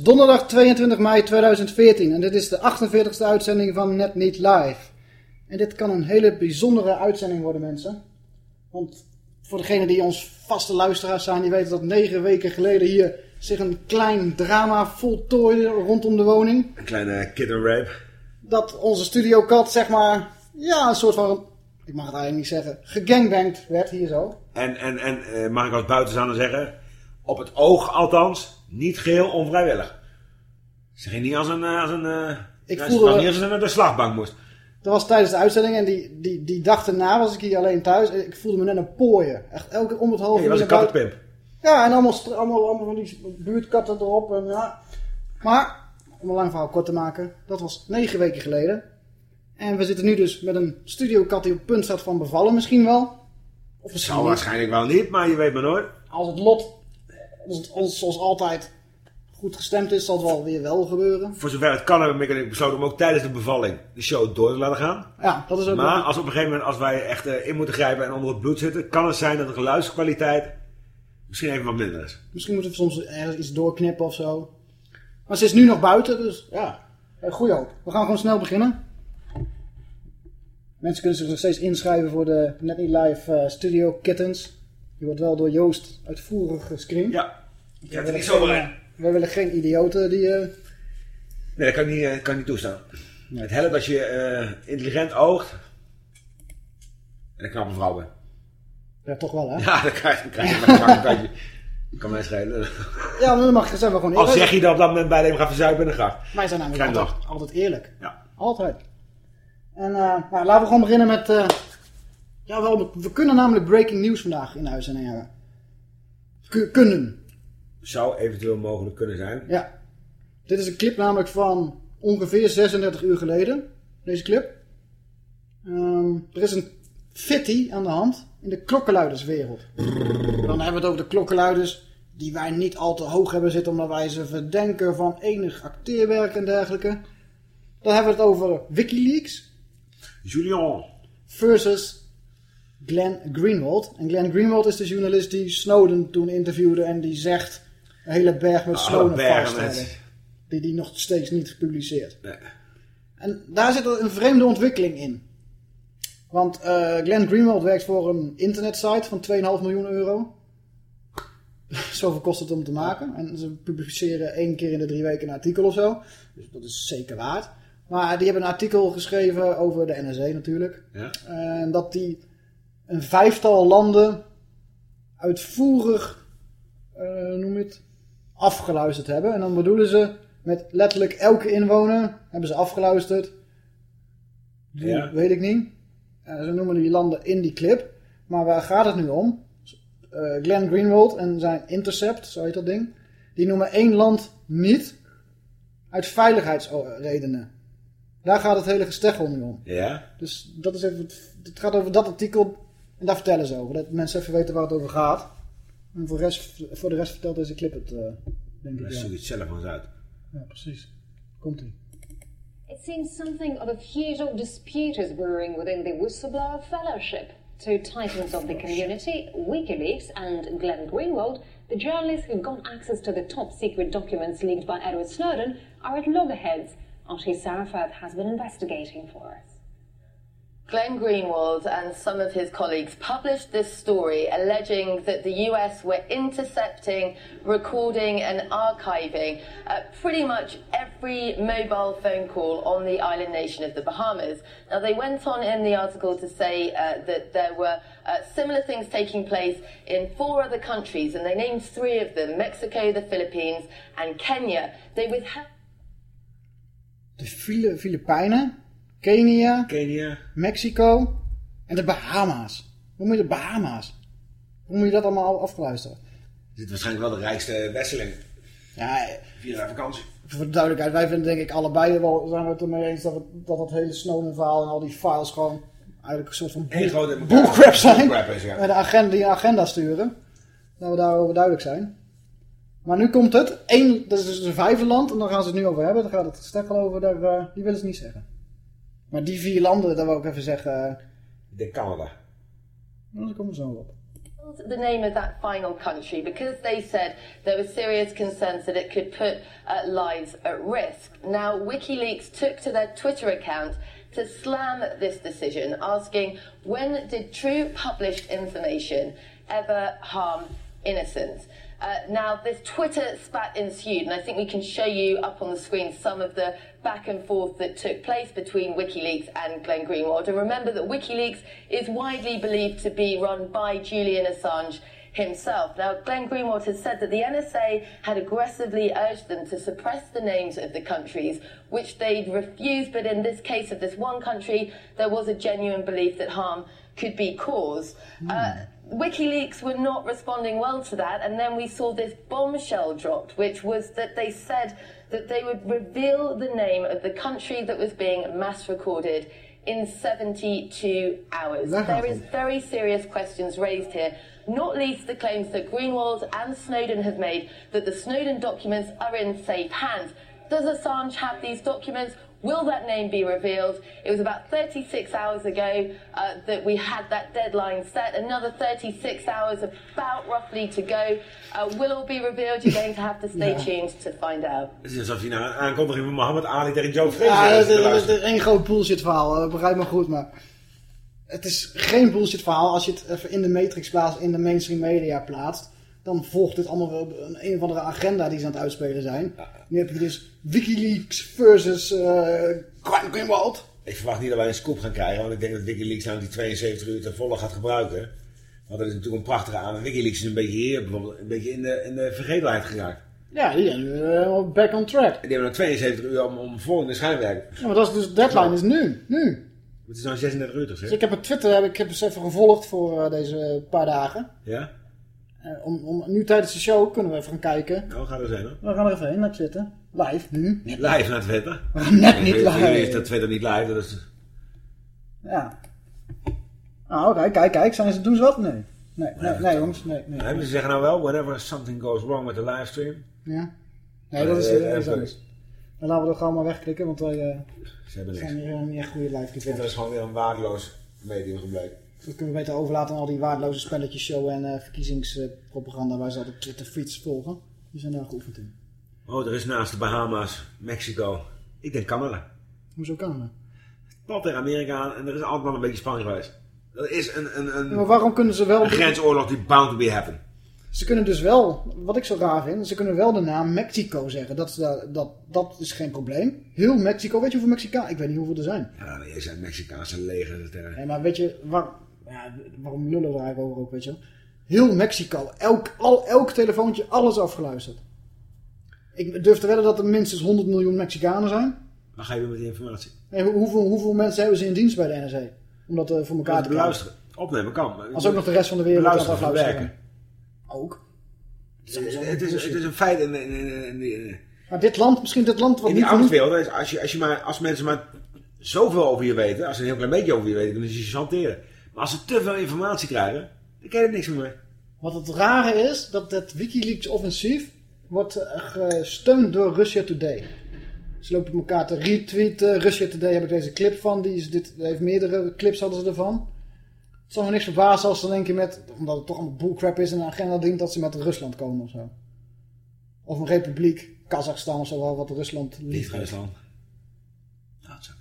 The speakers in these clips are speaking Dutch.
Is donderdag 22 mei 2014 en dit is de 48e uitzending van Net Niet Live. En dit kan een hele bijzondere uitzending worden mensen. Want voor degenen die ons vaste luisteraars zijn, die weten dat negen weken geleden hier zich een klein drama voltooide rondom de woning. Een kleine kitten rape. Dat onze studiokat zeg maar, ja een soort van, ik mag het eigenlijk niet zeggen, gegangbanged werd hier zo. En, en, en eh, mag ik als buitenzaander zeggen, op het oog althans, niet geheel onvrijwillig. Ze ging niet als een... eh, Als een eh, Ik voelde- niet als ze naar de slagbank moest. Dat was tijdens de uitzending en die, die, die dag erna was ik hier alleen thuis. En ik voelde me net een pooien. Echt elke om het half Ja, je was uur een kattenpimp. Ja, en allemaal, allemaal, allemaal van die buurtkatten erop. En, ja. Maar, om een lang verhaal kort te maken, dat was negen weken geleden. En we zitten nu dus met een studiokat die op punt staat van bevallen misschien wel. Of misschien niet. waarschijnlijk wel niet, maar je weet maar nooit. Als het lot, als het ons zoals altijd goed gestemd is, zal het wel weer wel gebeuren. Voor zover het kan hebben ik besloten om ook tijdens de bevalling de show door te laten gaan. Ja, dat is ook Maar als op een gegeven moment, als wij echt eh, in moeten grijpen en onder het bloed zitten, kan het zijn dat de geluidskwaliteit misschien even wat minder is. Misschien moeten we soms ergens iets doorknippen of zo. Maar ze is nu nog buiten, dus ja, eh, goeie hoop. We gaan gewoon snel beginnen. Mensen kunnen zich nog steeds inschrijven voor de Net Niet Live eh, Studio Kittens. Die wordt wel door Joost uitvoerig gescreend. Ja, ik heb er niet zomaar in. eh, Wij willen geen idioten die... eh, Nee, dat kan ik niet, eh, kan niet toestaan. Het helpt als je intelligent oogt en een knappe vrouw bent. ja, toch wel hè? Ja, Ja, dan krijg, dan krijg je maar makkelijk Kan mij schelen. maar dan mag, zijn we gewoon Als eerlijk. zeg je dat op dat moment bij de gaat verzuipen de gracht. Wij zijn namelijk altijd, altijd eerlijk. Ja. Altijd. En nou, laten we gewoon beginnen met... eh, ja, wel, we kunnen namelijk breaking news vandaag in de uitzending hebben. Ku- kunnen. Zou eventueel mogelijk kunnen zijn. Ja. Dit is een clip namelijk van ongeveer 36 uur geleden. Deze clip. Ehm, er is een fitty aan de hand in de klokkenluiderswereld. Dan hebben we het over de klokkenluiders die wij niet al te hoog hebben zitten omdat wij ze verdenken van enig acteerwerk en dergelijke. Dan hebben we het over Wikileaks Julian. versus Glenn Greenwald. En Glenn Greenwald is de journalist die Snowden toen interviewde en die zegt een hele berg met Snowden. Die die nog steeds niet gepubliceerd. Nee. En daar zit een vreemde ontwikkeling in. Want eh Glenn Greenwald werkt voor een internetsite van 2,5 miljoen euro. Zoveel kost het om te maken. En ze publiceren één keer in de drie weken een artikel of zo. Dus dat is zeker waard. Maar die hebben een artikel geschreven over de NSA natuurlijk. Ja? En dat die een vijftal landen uitvoerig, eh, noem het, afgeluisterd hebben. En dan bedoelen ze met letterlijk elke inwoner hebben ze afgeluisterd. Die Ja. Weet ik niet. Eh, ze noemen die landen in die clip. Maar waar gaat het nu om? Eh Glenn Greenwald en zijn Intercept, zo heet dat ding. Die noemen één land niet uit veiligheidsredenen. Daar gaat het hele gesteggel nu om. Ja? Dus dat is even, het gaat over dat artikel en daar vertellen ze over. Dat mensen even weten waar het over gaat. En voor de rest, voor de rest vertelt deze clip het, eh, denk ik. Ja. zoek het zelf eens uit. ja, precies. Komt ie. It seems something of a feudal dispute is brewing within the Whistleblower Fellowship. Two titans of the community, WikiLeaks and Glenn Greenwald, the journalists who got access to the top secret documents leaked by Edward Snowden, are at loggerheads. Archie Sarafat has been investigating for us. Glenn Greenwald and some of his colleagues published this story alleging that the US were intercepting, recording, and archiving uh, pretty much every mobile phone call on the island nation of the Bahamas. Now, they went on in the article to say uh, that there were uh, similar things taking place in four other countries, and they named three of them Mexico, the Philippines, and Kenya. They withheld. Fili- Filipijnen, Kenia, Kenia. Mexico en de Bahama's. Hoe moet je de Bahama's? Hoe moet je dat allemaal afgeluisteren? Dit is waarschijnlijk wel de rijkste wesseling. Ja, Vier jaar vakantie. voor de duidelijkheid, wij vinden denk ik allebei wel, zijn we het ermee eens dat, het, dat dat hele Snowden verhaal en al die files gewoon eigenlijk een soort van bull- bullcrap zijn. bullcrap is, ja. Met een agenda die agenda sturen. Dat we daarover duidelijk zijn. Maar nu komt het. Eén, dat is dus een vijfde land. En daar gaan ze het nu over hebben. Daar gaat het steggel over. Daar, eh, die willen ze niet zeggen. Maar die vier landen, daar wil ik even zeggen. Ik denk Canada. nou, daar komen we zo op. the name of that final country because they said there were serious concerns that it could put uh, lives at risk. Now, WikiLeaks took to their Twitter account to slam this decision, asking when did true published information ever harm innocents? Uh, now, this Twitter spat ensued, and I think we can show you up on the screen some of the back and forth that took place between WikiLeaks and Glenn Greenwald. And remember that WikiLeaks is widely believed to be run by Julian Assange himself. Now, Glenn Greenwald has said that the NSA had aggressively urged them to suppress the names of the countries, which they'd refused. But in this case of this one country, there was a genuine belief that harm could be caused. Uh, WikiLeaks were not responding well to that, and then we saw this bombshell dropped, which was that they said that they would reveal the name of the country that was being mass recorded in 72 hours. That There is happened. very serious questions raised here, not least the claims that Greenwald and Snowden have made that the Snowden documents are in safe hands. Does Assange have these documents? Will that name be revealed? It was about 36 hours ago uh, that we had that deadline set. Another 36 hours, about roughly to go. Uh, will all be revealed? You're going to have to stay tuned to find out. Het is alsof je naar een aankondiging van Mohammed Ali tegen Joe Frazier Ja, te is- één groot bullshit verhaal, begrijp me goed, maar het is geen bullshit verhaal als je het even in de matrix plaatst, in de mainstream media plaatst. Dan volgt dit allemaal wel een, een of andere agenda die ze aan het uitspelen zijn. Nu heb je dus Wikileaks versus Glenn Greenwald. Ik verwacht niet dat wij een scoop gaan krijgen, want ik denk dat Wikileaks nou die 72 uur ten volle gaat gebruiken. Want dat is natuurlijk een prachtige aan. Wikileaks is een beetje hier, bijvoorbeeld, een beetje in de, in de vergetelheid geraakt. Ja, die zijn eh, back on track. En die hebben nog 72 uur om, om volgende schijnwerk. Ja, maar dat is dus, de deadline is nu, nu. Het is nou 36 uur toch, Dus ik heb op Twitter, heb ik heb eens even gevolgd voor eh, deze paar dagen. Ja? Eh, om, om, nu tijdens de show kunnen we even gaan kijken. Nou, ga er zijn hoor. We gaan er even heen naar Twitter. Live, nu. Live naar Twitter. Net niet Voor jullie is live. dat Twitter niet live, dat is... Ja. Ah, oké, kijk, kijk, zijn ze, doen ze wat? Nee. Nee, nee, nee, jongens, nee, nee. Nee, ze zeggen nou wel, whenever something goes wrong with the livestream. Ja. Nee, dat is, Eh, eh, dat anders. Dan laten we gewoon maar wegklikken, want wij eh, Ze hebben zijn hier niet echt goede live Twitter clips. is gewoon weer een waardeloos medium gebleken. Dat kunnen we beter overlaten aan al die waardeloze spelletjes, show en eh, verkiezingspropaganda waar ze altijd Twitter feeds volgen. Die zijn daar geoefend in. Oh, er is naast de Bahama's, Mexico, ik denk Canada. Hoezo kan dat? Pal tegen Amerika aan en er is altijd wel een beetje spanning geweest. Er is een, een, een, Ja, maar waarom kunnen ze wel... een grensoorlog die bound to be happen. Ze kunnen dus wel, wat ik zo raar vind, ze kunnen wel de naam Mexico zeggen. Dat, dat, dat is geen probleem. Heel Mexico, weet je hoeveel Mexicanen? Ik weet niet hoeveel er zijn. Ja, maar je zijn Mexicaanse leger. dat, eh, Nee, maar weet je, waar, ja, waarom lullen we er eigenlijk over ook, weet je wel? Heel Mexico, elk, al, elk telefoontje, alles afgeluisterd. Ik durf te wedden dat er minstens 100 miljoen Mexicanen zijn. Waar ga je met die informatie? Nee, hoe- hoeveel, hoeveel mensen hebben ze in dienst bij de NSA? Om dat eh, voor elkaar te krijgen. beluisteren. Opnemen kan. maar- Als ook nog de rest van de wereld Beluisteren, afluisteren. Ook. Het is, het, is, het is een feit in, in, in, in, in- Maar dit land, misschien dit land wat in die is als, je, als, je maar, als mensen maar zoveel over je weten, als ze een heel klein beetje over je weten, kunnen ze je chanteren. Als ze te veel informatie krijgen, dan kan je er niks meer mee. Wat het rare is, dat het Wikileaks offensief wordt eh, gesteund door Russia Today. Ze lopen elkaar te retweeten. Russia Today heb ik deze clip van. Die is dit, heeft meerdere clips hadden ze ervan. Het zal me niks verbazen als ze dan een keer met, omdat het toch allemaal bullcrap is en een agenda dient, dat ze met Rusland komen of zo. Of een republiek, Kazachstan of zo, wat Rusland Niet lief heeft. Rusland. Nou, dat zou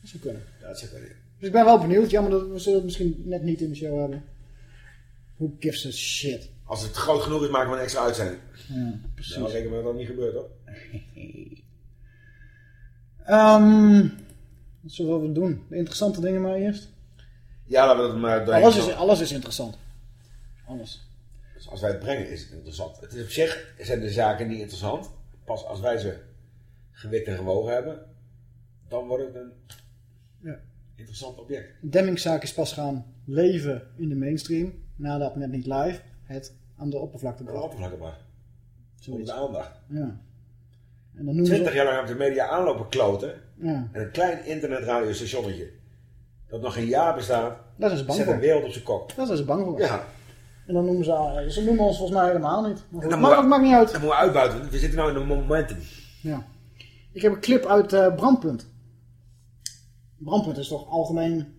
Dat zou kunnen. ja, dat zou kunnen. Dus ik ben wel benieuwd. Jammer dat we zullen het misschien net niet in de show hebben. Who gives a shit? Als het groot genoeg is, maken we een extra uitzending. Ja, precies. Nou, reken maar dat dat niet gebeurt hoor. Ehm, wat zullen we doen? De interessante dingen maar eerst. Ja, laten we dat maar doorheen Alles is, alles is interessant. Alles. Dus als wij het brengen is het interessant. Het is op zich zijn de zaken niet interessant. Pas als wij ze gewikt en gewogen hebben, dan wordt het een Ja. Interessant object. De Demmingszaak is pas gaan leven in de mainstream. Nadat net niet live het aan de oppervlakte Een bracht. oppervlaktebaar. Onder Zoiets. de aandacht. Ja. En dan noemen 20 ze... jaar lang hebben de media aanlopen kloten. Ja, En een klein internetradiostationnetje. Dat nog een jaar bestaat. zijn ze bang Zet voor. de wereld op zijn kop. Zijn ze bang voor. Ja. En dan noemen ze... eh, Ze noemen ons volgens mij helemaal niet. Maar, dat maakt niet uit. Dat moeten we uitbuiten. We zitten nou in een momentum. Ja. Ik heb een clip uit eh, Brandpunt. Brandpunt is toch algemeen...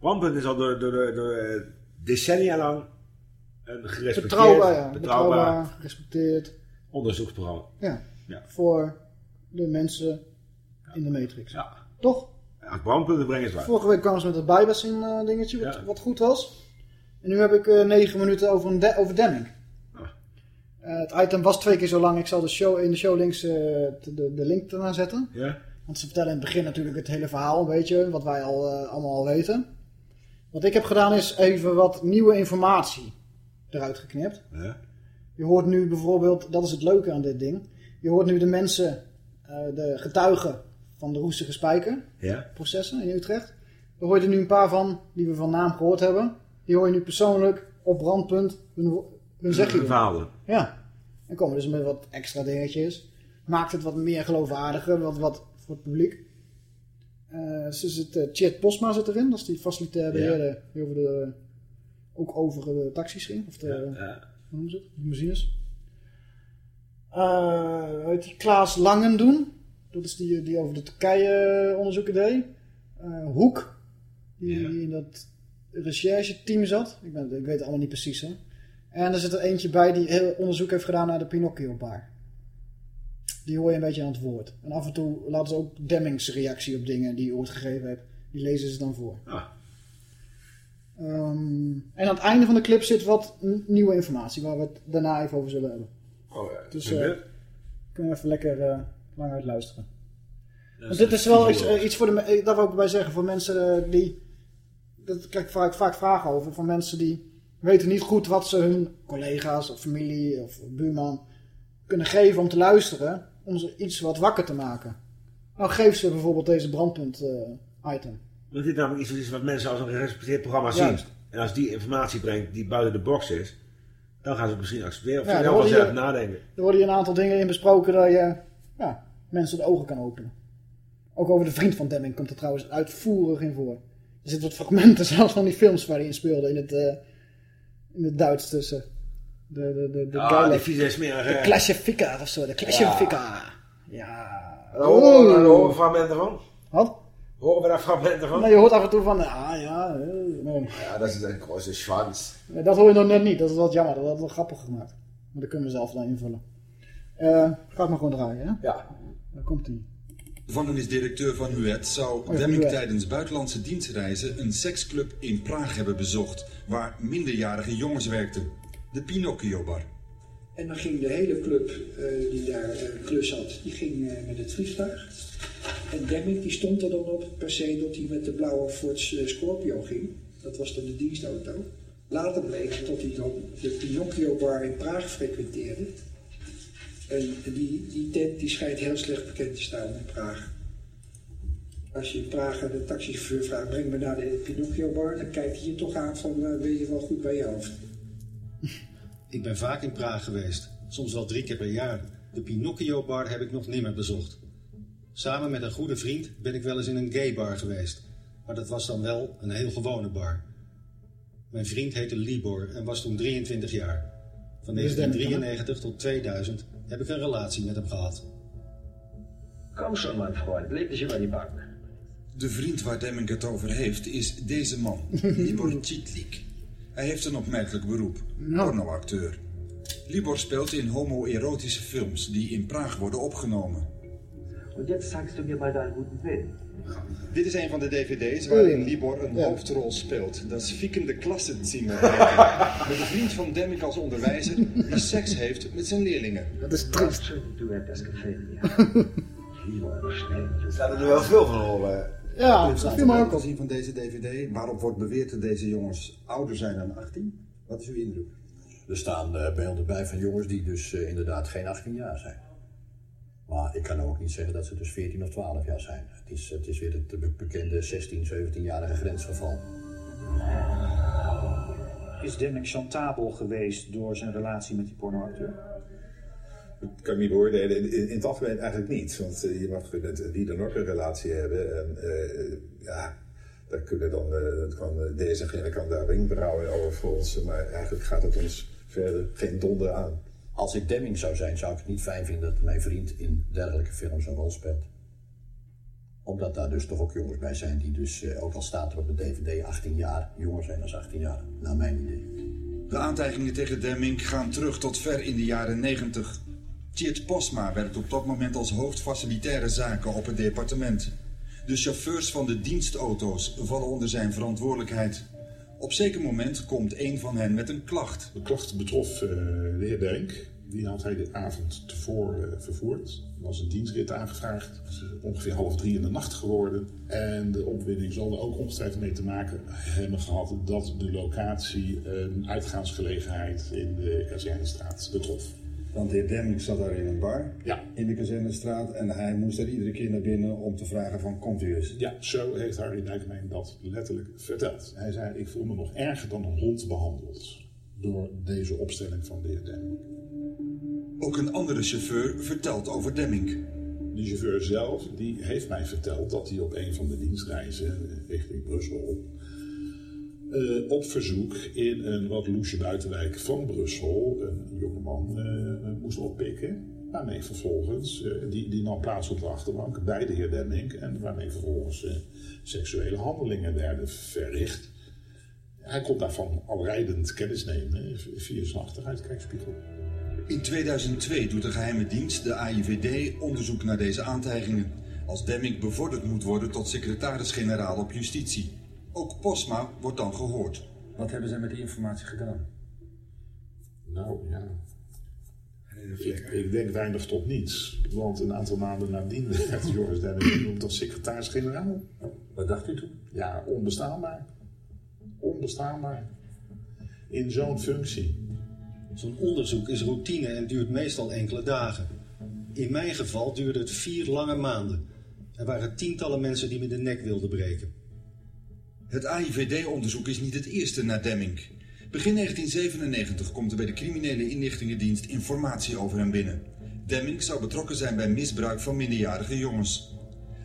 Brandpunt is al door, door, door, door, eh, decennia lang Een gerespecteerd, Betrouwbaar, ja. betrouwbaar Betrouwbaar, gerespecteerd. onderzoeksprogramma. Ja. Ja. Voor de mensen in de Matrix. Ja. Toch? Als brandpunten brengen is waar. Vorige week kwamen ze met het bijbassin eh, dingetje, wat, Ja. wat goed was. En nu heb ik eh, negen minuten over, een de- over Demming. Ah. Eh, het item was twee keer zo lang. Ik zal de show, in de show links eh, de, de, de link ernaar zetten. Ja? Want ze vertellen in het begin natuurlijk het hele verhaal een beetje, wat wij al, eh, allemaal al weten. Wat ik heb gedaan is even wat nieuwe informatie eruit geknipt. Ja? Je hoort nu bijvoorbeeld, dat is het leuke aan dit ding. Je hoort nu de mensen, eh, de getuigen van de roestige spijker Ja? processen in Utrecht. Daar hoor je er nu een paar van die we van naam gehoord hebben. Die hoor je nu persoonlijk op brandpunt hun, hun zegje verhalen. Ja. En komen dus met wat extra dingetjes. Maakt het wat meer geloofwaardiger, wat, wat voor het publiek. Eh zo zit uh, Chet Posma zit erin, dat is die facilitair beheerder die over de, ook over de taxis ging. Of de, Ja. hoe noemen ze het? De machines. Eh, die Klaas Langen doen. Dat is die, die over de Turkije onderzoeken deed. Eh, Hoek. Die, Ja. die in dat recherche-team zat. Ik, ben, ik weet het allemaal niet precies hoor. En er zit er eentje bij die heel onderzoek heeft gedaan naar de Pinocchio-bar. Die hoor je een beetje aan het woord. En af en toe laten ze ook Demmings reactie op dingen die je ooit gegeven hebt. Die lezen ze dan voor. Ah. Ehm, en aan het einde van de clip zit wat nieuwe informatie waar we het daarna even over zullen hebben. Oh, ja. Dus, het? Kunnen we even lekker eh, lang uit luisteren. Dat Want dit is wel iets, eh, iets voor de, daar wil ik bij zeggen, voor mensen die, dat krijg ik vaak, vaak vragen over, van mensen die weten niet goed wat ze hun collega's of familie of buurman kunnen geven om te luisteren, om ze iets wat wakker te maken. Nou geef ze bijvoorbeeld deze brandpunt eh, item. Want dit is namelijk iets, is wat mensen als een gerespecteerd programma Juist. zien. En als die informatie brengt die buiten de box is, dan gaan ze het misschien accepteren. Of Ja, dan je- zelf nadenken. Er worden hier een aantal dingen in besproken dat je ja, mensen de ogen kan openen. Ook over de vriend van Demming komt er trouwens uitvoerig in voor. Er zitten wat fragmenten zelfs van die films waar hij in speelde in het, eh, in het Duits tussen. De, de, de, de Ah, die vieze smerige... De Classifica of zo, de Classifica. Ja. Daar horen, we- daar horen we fragmenten van. Wat? Horen we daar fragmenten van? Nou, je hoort af en toe van, ah ja, eh, nee. Ja, dat is een grote schwanz. Nee, dat hoor je nog net niet. Dat is wat jammer, dat had wel grappig gemaakt. Maar dat kunnen we zelf dan invullen. Eh ga ik maar gewoon draaien, hè? Ja. Daar komt hij. Gevangenisdirecteur van Huet zou Demming Huet. tijdens buitenlandse dienstreizen een seksclub in Praag hebben bezocht, waar minderjarige jongens werkten. De Pinocchio Bar. En dan ging de hele club eh, die daar eh, klus had, die ging eh, met het vliegtuig. En Demming die stond er dan op per se dat hij met de blauwe Ford Scorpio ging. Dat was dan de dienstauto. Later bleek dat hij dan de Pinocchio bar in Praag frequenteerde. En die, die tent die schijnt heel slecht bekend te staan in Praag. Als je in Praag de taxichauffeur vraagt, breng me naar de Pinocchio bar, dan kijkt hij je toch aan van, ben je wel goed bij je hoofd. Ik ben vaak in Praag geweest, soms wel drie keer per jaar. De Pinocchio bar heb ik nog nimmer bezocht. Samen met een goede vriend ben ik wel eens in een gay bar geweest, maar dat was dan wel een heel gewone bar. Mijn vriend heette Libor en was toen 23 jaar. Van Dit is Dennis, 1993 tot 2000 heb ik een relatie met hem gehad. Komm schon, mein Freund, leg dich über die Bank. De vriend waar Demming het over heeft is deze man, Libor Čitlik. Hij heeft een opmerkelijk beroep, pornoacteur. Libor speelt in homoerotische films die in Praag worden opgenomen. Und jetzt zeigst du mir mal deinen guten Willen. Dit is een van de dvd's waarin Libor een hoofdrol speelt. Dat is Fieken de Klassenzimmer. Met een vriend van Demming als onderwijzer die seks heeft met zijn leerlingen. Dat is triest. Gefällt mir. Lieber schnell. Er wel veel van horen. Ja, dat viel me ook op. zien van deze dvd waarop wordt beweerd dat deze jongens ouder zijn dan 18. Wat is uw indruk? Er staan eh, beelden bij van jongens die dus eh, inderdaad geen 18 jaar zijn. Maar ik kan ook niet zeggen dat ze dus 14 of 12 jaar zijn. Het is, het is weer het be- bekende 16, 17-jarige grensgeval. Is Demming chantabel geweest door zijn relatie met die pornoacteur? Dat kan ik niet beoordelen. In, in, in het algemeen eigenlijk niet. Want eh, je mag met wie dan ook een relatie hebben. En eh, ja, daar kunnen dan, eh, dat kan, eh, deze en gene kan daar wenkbrauwen over fronsen. Maar eigenlijk gaat het ons verder geen donder aan. Als ik Demming zou zijn, zou ik het niet fijn vinden dat mijn vriend in dergelijke films een rol speelt. Omdat daar dus toch ook jongens bij zijn die dus, eh, ook al staat er op de DVD 18 jaar, jonger zijn dan 18 jaar, naar mijn idee. De aantijgingen tegen Demming gaan terug tot ver in de jaren 90. Tjeerd Posma werkt op dat moment als hoofd facilitaire zaken op het departement. De chauffeurs van de dienstauto's vallen onder zijn verantwoordelijkheid. Op zeker moment komt een van hen met een klacht. De klacht betrof uh, de heer Denk. Die had hij de avond tevoren uh, vervoerd. Er was een dienstrit aangevraagd. Het is ongeveer half drie in de nacht geworden. En de opwinding zal er ook ongetwijfeld mee te maken hebben gehad dat de locatie een uitgaansgelegenheid in de Kazernestraat betrof. Want de heer Demming zat daar in een bar ja. in de Kazernestraat en hij moest er iedere keer naar binnen om te vragen van komt u eens? Ja, zo heeft Harry Dijkmeen dat letterlijk verteld. Hij zei ik voel me nog erger dan een hond behandeld door deze opstelling van de heer Demming. Ook een andere chauffeur vertelt over Demming. Die chauffeur zelf die heeft mij verteld dat hij op een van de dienstreizen richting Brussel uh, op verzoek in een wat loesje buitenwijk van Brussel een jongeman uh, moest oppikken. Waarmee vervolgens, die, die nam plaats op de achterbank bij de heer Demming. En waarmee vervolgens seksuele handelingen werden verricht. Hij kon daarvan al rijdend kennis nemen via zijn achteruitkijkspiegel. In 2002 doet de geheime dienst, de AIVD, onderzoek naar deze aantijgingen. Als Demming bevorderd moet worden tot secretaris-generaal op justitie. Ook Posma wordt dan gehoord. Wat hebben zij met die informatie gedaan? Nou ja. Ik, ik, denk weinig tot niets. Want een aantal maanden nadien werd Joris Demming genoemd als secretaris-generaal. Wat dacht u toen? Ja, onbestaanbaar. Onbestaanbaar. In zo'n functie. Zo'n onderzoek is routine en duurt meestal enkele dagen. In mijn geval duurde het vier lange maanden. Er waren tientallen mensen die me de nek wilden breken. Het AIVD-onderzoek is niet het eerste naar Demming. Begin 1997 komt er bij de criminele inlichtingendienst informatie over hem binnen. Demming zou betrokken zijn bij misbruik van minderjarige jongens.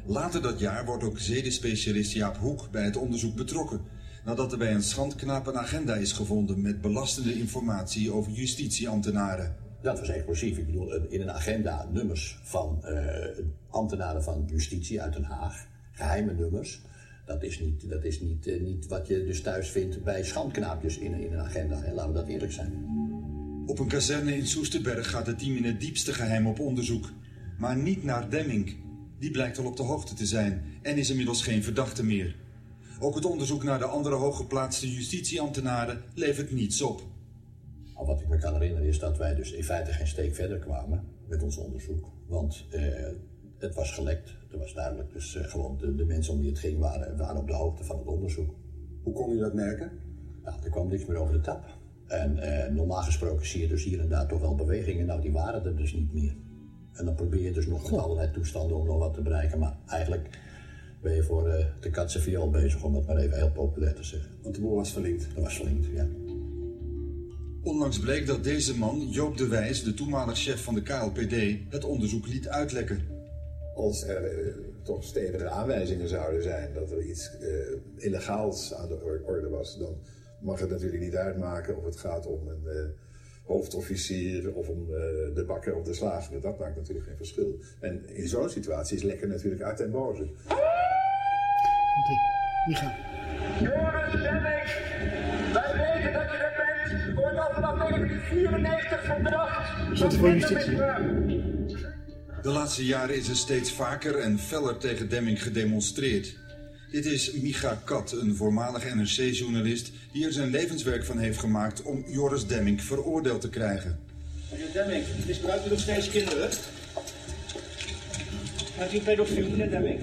Later dat jaar wordt ook zedenspecialist Jaap Hoek bij het onderzoek betrokken... nadat er bij een schandknaap een agenda is gevonden... met belastende informatie over justitieambtenaren. Dat was explosief. Ik bedoel, in een agenda nummers van uh, ambtenaren van justitie uit Den Haag. Geheime nummers. Dat is niet, dat is niet, uh, niet wat je dus thuis vindt bij schandknaapjes in, in een agenda. Hè? Laten we dat eerlijk zijn. Op een kazerne in Soesterberg gaat het team in het diepste geheim op onderzoek. Maar niet naar Demming. Die blijkt al op de hoogte te zijn en is inmiddels geen verdachte meer. Ook het onderzoek naar de andere hooggeplaatste justitieambtenaren levert niets op. Al wat ik me kan herinneren is dat wij dus in feite geen steek verder kwamen met ons onderzoek. Want uh, het was gelekt. Er was duidelijk dus uh, gewoon de, de, mensen om wie het ging waren, waren op de hoogte van het onderzoek. Hoe kon u dat merken? Nou, er kwam niks meer over de tap. En uh, normaal gesproken zie je dus hier en daar toch wel bewegingen. Nou, die waren er dus niet meer. En dan probeer je dus nog met allerlei toestanden om nog wat te bereiken. Maar eigenlijk ben je voor uh, de katse bezig, om het maar even heel populair te zeggen. Want de boel was verlinkt? Dat was verlinkt, ja. Onlangs bleek dat deze man, Joop de Wijs, de toenmalig chef van de KLPD, het onderzoek liet uitlekken. Als er uh, toch stevige aanwijzingen zouden zijn dat er iets uh, illegaals aan de orde was, dan mag het natuurlijk niet uitmaken of het gaat om een uh, hoofdofficier of om de bakker of de slager. Dat maakt natuurlijk geen verschil. En in zo'n situatie is lekker natuurlijk uit en boze. Die gaan. Joris Demming, wij weten dat je er bent. Wordt al vanaf 1994 verdacht. Zat voor justitie. De laatste jaren is er steeds vaker en feller tegen Demming gedemonstreerd. Dit is Micha Kat, een voormalig NRC-journalist... die er zijn levenswerk van heeft gemaakt om Joris Demming veroordeeld te krijgen. Meneer Demming, misbruikt u nog steeds kinderen? Heeft u pedofiel, meneer Demming?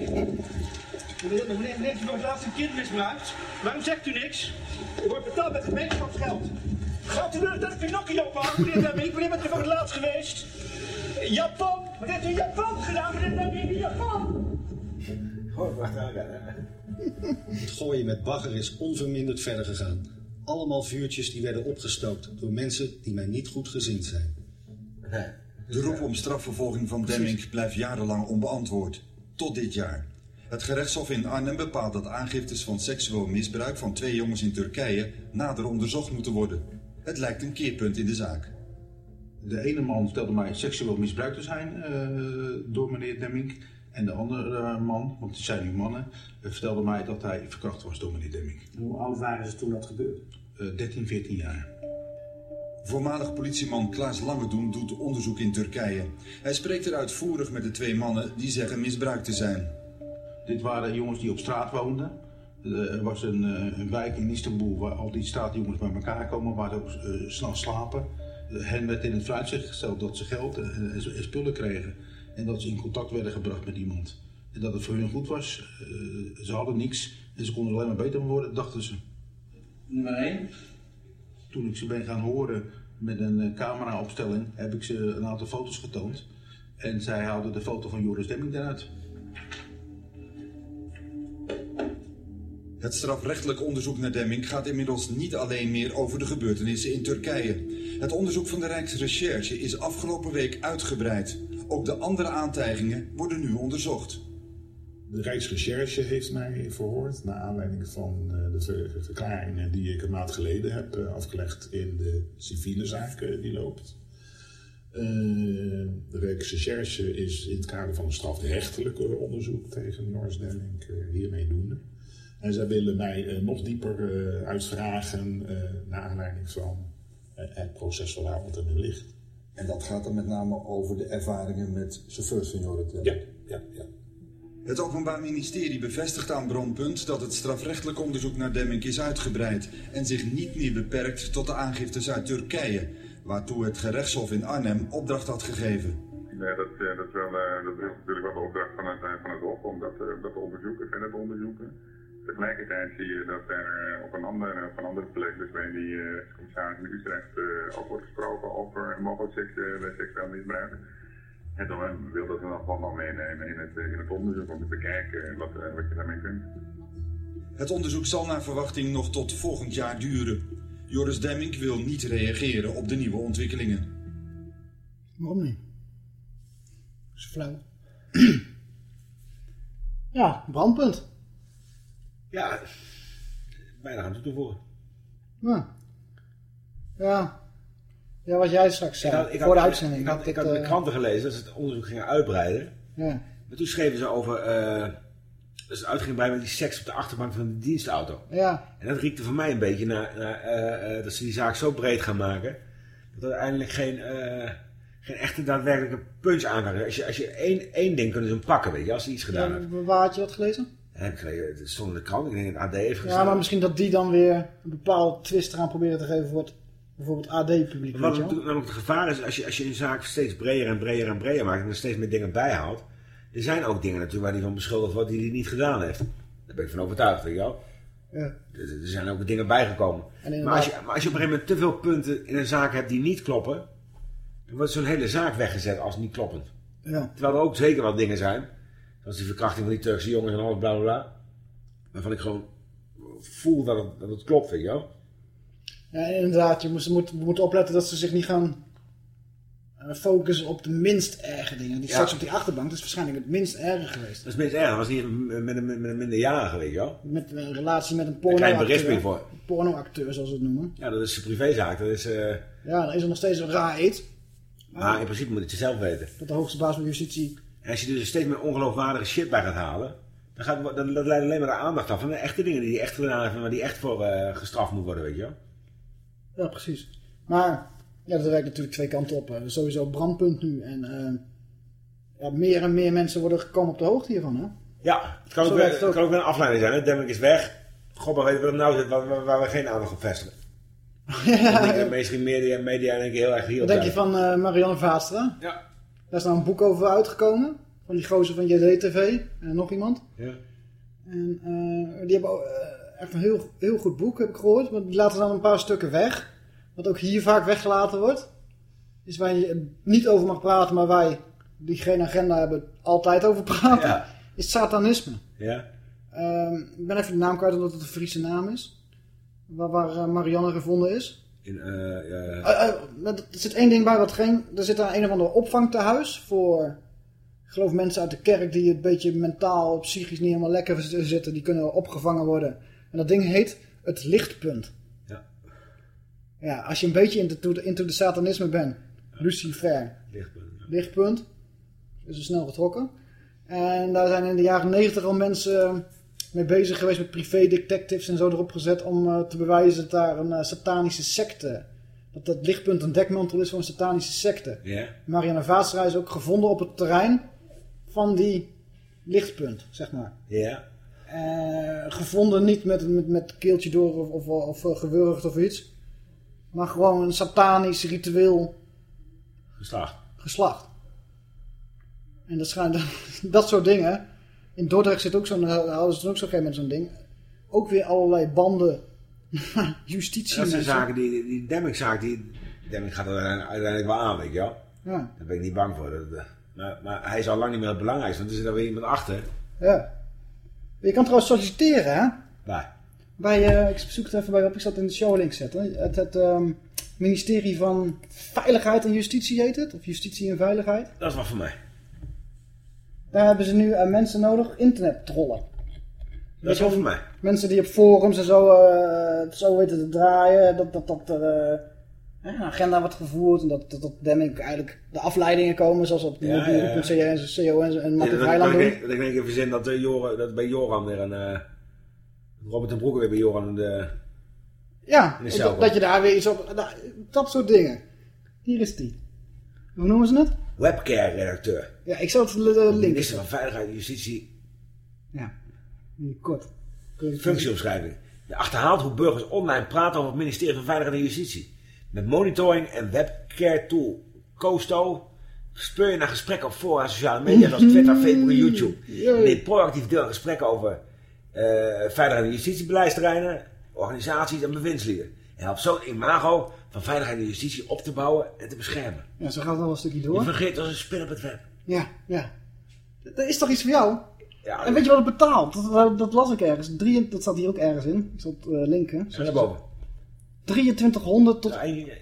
Meneer, heeft u nog laatst een kind misbruikt? Waarom zegt u niks? U wordt betaald met gemeenschapsgeld. Gaat u weer dat Pinocchio maken, meneer Demming? Wanneer bent u voor het laatst geweest? Japan! Wat heeft u in Japan gedaan, meneer Demming? In Japan! Oh, wacht even. Het gooien met bagger is onverminderd verder gegaan. Allemaal vuurtjes die werden opgestookt door mensen die mij niet goed gezind zijn. De roep om strafvervolging van Demming blijft jarenlang onbeantwoord. Tot dit jaar. Het gerechtshof in Arnhem bepaalt dat aangiftes van seksueel misbruik van twee jongens in Turkije nader onderzocht moeten worden. Het lijkt een keerpunt in de zaak. De ene man vertelde mij seksueel misbruikt te zijn uh, door meneer Demming. En de andere uh, man, want het zijn nu mannen, uh, vertelde mij dat hij verkracht was door meneer Demming. Hoe oud waren ze toen dat gebeurde? 13, 14 jaar. Voormalig politieman Klaas Langedoen doet onderzoek in Turkije. Hij spreekt er uitvoerig met de twee mannen die zeggen misbruikt te zijn. Dit waren jongens die op straat woonden. Eh, Er was een, eh, een wijk in Istanbul waar al die straatjongens bij elkaar komen, waar ze ook eh, s'nachts slapen. Hen werd in het vooruitzicht gesteld dat ze geld en, en- en spullen kregen. En dat ze in contact werden gebracht met iemand. En dat het voor hun goed was. Eh, ze hadden niks en ze konden alleen maar beter worden, dachten ze. Nummer 1. Toen ik ze ben gaan horen met een eh, cameraopstelling, heb ik ze een aantal foto's getoond. En zij haalden de foto van Joris Demming eruit. Het strafrechtelijk onderzoek naar Demming gaat inmiddels niet alleen meer over de gebeurtenissen in Turkije. Het onderzoek van de Rijksrecherche is afgelopen week uitgebreid. Ook de andere aantijgingen worden nu onderzocht. De Rijksrecherche heeft mij verhoord naar aanleiding van eh, de ver- verklaringen die ik een maand geleden heb eh, afgelegd in de civiele zaak die loopt. Eh, de Rijksrecherche is in het kader van een strafrechtelijk onderzoek tegen Nors Demming hiermee doende. En zij willen mij eh, nog dieper eh, uitvragen eh, naar aanleiding van het procesverhaal wat er nu ligt. En dat gaat dan met name over de ervaringen met chauffeurs van Jorrit Demming. Ja, ja, ja. Het Openbaar Ministerie bevestigt aan Bronpunt dat het strafrechtelijk onderzoek naar Demming is uitgebreid en zich niet meer beperkt tot de aangiftes uit Turkije, waartoe het gerechtshof in Arnhem opdracht had gegeven. Nee, dat, eh, dat, is wel, eh, dat is natuurlijk wel de opdracht van het, van het Hof om dat, eh, dat te onderzoeken, verder te onderzoeken. Tegelijkertijd zie je dat er eh, op een, ander, op een andere plek, dus bij die eh, commissaris in Utrecht, eh, ook wordt gesproken over mogelijk seks, eh, seksueel misbruik. En dan wil dat we nog wel nog meenemen in het, in het onderzoek om te bekijken wat, wat je daarmee kunt. Het onderzoek zal naar verwachting nog tot volgend jaar duren. Joris Demming wil niet reageren op de nieuwe ontwikkelingen. Waarom niet? Dat is flauw. ja, brandpunt. Ja, bijna aan toe te voegen. Ja. Ja. Ja, wat jij straks zei. Ik had, ik voor had, de uitzending. Ik had, ik had in de eh, kranten gelezen dat ze het onderzoek gingen uitbreiden. Ja. Maar toen schreven ze over eh, dat ze uit gingen breiden met die seks op de achterbank van de dienstauto. Ja. En dat riekte voor mij een beetje naar, naar eh, eh, dat ze die zaak zo breed gaan maken. Dat er uiteindelijk geen, eh, geen echte daadwerkelijke punch aan kan. Als je, als je één, één ding kunnen ze hem pakken, weet je, als hij iets gedaan. Ja, waar had je dat gelezen? Gelezen, het stond in de krant, ik denk dat het AD heeft Ja, gestaan. maar misschien dat die dan weer een bepaald twist eraan proberen te geven voor het bijvoorbeeld AD-publiek. Wat wel? namelijk het gevaar is, als je, als je een zaak steeds breder en breder en breder maakt en er steeds meer dingen bijhaalt. Er zijn ook dingen natuurlijk waar hij van beschuldigd wordt die hij niet gedaan heeft. Daar ben ik van overtuigd, weet je wel. Ja. Er, er zijn ook dingen bijgekomen. En Maar als, je, maar als je op een gegeven moment te veel punten in een zaak hebt die niet kloppen, dan wordt zo'n hele zaak weggezet als niet kloppend. Ja. Terwijl er ook zeker wat dingen zijn, zoals die verkrachting van die Turkse jongens en alles bla bla bla, waarvan ik gewoon voel dat het, dat het klopt, weet je wel. Ja, inderdaad. Je moet, moet, we moeten opletten dat ze zich niet gaan eh, focussen op de minst erge dingen. Die Ja. seks op die achterbank, dat is waarschijnlijk het minst erge geweest. Dat is minst erg, dat was niet met een, met een minderjarige, weet je wel. Met een relatie met een je pornoacteur. berisping voor. Pornoacteur, zoals ze het noemen. Ja, dat is een privézaak. Dat is, eh, Ja, dan is er nog steeds een raar eet. maar in principe moet je het zelf weten. Dat de hoogste baas van justitie... En als je dus steeds meer ongeloofwaardige shit bij gaat halen, dan gaat, dat, dat leidt alleen maar de aandacht af van de echte dingen die hij echt gedaan heeft en waar die echt voor eh, gestraft moet worden, weet je wel. Ja, precies. Maar ja, dat werkt natuurlijk twee kanten op. hè. Sowieso brandpunt nu. En eh, ja, meer en meer mensen worden gekomen op de hoogte hiervan. Hè? Ja, het kan, ook, weer, het kan ook weer een afleiding zijn. Hè? Demming is weg. God, maar weten we nou zit waar, waar- waar we geen aandacht op vestigen. Ja, Ik denk Misschien media, media denk ik heel erg hier Wat denk je van eh, Marianne Vaatstra? Ja. Daar is nou een boek over uitgekomen. Van die gozer van JD-TV. En nog iemand. Ja. En eh, die hebben eh, echt een heel, heel goed boek, heb ik gehoord. Maar die laten dan een paar stukken weg. Wat ook hier vaak weggelaten wordt. Is waar je niet over mag praten, maar wij, die geen agenda hebben, altijd over praten. Ja. Is satanisme. Ja. Ehm, ik ben even de naam kwijt omdat het een Friese naam is. Waar, waar eh, Marianne gevonden is. In, eh, eh, Eh, er zit één ding bij wat geen... Er zit daar een of ander opvangtehuis voor... Ik geloof mensen uit de kerk die een beetje mentaal, psychisch niet helemaal lekker zitten. Die kunnen opgevangen worden. En dat ding heet het lichtpunt. Ja. Ja, als je een beetje into de, into de satanisme bent. Lucifer. Lichtpunt. Lichtpunt. Is er snel getrokken. En daar zijn in de jaren negentig al mensen mee bezig geweest met privé detectives en zo erop gezet om eh, te bewijzen dat daar een eh, satanische secte dat dat lichtpunt een dekmantel is voor een satanische secte. Ja. Marianne Vaatstra is ook gevonden op het terrein van die lichtpunt, zeg maar. Ja. Eh, gevonden niet met, met, met keeltje door of, of, of gewurgd of iets. Maar gewoon een satanisch ritueel geslacht. En dat schijnt, dat soort dingen. In Dordrecht zit ook zo'n, hadden ze toen ook zo'n gegeven moment zo'n ding. Ook weer allerlei banden. Justitie. Dat zijn zaken, die, die, Demming-zaak, die Demming gaat er uiteindelijk wel aan, weet je wel. Ja. Daar ben ik niet bang voor. Dat- dat- maar, maar hij is al lang niet meer het belangrijkste, want er zit alweer iemand achter. Ja. Je kan trouwens solliciteren, hè? Waar? Bij, eh, ik zoek het even bij op, ik zal het in de showlink zetten. Het, het ehm, ministerie van Veiligheid en Justitie heet het. Of Justitie en Veiligheid. Dat is wat voor mij. Daar hebben ze nu eh, mensen nodig, internet-trollen. Dat is wel voor mij. Mensen die op forums en zo, eh, zo weten te draaien. Dat, dat, dat er eh, een agenda wordt gevoerd. En dat, dat, dat denk ik eigenlijk de afleidingen komen. Zoals op Ja, ja, ja. en, CO en, en Martin dat, Vrijland dat, doen. ik, dat ik denk even zin dat, Joran, dat bij Joran weer een... Robert en Broek weer bij Joran de... Ja, de dat, dat je daar weer iets op... nou, Dat soort dingen. Hier is die. Hoe noemen ze het? Webcare-redacteur. Ja, ik zal het eh, linken. Minister van Veiligheid en Justitie. Ja, kort. Functieomschrijving. Je achterhaalt hoe burgers online praten over het ministerie van Veiligheid en Justitie. Met monitoring en webcare tool Costo speur je naar gesprekken op fora sociale media zoals Twitter, Facebook en YouTube. Je neemt proactief deel aan gesprekken over eh, veiligheid en justitiebeleidsterreinen, organisaties en bewindslieden. En helpt zo het imago van veiligheid en justitie op te bouwen en te beschermen. Ja, zo gaat het al een stukje Je door. vergeet als een spin op het web. Ja, ja. Dat is toch iets voor jou? Ja, En weet je wat het betaalt? Dat, dat, dat las ik ergens. Drie, dat staat hier ook ergens in. Ik zal het eh, linken. Naar boven. 2300 tot... Ja, je-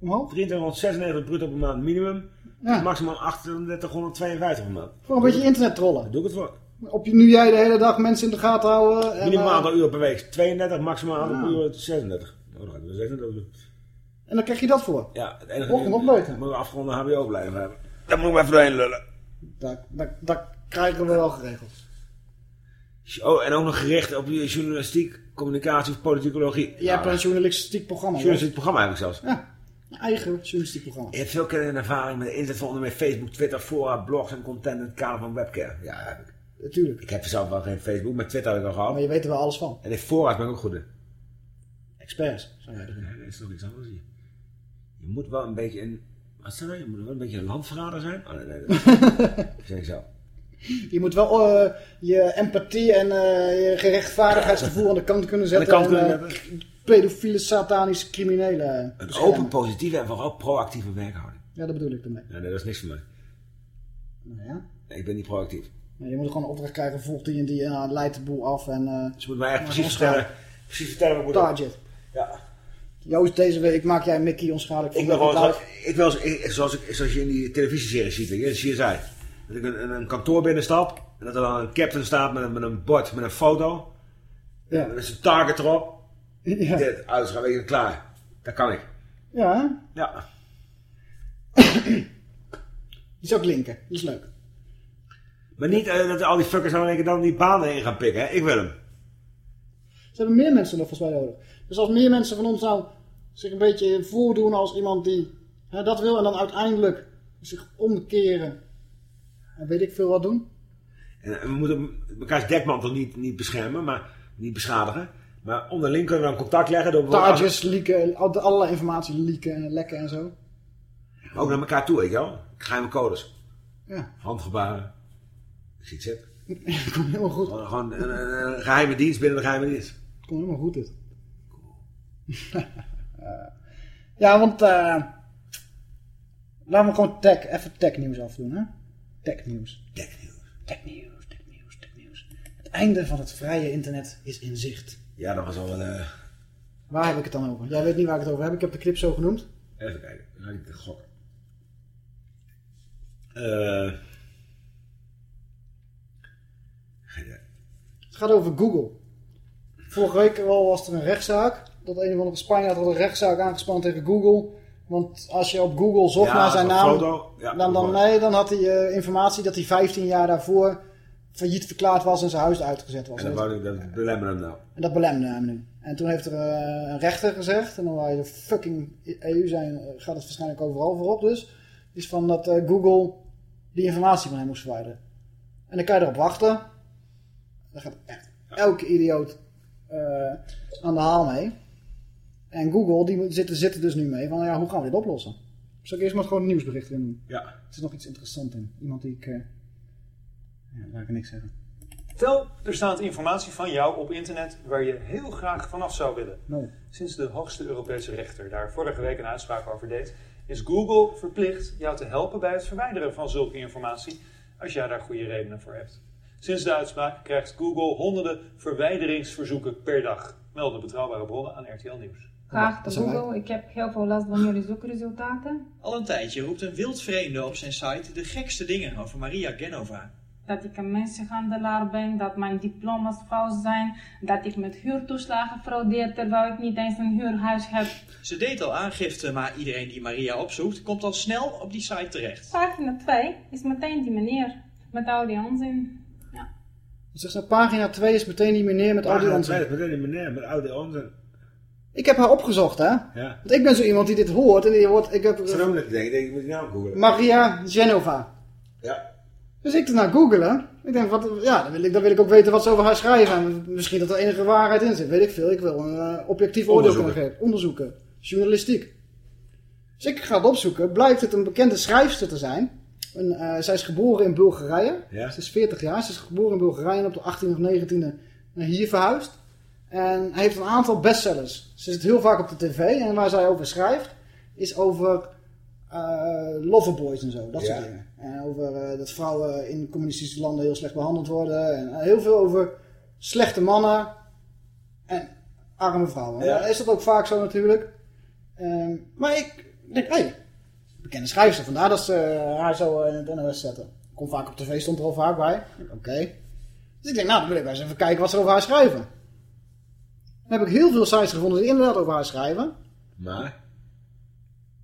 Omhoog? 2396 bruto per maand minimum. Ja. Maximaal 3852 per maand. Voor een beetje internet trollen. Daar doe ik het voor. Op, je- nu jij de hele dag mensen in de gaten houden. En, Minimaal eh, aantal uur per week 32, maximaal Ja. uur 36. Oh, dan gaan we 36 doen. En dan krijg je dat voor. Ja, het enige Och, nog beter. Moet een afgeronde HBO-opleiding hebben. Daar moet ik maar even doorheen lullen. Dat, dat, dat krijgen we wel geregeld. Oh, en ook nog gericht op je journalistiek, communicatie of politicologie. Jij hebt een journalistiek programma. Journalistiek programma heb ik zelfs. Ja, een eigen journalistiek programma. Je hebt veel kennis en ervaring met de internet van onder meer Facebook, Twitter, fora, blogs en content in het kader van webcare. Ja, heb ik. Natuurlijk. Ik heb zelf wel geen Facebook, maar Twitter heb ik al gehad. Maar je weet er wel alles van. En in fora's ben ik ook goed in. Experts. Zou jij Ja, erin. dat is nog iets anders hier. Je moet wel een beetje een... Wat zei dat? Je moet wel een beetje een landverrader zijn? Oh, nee, nee. Dat zeg ik zo. Je moet wel eh, je empathie en eh, je gerechtvaardigheidsgevoel aan de kant kunnen Aan de zetten. kant kunnen en, eh, zetten. pedofiele, satanische criminelen. Een beschermen. open, positieve en vooral proactieve werkhouding. Ja, dat bedoel ik ermee. Nee, nee, dat is niks voor mij. Nou ja. Nee, Ik ben niet proactief. Ja, Je moet gewoon een opdracht krijgen, volgt die en die, en leidt de boel af. En, eh, Ze moeten mij echt precies vertellen, precies vertellen wat ik moet doen. Target. Ja. Joost, deze week maak jij Mickey onschadelijk. Ik ben gewoon, ik ik, zoals, ik, zoals je in die televisieserie ziet, weet je, CSI. Dat ik een, een, kantoor binnenstap en dat er dan een captain staat met een, met een bord, met een foto. Ja. Met zijn target erop. Ja. Dit, weet je, klaar. Dat kan ik. Ja, hè? Ja. Die zou ik linken. Dat is leuk. Maar niet eh, dat al die fuckers nou dan die banen in gaan pikken, hè. Ik wil hem. Ze hebben meer mensen nog volgens mij nodig. Dus als meer mensen van ons nou zich een beetje voordoen als iemand die hè, dat wil en dan uiteindelijk zich omkeren en weet ik veel wat doen. En we moeten mekaars dekmantel niet, niet beschermen, maar niet beschadigen. Maar onderling kunnen we dan contact leggen door Taartjes leaken, al- allerlei informatie leaken en lekken en zo. Ook naar elkaar toe, weet je wel. Geheime codes. Ja. Handgebaren. Ik zie het. Komt helemaal goed. Gewoon, gewoon een, een- een geheime dienst binnen de geheime dienst. Komt helemaal goed dit. ja, want eh laten we gewoon tech, even tech nieuws afdoen, hè? Tech nieuws. Tech nieuws. Tech nieuws, tech nieuws, tech nieuws. Het einde van het vrije internet is in zicht. Ja, dat was al wel... eh, Waar heb ik het dan over? Jij weet niet waar ik het over heb. Ik heb de clip zo genoemd. even kijken. Ga ik het gokken. Eh, Het gaat over Google. Vorige week was er een rechtszaak. Dat een of andere Spanjaard had een rechtszaak aangespannen tegen Google. Want als je op Google zocht Ja, naar zijn naam. Ja, dan, dan, dat nee, dan had hij eh, informatie dat hij 15 jaar daarvoor failliet verklaard was en zijn huis uitgezet was. En wou ik dat belemmeren hem nou. En dat belemde hem nu. En toen heeft er eh, een rechter gezegd, en dan wij de fucking EU zijn, eh, gaat het waarschijnlijk overal voorop dus, is van dat Google die informatie van hem moest verwijderen. En dan kan je erop wachten. Daar gaat echt elke idioot aan de haal mee. En Google, die zitten, zitten dus nu mee van, ja, hoe gaan we dit oplossen? Zal ik eerst maar gewoon een nieuwsbericht in doen? Ja. Er is nog iets interessants in. Iemand die ik... eh ja, laat ik niks zeggen. Stel, er staat informatie van jou op internet waar je heel graag vanaf zou willen. Nee. Sinds de hoogste Europese rechter daar vorige week een uitspraak over deed, is Google verplicht jou te helpen bij het verwijderen van zulke informatie als jij daar goede redenen voor hebt. Sinds de uitspraak krijgt Google honderden verwijderingsverzoeken per dag, melden betrouwbare bronnen aan RTL Nieuws. Geachte Google, ik heb heel veel last van jullie zoekresultaten. Al een tijdje roept een wildvreemde op zijn site de gekste dingen over Maria Genova. Dat ik een mensenhandelaar ben, dat mijn diploma's fout zijn, dat ik met huurtoeslagen fraudeer terwijl ik niet eens een huurhuis heb. Ze deed al aangifte, maar iedereen die Maria opzoekt, komt al snel op die site terecht. Pagina 2 is meteen die meneer met al die onzin. Dus zeg, pagina 2 is meteen die meneer met al die Pagina onzin. twee is meteen die meneer met oude onzin. Ik heb haar opgezocht, hè? Ja. Want ik ben zo iemand die dit hoort en die hoort... Ik heb Ze noemen het denk ik, ik moet die naam googlen. Maria Genova. Ja. Dus ik ernaar googelen. Ik denk, wat, ja, dan wil, ik, dan wil ik ook weten wat ze over haar schrijven. En misschien dat er enige waarheid in zit. Weet ik veel. Ik wil een eh, objectief oordeel kunnen geven. Onderzoeken. Journalistiek. Dus ik ga het opzoeken. Blijkt het een bekende schrijfster te zijn. Een, eh, zij is geboren in Bulgarije. Ja. Ze is 40 jaar. Ze is geboren in Bulgarije en op de 18e of 19e naar hier verhuisd. En hij heeft een aantal bestsellers. Ze zit heel vaak op de tv. En waar zij over schrijft, is over eh loverboys en zo. Dat Ja. soort dingen. En over eh, dat vrouwen in communistische landen heel slecht behandeld worden. En heel veel over slechte mannen en arme vrouwen. Ja. Is dat ook vaak zo natuurlijk. Ehm, maar ik denk, hé, hey, bekende schrijfster. Vandaar dat ze haar zo in het NOS zetten. Komt vaak op tv, stond er al vaak bij. Oké. Dus ik denk, nou, dan wil ik wel eens even kijken wat ze over haar schrijven. Dan heb ik heel veel sites gevonden die inderdaad over haar schrijven. Maar?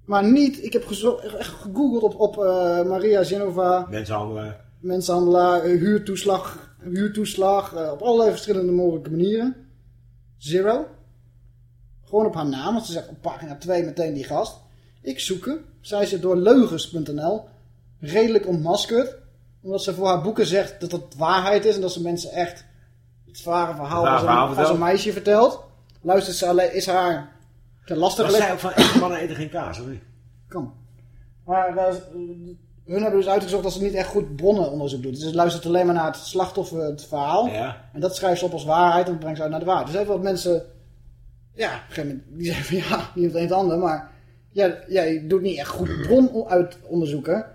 Maar niet, ik heb echt gegoogeld op, op eh, Maria Genova, Mensenhandelaar. mensenhandelaar, eh, huurtoeslag, huurtoeslag eh, op allerlei verschillende mogelijke manieren. Zero. Gewoon op haar naam, want ze zegt op pagina 2 meteen die gast. Ik zoeken. Zij zit door leugens.nl redelijk ontmaskerd. Omdat ze voor haar boeken zegt dat het waarheid is en dat ze mensen echt het ware verhaal, als, een, als vertelt. een meisje vertelt. Luistert ze alleen, is haar ten laste Was gelegd. zij ook van echte mannen eten geen kaas? Kan. Maar eh, hun hebben dus uitgezocht dat ze niet echt goed bronnenonderzoek doet. Dus ze luistert alleen maar naar het slachtoffer, het verhaal. Ja. En dat schrijft ze op als waarheid en brengt ze uit naar de waarheid. Dus even wat mensen, ja, op een gegeven moment, die zeggen van ja, niet het een het ander, maar ja, jij doet niet echt goed bron uit onderzoeken.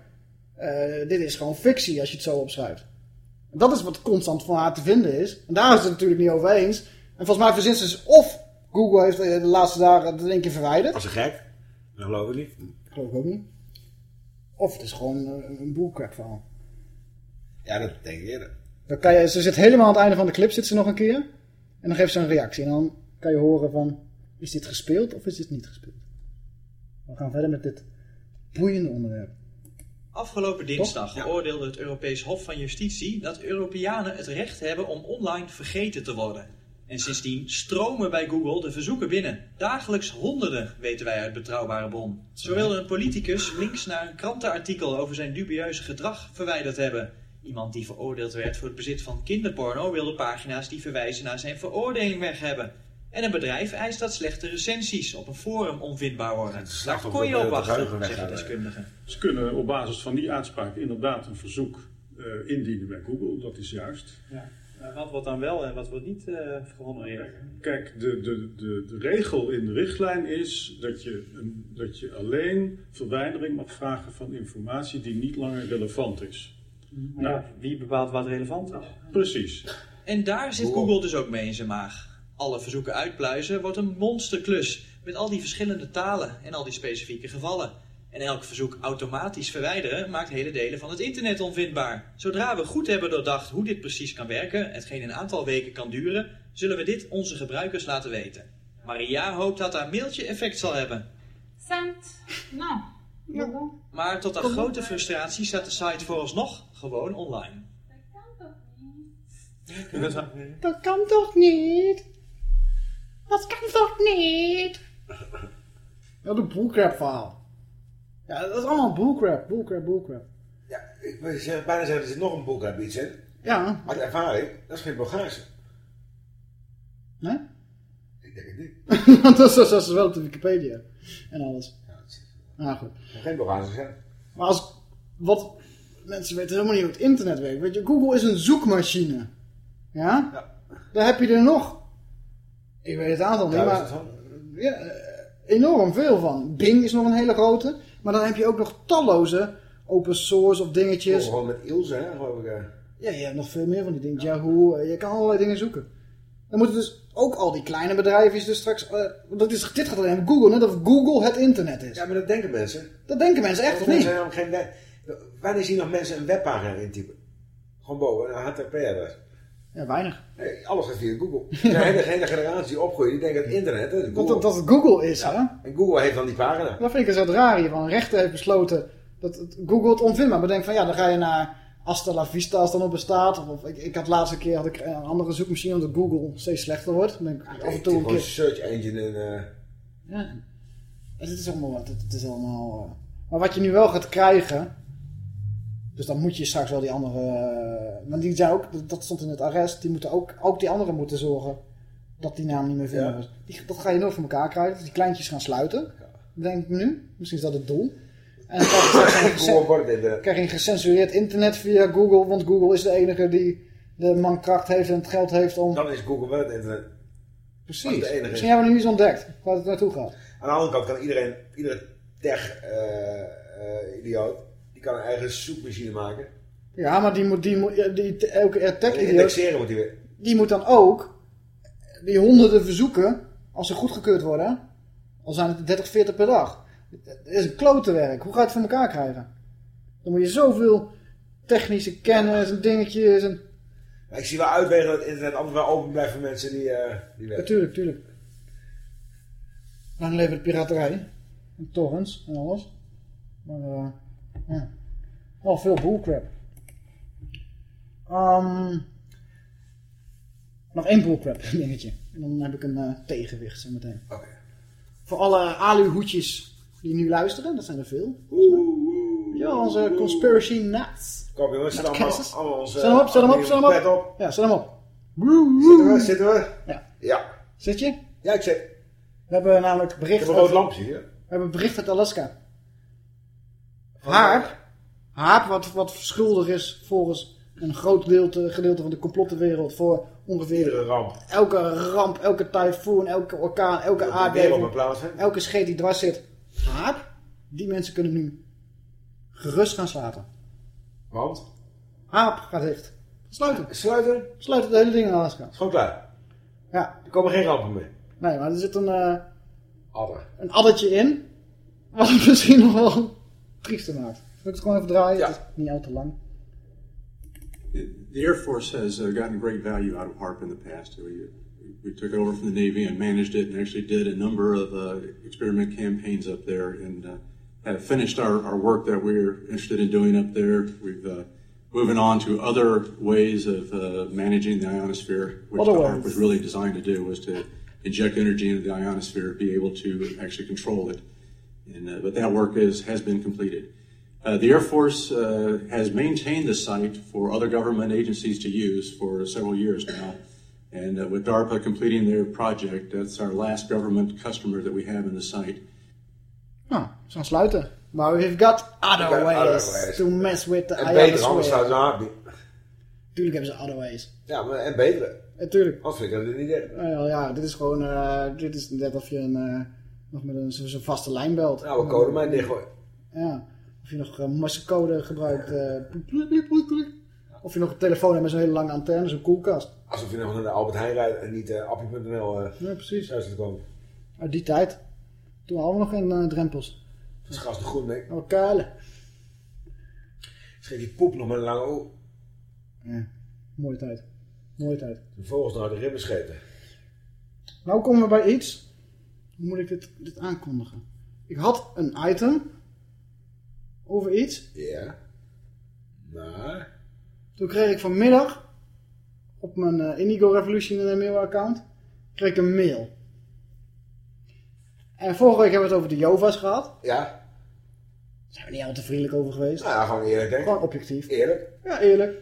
Eh, dit is gewoon fictie als je het zo opschrijft. Dat is wat constant van haar te vinden is. En daar is het natuurlijk niet over eens. En volgens mij verzint ze dus of Google heeft de laatste dagen het in één keer verwijderd. Was ze gek? Dat geloof ik niet. Geloof ik ook niet. Of het is gewoon eh, een bullcrap verhaal. Ja, dat denk ik eerder. Dan kan je, ze zit helemaal aan het einde van de clip, zit ze nog een keer. En dan geeft ze een reactie. En dan kan je horen van, is dit gespeeld of is dit niet gespeeld? We gaan verder met dit boeiende onderwerp. Afgelopen dinsdag oordeelde het Europees Hof van Justitie dat Europeanen het recht hebben om online vergeten te worden. En sindsdien stromen bij Google de verzoeken binnen. Dagelijks honderden, weten wij uit betrouwbare bron. Zo wilde een politicus links naar een krantenartikel over zijn dubieuze gedrag verwijderd hebben. Iemand die veroordeeld werd voor het bezit van kinderporno wilde pagina's die verwijzen naar zijn veroordeling weg hebben. En een bedrijf eist dat slechte recensies op een forum onvindbaar worden. Daar kon je op wachten, zeggen deskundigen. Ze kunnen op basis van die uitspraak inderdaad een verzoek eh, indienen bij Google, dat is juist. Ja. Eh, Wat wordt dan wel en wat wordt niet uh, gehonoreerd? Kijk, de, de, de, de regel in de richtlijn is dat je, een, dat je alleen verwijdering mag vragen van informatie die niet langer relevant is. Maar ja, wie bepaalt wat relevant is? Precies. En daar zit Google dus ook mee in zijn maag. Alle verzoeken uitpluizen wordt een monsterklus. Met al die verschillende talen en al die specifieke gevallen. En elk verzoek automatisch verwijderen maakt hele delen van het internet onvindbaar. Zodra we goed hebben doordacht hoe dit precies kan werken, hetgeen een aantal weken kan duren, zullen we dit onze gebruikers laten weten. Maria hoopt dat haar mailtje effect zal hebben. Cent. Nou. Maar tot haar grote frustratie staat de site vooralsnog gewoon online. Dat kan toch niet? Dat kan toch niet? Ja, de bullcrap verhaal. Ja, dat is allemaal bullcrap, bullcrap, bullcrap. Ja, ik wil zeggen, bijna zeggen, er zit nog een uit iets in. Ja. Maar de ervaring, dat is geen Bulgaarse. Nee? Ik denk het niet. Want dat is, dat is wel op de Wikipedia. En alles. Nou goed. Geen Bulgaarse zijn. Maar als, wat, mensen weten helemaal niet hoe het internet werkt. Weet je, Google is een zoekmachine. Ja? Daar heb je er nog. Ik weet het aantal niet, maar ja, eh, enorm veel van. Bing is nog een hele grote. Maar dan heb je ook nog talloze open source of dingetjes. Gewoon met Ilse, hè, geloof ik. eh. Ja, je hebt nog veel meer van die dingen. Yahoo, eh, je kan allerlei dingen zoeken. Dan moeten dus ook al die kleine bedrijven dus straks... dat is, dit gaat alleen om Google, net of Google het internet is. Ja, maar dat denken mensen. Dat denken mensen echt, of niet? Geen. Wanneer zien nog mensen een webpagina intypen? Gewoon boven, een HTTP-adres. Ja, weinig. Nee, alles gaat via Google. De hele, hele generatie die opgroeit, die denkt dat internet, hè, Dat, dat, dat het Google is, hè? En Google heeft dan die pagina. Dat vind ik dus het raar hier. Van rechter heeft besloten dat het Google het onvindbaar. Maar denk van ja, dan ga je naar Hasta la Vista als het dan op bestaat. Of, of ik, ik had laatste keer had ik een andere zoekmachine omdat Google steeds slechter wordt. Dan denk ik af en toe een keer. search engine en... eh, Ja. Het is allemaal wat. Het, het is allemaal. eh, Maar wat je nu wel gaat krijgen. Dus dan moet je straks wel die andere. eh, want die zijn ook, dat stond in het arrest. Die moeten ook, ook die anderen moeten zorgen dat die naam niet meer vinden Ja. Die, dat ga je nooit voor elkaar krijgen. Dus die kleintjes gaan sluiten. Denk ik nu. Misschien is dat het doel. En dan krijg je een gecensureerd internet via Google. Want Google is de enige die de mankracht heeft en het geld heeft om. Dan is Google wel het internet. Precies. De enige is. Misschien hebben we nu iets ontdekt. Waar het naartoe gaat. Aan de andere kant kan iedereen, iedere tech-idioot, die kan een eigen zoekmachine maken. Ja, maar die moet, die moet, ja, die, elke tech-idioot, indexeren moet die weer. die moet dan ook die honderden verzoeken, als ze goedgekeurd worden, al zijn het 30, 40 per dag. Het is een klote werk. Hoe ga je het voor elkaar krijgen? Dan moet je zoveel technische kennis en dingetjes en... Ik zie wel uitwegen dat het internet altijd wel open blijft voor mensen die, eh die werken. Natuurlijk, tuurlijk. Lang leven de piraterij. En torrents en alles. Maar eh ja. Wel veel bullcrap. Ehm nog één bullcrap dingetje. En dan heb ik een eh, tegenwicht zo meteen. Oké. Voor alle aluhoedjes die nu luisteren, dat zijn er veel. Ja, onze conspiracy nuts. Kom jongens, zet allemaal, onze... Zet hem op, zet hem op, zet hem op. Op. Ja, zet hem op. Zitten we, zitten we? Ja. Ja. Zit je? Ja, ik zit. We hebben namelijk bericht... Ik heb een rood lampje hier. We hebben bericht uit Alaska. Haap, Haap wat, wat schuldig is volgens een groot gedeelte, gedeelte van de complottenwereld voor ongeveer ramp. elke ramp, elke tyfoon, elke orkaan, elke aardbeving, elke scheet die dwars zit. Haap, die mensen kunnen nu gerust gaan slapen. Want? Haap gaat dicht. Sluiten. Sluiten? Sluiten de hele ding in Alaska. Is gewoon klaar. Ja. Er komen geen rampen meer. Nee, maar er zit een, eh, Adder. een addertje in. Wat misschien nog wel triester maakt. Wil ik het gewoon even draaien? Het is niet al te lang. The Air Force has uh, gotten great value out of HARP in the past. We, we took it over from the Navy and managed it and actually did a number of uh, experiment campaigns up there and uh, have finished our, our work that we're interested in doing up there. We've uh, moving on to other ways of uh, managing the ionosphere, which Other the HARP was really designed to do, was to inject energy into the ionosphere, be able to actually control it. And, uh, but that work is, has been completed. Uh, the Air Force uh, has maintained the site for other government agencies to use for several years now. And uh, with DARPA completing their project, that's our last government customer that we have in the site. Nou, ze gaan sluiten. Maar we've got other We've got ways, other ways. to mess with the En beter, anders ionosphere. zouden ze Haap niet. Tuurlijk hebben ze other ways. Ja, maar, en betere. Natuurlijk. Anders vind ik dat het niet echt. Nou ja, dit is gewoon, eh, dit is net of je een, eh, nog met een zo- zo'n vaste lijn belt. Nou, we code mij dichtgooien. Ja. Of je nog uh, massacode gebruikt. eh, of je nog een telefoon hebt met zo'n hele lange antenne, zo'n koelkast. Alsof je nog naar de Albert Heijn rijdt en niet uh, appie.nl uh, ja, precies. thuis komen. Uit die tijd. Toen hadden we nog geen uh, drempels. Dat is gast goed mee. Oh. Schreef die poep nog met een lange O. Ja, mooie tijd. Mooie tijd. Vervolgens naar de ribben scheten. Nou komen we bij iets. Hoe moet ik dit, dit aankondigen? Ik had een item over iets. Ja. Maar... Toen kreeg ik vanmiddag op mijn eh, Indigo Revolution mail-account, kreeg ik een mail. En vorige week hebben we het over de Jova's gehad. Ja. Daar zijn we niet al te vriendelijk over geweest. Nou ja, gewoon eerlijk, hè? Gewoon objectief. Eerlijk. Ja, eerlijk.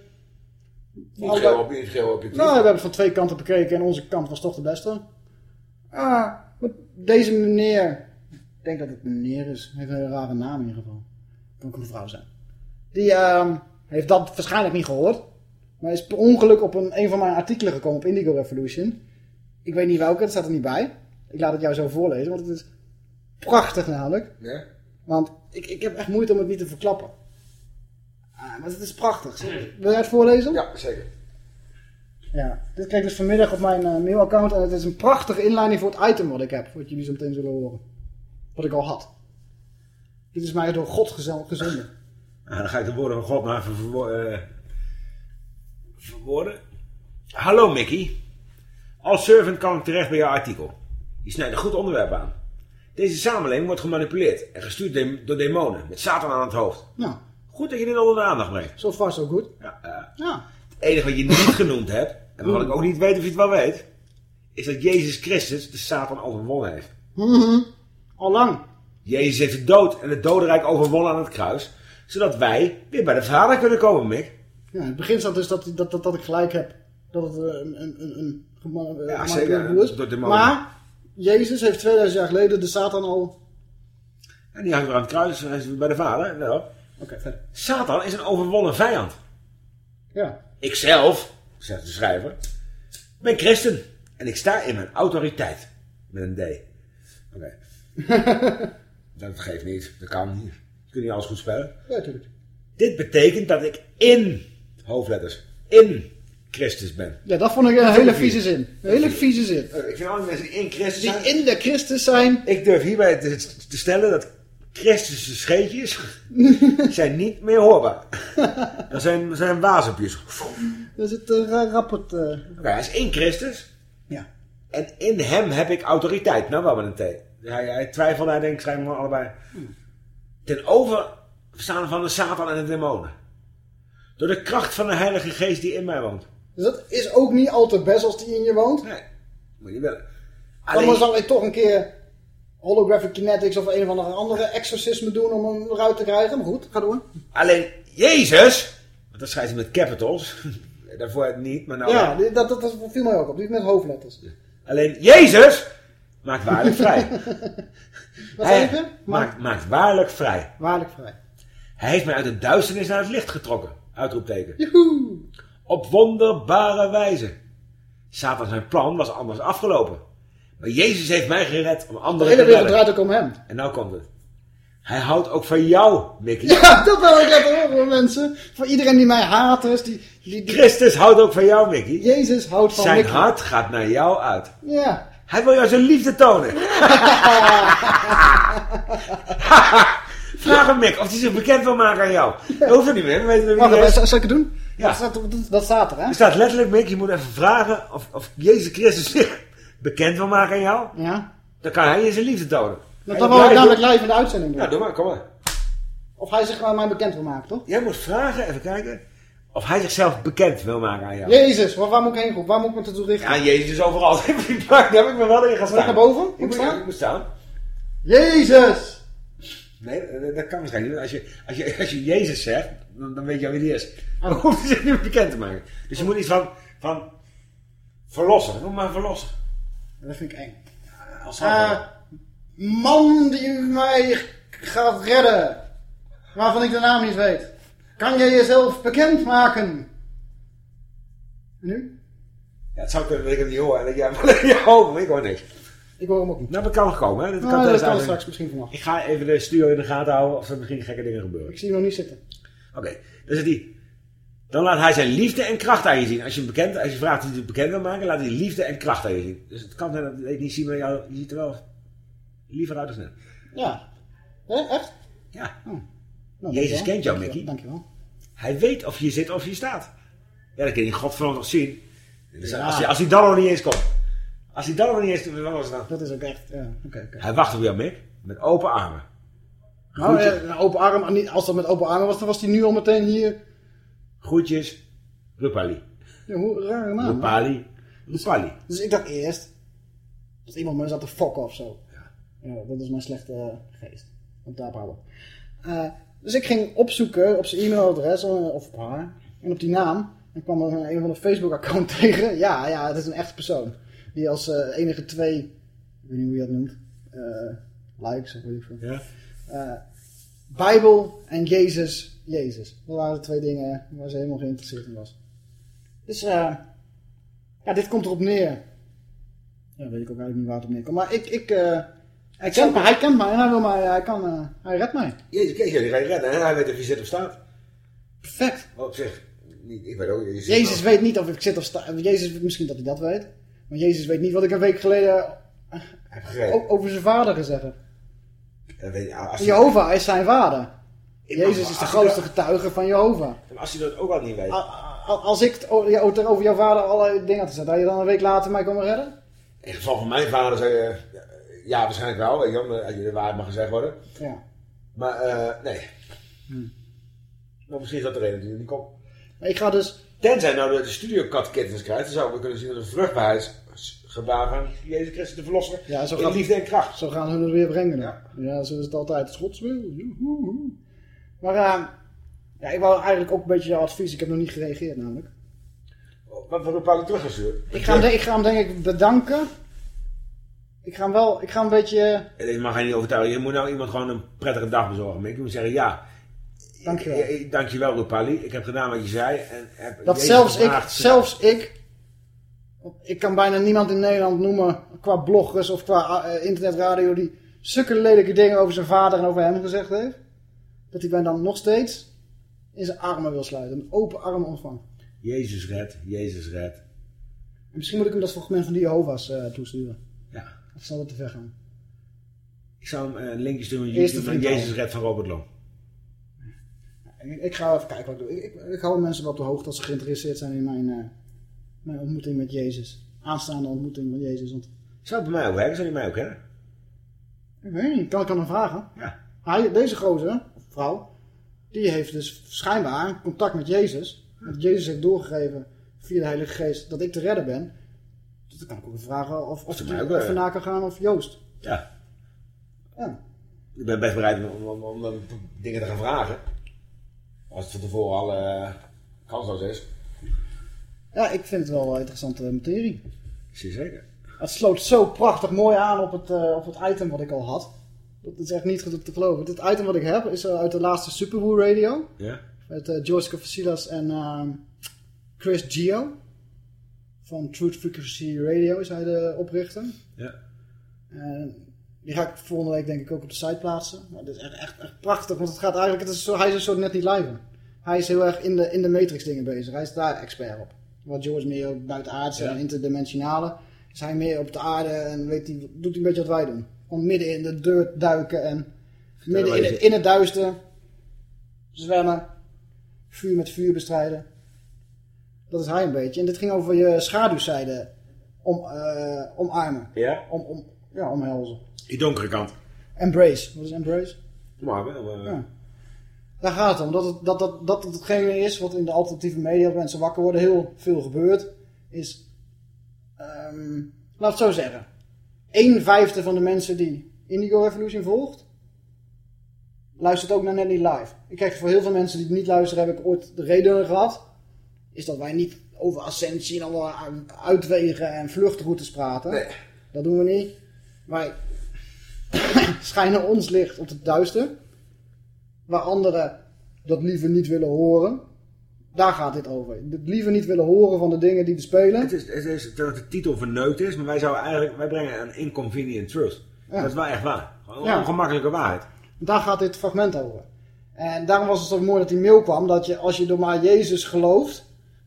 Niet geel op, niet geel objectief. Nou, we hebben het van twee kanten bekeken en onze kant was toch de beste. Ah, deze meneer, ik denk dat het een meneer is, heeft een hele rare naam in ieder geval. Kan ook een vrouw zijn. Die ehm, heeft dat waarschijnlijk niet gehoord. Maar is per ongeluk op een, een van mijn artikelen gekomen op Indigo Revolution. Ik weet niet welke, het staat er niet bij. Ik laat het jou zo voorlezen, want het is prachtig namelijk. Ja? Want ik, ik heb echt moeite om het niet te verklappen. Ah, maar het is prachtig. Wil jij het voorlezen? Ja, zeker. Ja, dit kreeg ik dus vanmiddag op mijn eh, mailaccount. En het is een prachtige inleiding voor het item wat ik heb. Wat jullie zo meteen zullen horen. Wat ik al had. Dit is mij door God gezo- gezonden. Nou, dan ga ik de woorden van God maar even verwo- eh, verwoorden. Hallo Mickey. Als servant kan ik terecht bij jouw artikel. Je snijdt een goed onderwerp aan. Deze samenleving wordt gemanipuleerd en gestuurd door demonen met Satan aan het hoofd. Nou, Goed dat je dit onder de aandacht brengt. zo far so good. Ja, ja. Ja. Het enige wat je niet genoemd hebt, en wat ik ook niet weet of je het wel weet, is dat Jezus Christus de Satan overwonnen heeft. Mhm. Al lang. Jezus heeft de dood en het dodenrijk overwonnen aan het kruis, zodat wij weer bij de Vader kunnen komen, Mick. Ja, in het begin staat dus dat, dat, dat, dat ik gelijk heb. Dat het eh, een, een, een, een gema- eh, Ja, zeker, is. door. Maar Jezus heeft 2000 jaar geleden de Satan al... En die hangt weer aan het kruis en hij is weer bij de Vader. Wel. Oké, verder. Satan is een overwonnen vijand. Ja. Ikzelf, zegt de schrijver, ben christen. En ik sta in mijn autoriteit. Met een D. Oké. dat geeft niet. Dat kan niet. Je kunt niet alles goed spellen. Ja, natuurlijk. Dit betekent dat ik in, hoofdletters, in Christus ben. Ja, dat vond ik een hele vieze zin. Een hele vieze zin. Eh, Ik vind alle mensen die in Christus Die zijn... in de Christus zijn. Ik durf hierbij te, te stellen dat Christus' scheetjes zijn niet meer hoorbaar. Dat zijn, zijn wazempjes. Is het uh, rapport. eh. Oké, hij is in Christus. Ja. En in hem heb ik autoriteit. Nou, wel met een T. Hij, hij twijfelde, hij denkt, schrijf maar allebei. Ten overstaan van de Satan en de demonen. Door de kracht van de Heilige Geest die in mij woont. Dus dat is ook niet al te best als die in je woont. Nee, moet je niet willen. Dan Alleen, zal ik toch een keer holographic kinetics of een of andere andere exorcisme doen om hem eruit te krijgen. Maar goed, ga door. alleen Jezus, want dat schrijft hij met capitals. Daarvoor niet, maar nou... ja, dat, dat, dat viel mij ook op. Die met hoofdletters. Alleen Jezus maakt waarlijk vrij. Wat Hij maakt, maakt waarlijk vrij. Waarlijk vrij. Hij heeft mij uit de duisternis naar het licht getrokken. Uitroepteken. Joehoe. Op wonderbare wijze. Satan zijn plan was anders afgelopen. Maar Jezus heeft mij gered om De anderen hele te wereld redden. draait ook om hem. En nou komt het. Hij houdt ook van jou, Mickey. Ja, dat wil ik laten horen, mensen. Voor iedereen die mij haat, dus die, die, die- Christus houdt ook van jou, Mickey. Jezus houdt van Zijn Mickey. hart gaat naar jou uit. Ja. Hij wil jou zijn liefde tonen. Vraag hem, Mick, of hij zich bekend wil maken aan jou. Dat hoeft het niet meer. We weten wie Wacht zal zal ik het doen? Ja. Dat, staat, dat staat er, hè? Er staat letterlijk, Mick, je moet even vragen of, of Jezus Christus zich bekend wil maken aan jou. Ja. Dan kan hij je zijn liefde tonen. Dat dan ik namelijk live in de uitzending doen. Ja, doe maar, kom maar. Of hij zich aan mij bekend wil maken, toch? Jij moet vragen, even kijken, of hij zichzelf bekend wil maken aan jou. Jezus, waar, waar moet ik heen groep? Waar moet ik me naartoe richten? Ja, Jezus is overal. Daar heb ik me wel in gaan Moet staan. ik naar boven? Je Moet ik moet, staan? je moet staan. Jezus! Nee, dat, kan waarschijnlijk niet. Als je, als je, als je Jezus zegt, dan, dan weet je wie die is. Dan Oh. hoeft hij zich niet bekend te maken. Dus je moet iets van, van verlossen. Noem maar verlossen. Dat vind ik eng. Als Eh, man die mij gaat redden. Waarvan ik de naam niet weet. Kan je jezelf bekendmaken? En nu? ja, het zou kunnen dat ik het niet hoor. En jij maar maar ik hoor niks. Ik hoor hem ook niet. Nou, dat kan nog komen. Hè? Dat Nou, kan dat kan straks misschien vanaf. Ik ga even de studio in de gaten houden of er misschien gekke dingen gebeuren. Ik zie hem nog niet zitten. Oké, dan zit hij. Dan laat hij zijn liefde en kracht aan je zien. Als je, hem bekend, als je vraagt hij het bekend wil maken, laat hij liefde en kracht aan je zien. Dus het kan zijn dat ik niet zie, maar jou, je ziet er wel liever uit als net. Ja. Echt? Ja. Oh. Nou, Jezus dankjewel. kent jou, Mickey. Dankjewel. Hij weet of je zit of je staat. Ja, dat kun je godverdomme nog zien. Dus Ja. als, hij, als hij dan nog niet eens komt. Als hij dan nog niet eens komt, wat was dan? Dat is ook echt, ja. Hij wacht op jou, Mick. Met open armen. Nou, eh, open arm, als dat met open armen was, dan was hij nu al meteen hier. Groetjes, Rupali. Ja, hoe rare naam. Lupali. Lupali. Dus ik dacht eerst dat iemand me zat te fokken of zo. Ja. dat is mijn slechte geest. Om daar houden. Eh dus ik ging opzoeken op zijn e-mailadres eh, of op haar. En op die naam. En kwam er een, van de Facebook-account tegen. Ja, ja, het is een echte persoon. Die als eh, enige twee, ik weet niet hoe je dat noemt, eh, likes of weet ik veel. Ja. Bijbel en Jezus, Jezus. Dat waren de twee dingen waar ze helemaal geïnteresseerd in was. Dus eh, ja, dit komt erop neer. Ja, weet ik ook eigenlijk niet waar het op neerkomt. Maar ik, ik, hij, kent mij, hij kent mij en hij wil mij, hij kan, eh, hij redt mij. Jezus, kijk, jullie gaan je redden. En hij weet of je zit of staat. Perfect. Wat op zich, niet, ik weet ook. Je Jezus weet niet of ik zit of sta. Jezus, misschien dat hij dat weet. Maar Jezus weet niet wat ik een week geleden over zijn vader gezegd heb. En weet je, als hij- Jehovah is zijn vader. Jezus is de grootste dat- getuige van Jehovah. En als hij dat ook al niet weet. Al- Als ik het over jouw vader allerlei dingen had gezegd, had je dan een week later mij komen redden? In het geval van mijn vader zei je... Ja, waarschijnlijk wel. Weet je, als je de waarheid mag gezegd worden. Ja. Maar eh, nee. Hm. Maar misschien is dat de reden die er niet komt. Maar ik ga dus... Tenzij nou de, de studio kat kittens krijgt, dan zouden we kunnen zien dat een vruchtbaarheidsgebaar van Jezus Christus de Verlosser Ja, zo in liefde en kracht. Zo gaan hun er weer brengen. Ja, ja zo is het altijd. Het is Gods wil. Maar eh, ja, ik wou eigenlijk ook een beetje jouw advies. Ik heb nog niet gereageerd namelijk. Wat wordt Paul teruggestuurd? Ik ga, hem, de- ik ga hem denk ik bedanken. Ik ga hem wel, ik ga een beetje... En Ik mag je niet overtuigen. Je moet nou iemand gewoon een prettige dag bezorgen. Mick. Je moet zeggen, ja. Dankjewel. Ik- Dankjewel, Rupali. Ik heb gedaan wat je zei. En heb Dat zelfs ik, zelfs ik... Ik kan bijna niemand in Nederland noemen qua bloggers of qua eh, internetradio die zulke lelijke dingen over zijn vader en over hem gezegd heeft. Dat hij mij dan nog steeds in zijn armen wil sluiten. Een open armen ontvangt. Jezus red, Jezus red. En Misschien moet ik hem dat fragment van die Jehovah's eh, toesturen. Of zal dat te ver gaan? Ik zou hem eh, een linkje sturen van YouTube Jezus red van Robert Long. Ik, ik ga even kijken wat ik doe. Ik, ik, ik hou mensen wel op de hoogte als ze geïnteresseerd zijn in mijn, eh, mijn ontmoeting met Jezus. Aanstaande ontmoeting met Jezus. Want Zou het bij mij ook werken? Zou die mij ook kennen? ik weet niet, kan hem vragen? Ja. Hij, deze gozer, of vrouw, die heeft dus schijnbaar contact met Jezus. Want Jezus heeft doorgegeven via de Heilige Geest dat ik te redden ben. Dan kan ik ook vragen of, of ik even eh, na kan gaan of Joost. Ja. Ja. Ik ben best bereid om, om, om, om dingen te gaan vragen. Als het van tevoren al eh kansloos is. Ja, ik vind het wel een interessante materie. Zeker. Het sloot zo prachtig mooi aan op het, eh, op het item wat ik al had. Dat is echt niet goed te geloven. Het item wat ik heb is eh, uit de laatste Superbowl Radio. Ja? Met eh, George en ehm, Chris Gio. Van Truth Frequency Radio is hij de oprichter. Ja. En die ga ik volgende week denk ik ook op de site plaatsen. Maar dit is echt, echt, echt prachtig. Want het gaat eigenlijk, het is zo, hij is een soort net niet live. Hij is heel erg in de, in de matrix dingen bezig. Hij is daar expert op. Wat George meer op buitenaardse Ja. en interdimensionale. Is hij meer op de aarde en weet doet hij een beetje wat wij doen. Gewoon midden in de dirt duiken en midden in in het duister zwemmen. Vuur met vuur bestrijden. Dat is hij een beetje. En dit ging over je schaduwzijde om, eh, omarmen. Ja? Om, om, ja, omhelzen. Die donkere kant. Embrace. Wat is embrace? Maar wel. eh, Ja. Daar gaat het om. Dat het, dat, dat, dat het hetgene is wat in de alternatieve media, als mensen wakker worden, heel veel gebeurt. Is, ehm, laat het zo zeggen. Een vijfde van de mensen die Indigo Revolution volgt, luistert ook naar Nelly Live. Ik krijg voor heel veel mensen die het niet luisteren, heb ik ooit de reden gehad. Is dat wij niet over ascensie en allemaal uitwegen en vluchtroutes praten. Nee. Dat doen we niet. Wij schijnen ons licht op het duister. Waar anderen dat liever niet willen horen. Daar gaat dit over. Het liever niet willen horen van de dingen die er spelen. Het is, het is dat de titel verneukt is, maar wij zouden eigenlijk, wij brengen een inconvenient truth. Ja. Dat is wel echt waar. Gewoon een Ja. ongemakkelijke waarheid. Daar gaat dit fragment over. En daarom was het zo mooi dat die mail kwam. Dat je, als je door maar Jezus gelooft,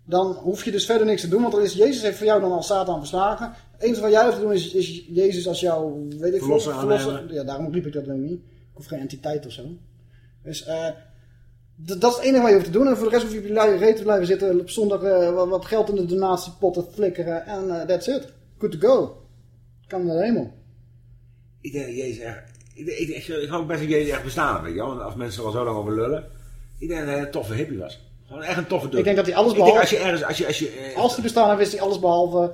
dan hoef je dus verder niks te doen. Want er is, Jezus heeft voor jou dan al Satan verslagen. Het enige wat jij hoeft te doen is, is Jezus als jouw, weet ik Verlosser aannemen. Ja, daarom riep ik dat ook niet. Ik hoef geen entiteit of zo. Dus eh, d- dat is het enige wat je hoeft te doen. En voor de rest hoef je op je lui reet te blijven zitten. Op zondag eh, wat, geld in de donatiepot te flikkeren. En eh, that's it. Good to go. Kan naar de hemel. Ik denk dat Jezus echt... Ik, denk- ik, ik, ik geloof best dat Jezus echt bestaan, weet je wel. Want als mensen er al zo lang over lullen. Ik denk dat hij een toffe hippie was. Gewoon echt een toffe dude. Ik denk dat hij alles Ik denk behalve... als je ergens... Als, je, als, je, eh, Als hij bestaan heeft, is hij alles behalve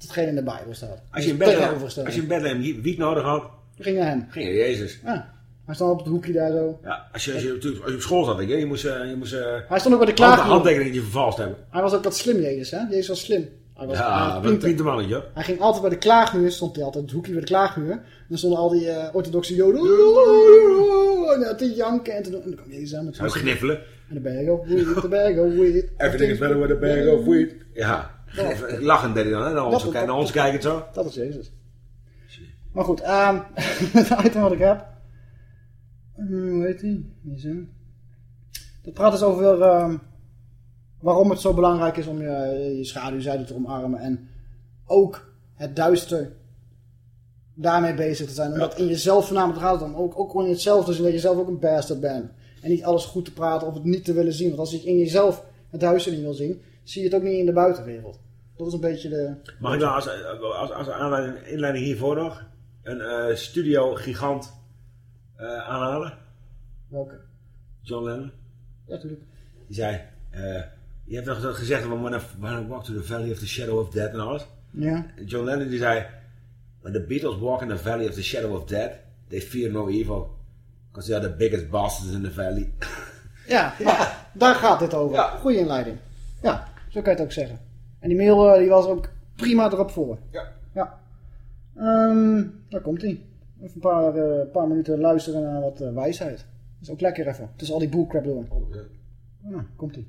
hetgeen in de Bijbel staat. als, je in Dus Bethlehem, als je in Bethlehem wiet nodig had, ging naar hem. ging naar Jezus. Ja. Hij stond op het hoekje daar zo. Ja, als je, als je, als je op school zat, weet je, je moest, eh, je moest eh, Hij stond ook bij de hand- klaagmuur. handtekeningen die vervalst hebben. Hij was ook wat slim, Jezus, hè? Jezus was slim. Hij was Ja, hij een pintermannetje. Hij ging altijd bij de klaagmuur, stond hij altijd het hoekje bij de klaagmuur. En dan stonden al die orthodoxe joden. En hij te janken. En, toen, en dan kwam Jezus aan met Zou kniffelen. De bag of weed, de bag of weed. Everything is better with a bag of weed. Ja, Ja. lachen deed hij dan, hè? Naar ons, naar ons kijken en zo. Dat is Jezus. Maar goed, ehm het item wat ik heb. Hmm, hoe heet die? Dat praat dus over ehm, waarom het zo belangrijk is om je, je schaduwzijde te omarmen. En ook het duister daarmee bezig te zijn. Omdat in jezelf voornamelijk gaat het om. Ook, ook gewoon in jezelf dus dat je zelf ook een bastard bent. En niet alles goed te praten of het niet te willen zien. Want als je in jezelf het duister niet wil zien, zie je het ook niet in de buitenwereld. Dat is een beetje de... Mag ik dan als, als, als aanleiding, inleiding hiervoor nog een eh, studio gigant eh, aanhalen? Welke? John Lennon. Ja, natuurlijk. Die zei, eh, je hebt nog gezegd, when I, when I walk to the valley of the shadow of death en alles. Ja. John Lennon die zei, when the Beatles walk in the valley of the shadow of death, they fear no evil. Because they are the biggest bastards in the valley. Ja, nou, daar gaat dit over. Goeie inleiding. Ja, zo kan je het ook zeggen. En die mail eh, die was ook prima erop voor. Ja. Ja. Ehm, daar komt hij. Even een paar, eh, paar minuten luisteren naar wat eh, wijsheid. Dat is ook lekker even. Tussen al die bullcrap door. Ja, komt hij.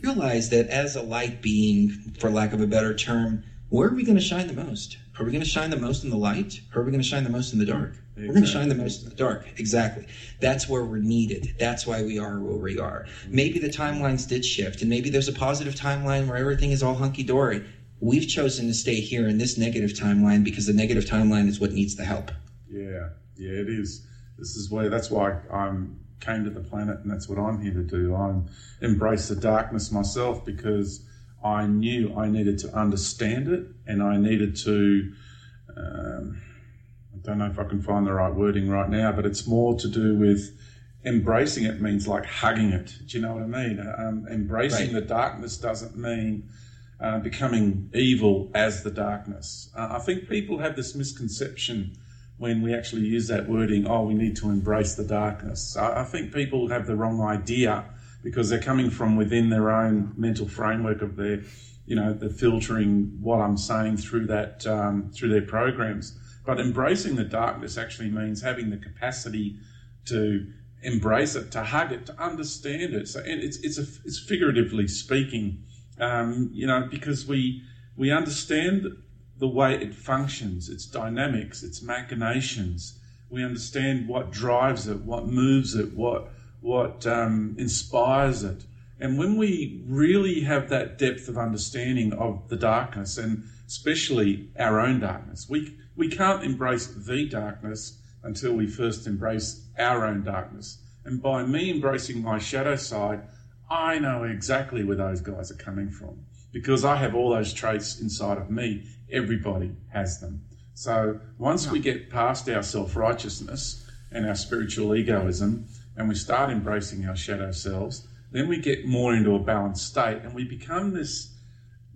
realize that as a light being, for lack of a better term, where are we going to shine the most? Are we going to shine the most in the light? Or are we going to shine the most in the dark? We're going to shine the most in the dark. Exactly. That's where we're needed. That's why we are where we are. Maybe the timelines did shift, and maybe there's a positive timeline where everything is all hunky dory. We've chosen to stay here in this negative timeline because the negative timeline is what needs the help. Yeah, yeah, it is. This is where that's why I'm came to the planet, and that's what I'm here to do. I'm embrace the darkness myself because I knew I needed to understand it, and I needed to. Um, I don't know if I can find the right wording right now, but it's more to do with embracing it means like hugging it. Do you know what I mean? Um, embracing Right. the darkness doesn't mean uh, becoming evil as the darkness. Uh, I think people have this misconception when we actually use that wording, oh, we need to embrace the darkness. I, I think people have the wrong idea because they're coming from within their own mental framework of their, you know, the filtering what I'm saying through that, um, through their programs. But embracing the darkness actually means having the capacity to embrace it, to hug it, to understand it. So it- it's it's a, it's figuratively speaking, um, you know, because we we understand the way it functions, its dynamics, its machinations. We understand what drives it, what moves it, what what um, inspires it. And when we really have that depth of understanding of the darkness, and especially our own darkness, we we can't embrace the darkness until we first embrace our own darkness. And by me embracing my shadow side, I know exactly where those guys are coming from because I have all those traits inside of me. Everybody has them. So once we get past our self righteousness and our spiritual egoism and we start embracing our shadow selves, then we get more into a balanced state and we become this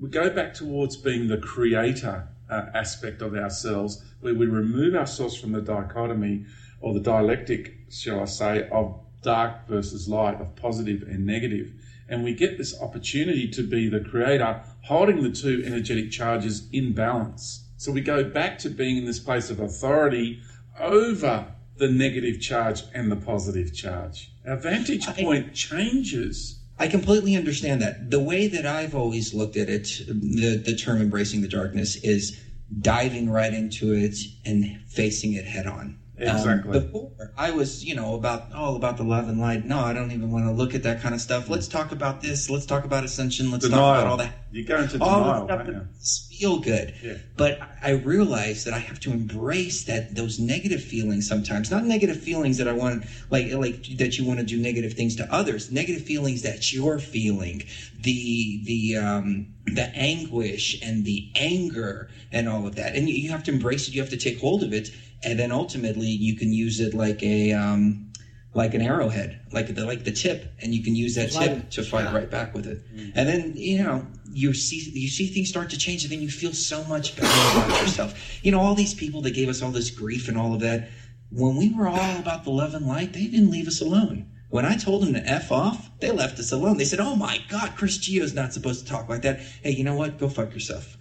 we go back towards being the creator uh, aspect of ourselves, where we remove ourselves from the dichotomy or the dialectic, shall I say, of dark versus light, of positive and negative. And we get this opportunity to be the creator, holding the two energetic charges in balance. So we go back to being in this place of authority over the negative charge and the positive charge. Our vantage point changes. I completely understand that. The way that I've always looked at it, the, the term embracing the darkness is diving right into it and facing it head on. Exactly. Um, before I was, you know, about all about the love and light. No, I don't even want to look at that kind of stuff. Let's talk about this. Let's talk about ascension. Let's talk about all that. You go into all denial, stuff don't that makes feel good. Yeah. But I realize that I have to embrace that those negative feelings sometimes. Not negative feelings that I want like like that you want to do negative things to others. Negative feelings that you're feeling. The the um the anguish and the anger and all of that. And you, you have to embrace it, you have to take hold of it, and then ultimately you can use it like a um like an arrowhead, like the like the tip, and you can use that Right. tip to fight right back with it. And then you know you see you see things start to change, and then you feel so much better about yourself. You know, all these people that gave us all this grief and all of that. When we were all about the love and light, they didn't leave us alone. When I told them to f off, they left us alone. They said, "Oh my God, Chris Gio's not supposed to talk like that." Hey, you know what? Go fuck yourself.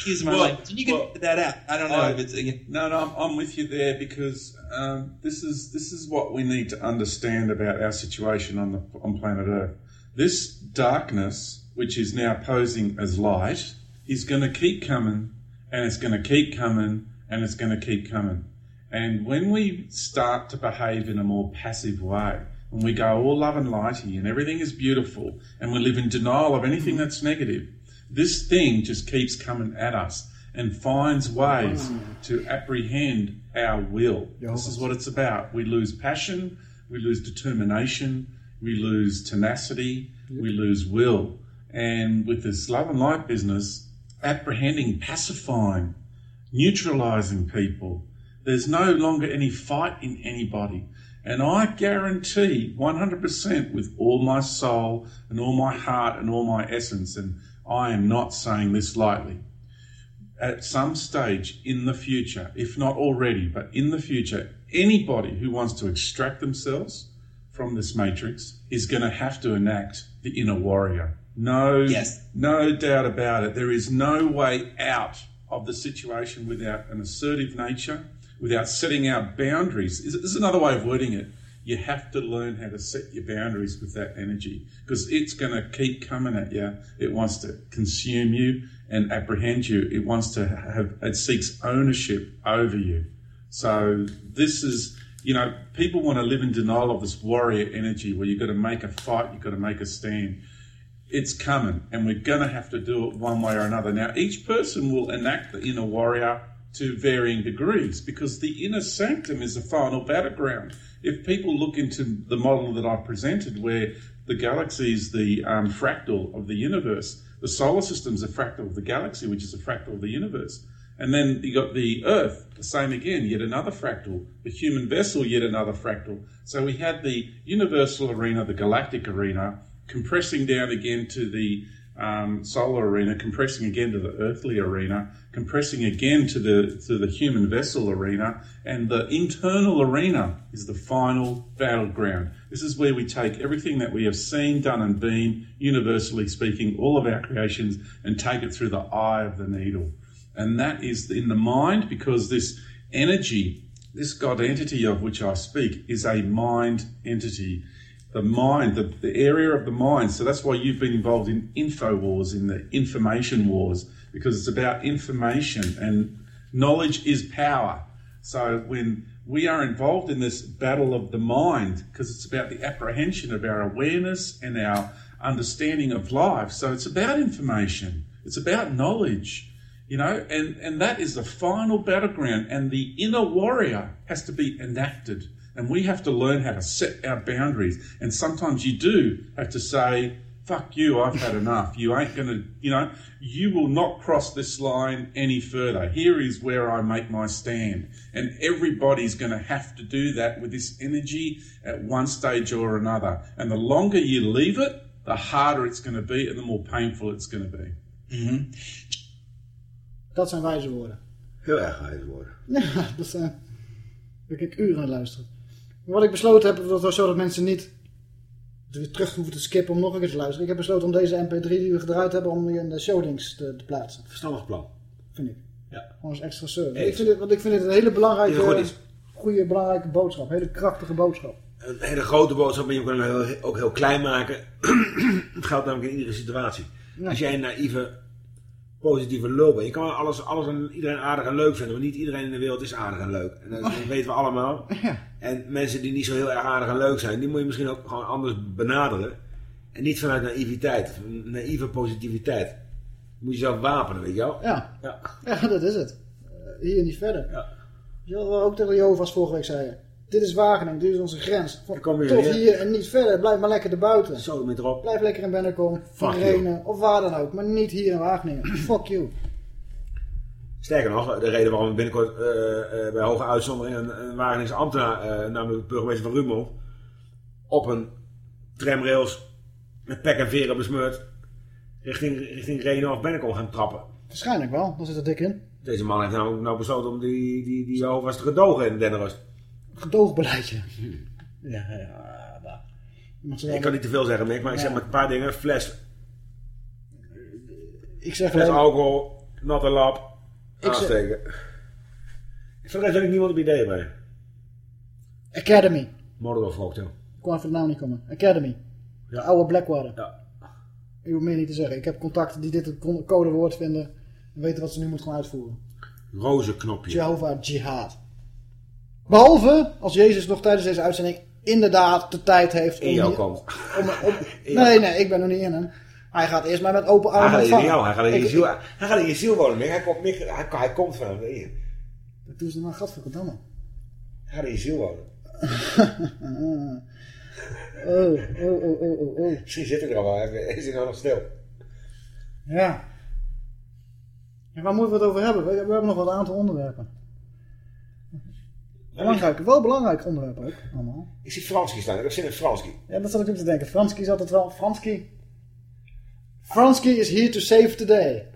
Excuse my Well, language. You can well, edit that out. I don't know I- if it's again. No, no, I'm, I'm with you there because um, this is this is what we need to understand about our situation on the on planet Earth. This darkness, which is now posing as light, is going to keep coming, and it's going to keep coming, and it's going to keep coming. And when we start to behave in a more passive way, and we go all love and lighty and everything is beautiful, and we live in denial of anything that's negative, this thing just keeps coming at us and finds ways mm. to apprehend our will. This is what it's about. We lose passion, we lose determination, we lose tenacity, we lose will. And with this love and light business, apprehending, pacifying, neutralizing people, there's no longer any fight in anybody. And I guarantee 100% with all my soul and all my heart and all my essence, and I am not saying this lightly. At some stage in the future, if not already, but in the future, anybody who wants to extract themselves from this matrix is going to have to enact the inner warrior. No, no doubt about it. There is no way out of the situation without an assertive nature, without setting out boundaries. This is another way of wording it. You have to learn how to set your boundaries with that energy because it's going to keep coming at you. It wants to consume you and apprehend you. It wants to have, it seeks ownership over you. So this is, you know, people want to live in denial of this warrior energy where you've got to make a fight, you've got to make a stand. It's coming, and we're going to have to do it one way or another. Now, each person will enact the inner warrior to varying degrees because the inner sanctum is the final battleground. If people look into the model that I presented, where the galaxy is the um, fractal of the universe, the solar system is a fractal of the galaxy, which is a fractal of the universe. And then you got the Earth, the same again, yet another fractal. The human vessel, yet another fractal. So we had the universal arena, the galactic arena, compressing down again to the um, solar arena, compressing again to the earthly arena, compressing again to the to the human vessel arena, and the internal arena is the final battleground. This is where we take everything that we have seen, done, and been, universally speaking, all of our creations, and take it through the eye of the needle. And that is in the mind because this energy, this God entity of which I speak, is a mind entity. The mind, the, the area of the mind. So that's why you've been involved in info wars, in the information wars, because it's about information and knowledge is power. So when we are involved in this battle of the mind, because it's about the apprehension of our awareness and our understanding of life. So it's about information. It's about knowledge, you know, and, and that is the final battleground. And the inner warrior has to be enacted. And we have to learn how to set our boundaries. And sometimes you do have to say, fuck you, I've had enough. You ain't going to, you know, you will not cross this line any further. Here is where I make my stand. And everybody's going to have to do that with this energy at one stage or another. And the longer you leave it, the harder it's going to be and the more painful it's going to be. Mm-hmm. Dat zijn wijze woorden. Heel erg wijze woorden. Ja, dat zijn... Daar heb ik uren aan luisteren. Wat ik besloten heb, dat was zo dat mensen niet weer terug hoeven te skippen om nog een keer te luisteren. Ik heb besloten om deze mp3 die we gedraaid hebben, om die in de showdings te, te plaatsen. Verstandig plan. Vind ik. Ja. Gewoon als extra service. Ik vind het, want ik vind het een hele belangrijke, goede, belangrijke boodschap. Hele krachtige boodschap. Een hele grote boodschap, maar je kan hem ook heel klein maken. het geldt namelijk in iedere situatie. Ja. Als jij een naïeve, positieve lul. Je kan alles, alles en iedereen aardig en leuk vinden, maar niet iedereen in de wereld is aardig en leuk. En dat, dat weten we allemaal. En mensen die niet zo heel erg aardig en leuk zijn, die moet je misschien ook gewoon anders benaderen. En niet vanuit naïviteit, naïeve positiviteit. Je moet jezelf wapenen, weet je wel? Ja, Ja. ja dat is het. Eh, hier niet verder. We ook tegen Jehovah's vorige week zeiden. Dit is Wageningen, dit is onze grens. Van, tot weer. hier en niet verder. Blijf maar lekker erbuiten. Zo met erop. Blijf lekker in Bennekom, Fuck in Renen of waar dan ook. Maar niet hier in Wageningen. Fuck you. Sterker nog, de reden waarom we binnenkort eh, eh, bij hoge uitzondering een, een Wageningse ambtenaar, eh, namelijk de burgemeester van Rumel, op een tramrails met pek en veren besmeurd richting, richting Reno of Bennekom gaan trappen. Waarschijnlijk wel, daar zit er dik in. Deze man heeft nou, nou besloten om die, die, die te gedogen in Dennerust. Gedoogbeleidje. Ja, ja. wel- Ik kan niet te veel zeggen, Mick, maar ik Ja. zeg maar een paar dingen. Fles, Ik zeg fles alleen- alcohol, natte lap, Ik zeg- aansteken. Voor de rest heb ik niemand op ideeën bij. Academy. Molotov cocktail. Ik kon even de naam niet komen. Academy. De oude Blackwater. Ik hoef meer niet te zeggen. Ik heb contacten die dit het codewoord vinden. En weten wat ze nu moeten gaan uitvoeren. Rozenknopje. Jehovah Jihad. Behalve als Jezus nog tijdens deze uitzending inderdaad de tijd heeft om... In jou komt. om, nee, nee, ik ben nog niet in hem. Hij gaat eerst maar met open Hij armen gaat in jou, hij gaat in je Ik- ziel, hij gaat in je ziel wonen. Hij komt, hij, hij komt van hem. Hier. Dat doen ze maar gadverdamme. Hij gaat in je ziel wonen. oh, oh, oh, oh, oh, oh. Misschien zit hij er al wel, hij is hij nou nog stil. Ja. En waar moeten we het over hebben? We, we hebben nog wel een aantal onderwerpen. Belangrijk, wel belangrijk onderwerp ook, allemaal. Ik zie Franski staan, ik heb zin in Franski. Ja, dat zat ik ook te denken. Franski is altijd wel... Franski... Franski is here to save the day.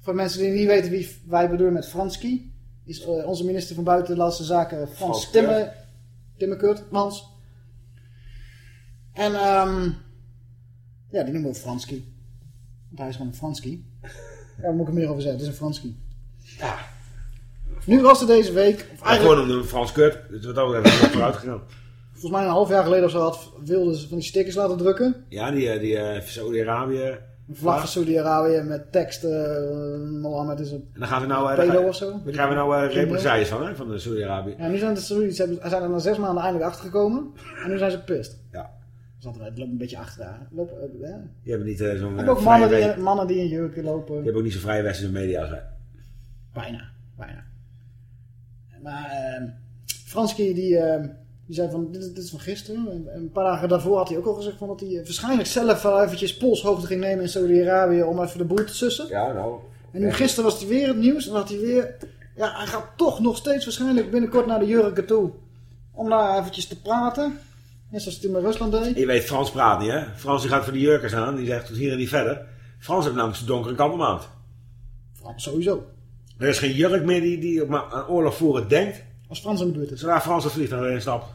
Voor mensen die niet weten wie wij bedoelen met Franski... is eh, onze minister van Buitenlandse Zaken Frans Frans Timme, Timmerkurt-Mans. En ehm ja, die noemen we Franski. Want hij is gewoon een Franski. Ja, daar moet ik er meer over zeggen. Het is een Franski. Ja. Nu was er deze week... Of eigenlijk, gewoon noemde hem Frans Kut, dus wat ook even vooruit gegaan. volgens mij een half jaar geleden of zo had, wilden ze van die stickers laten drukken. Ja, die, eh, die eh, Saudi-Arabië. Een vlag van Saudi-Arabië met tekst... eh Mohammed is een En dan gaan we nou... pedo of zo. Dan krijgen we nou uh, represailles van, hè, van de Saudi-Arabië. Ja, nu zijn de Saudis zijn er na zes maanden eindelijk achtergekomen. En nu zijn ze pist. Ja. Dus het loopt een beetje achteraan. Lopen, ja. Die hebben niet zo'n... Ook mannen die, mannen die in jurken lopen. Die hebben ook niet zo vrije westerse media als wij. Bijna, bijna. Maar ehm Franski die, ehm, die zei van, dit, is- dit is van gisteren. En, en een paar dagen daarvoor had hij ook al gezegd van dat hij waarschijnlijk zelf wel eventjes polshoogte ging nemen in Saudi-Arabië om even de boel te sussen. Ja, nou. En nu gisteren was hij weer het nieuws en had hij weer, ja hij gaat toch nog steeds waarschijnlijk binnenkort naar de jurken toe. Om daar eventjes te praten. Net zoals hij met Rusland deed. Je weet, Frans praat niet, hè? Frans die gaat voor die jurkers aan, die zegt tot hier en niet verder. Frans heeft namelijk zijn donkere kant omhout. Frans sowieso. Er is geen jurk meer die, die op aan oorlog voeren denkt. Als Frans in de buurt is. Zodra Frans het vliegtuig erin stapt.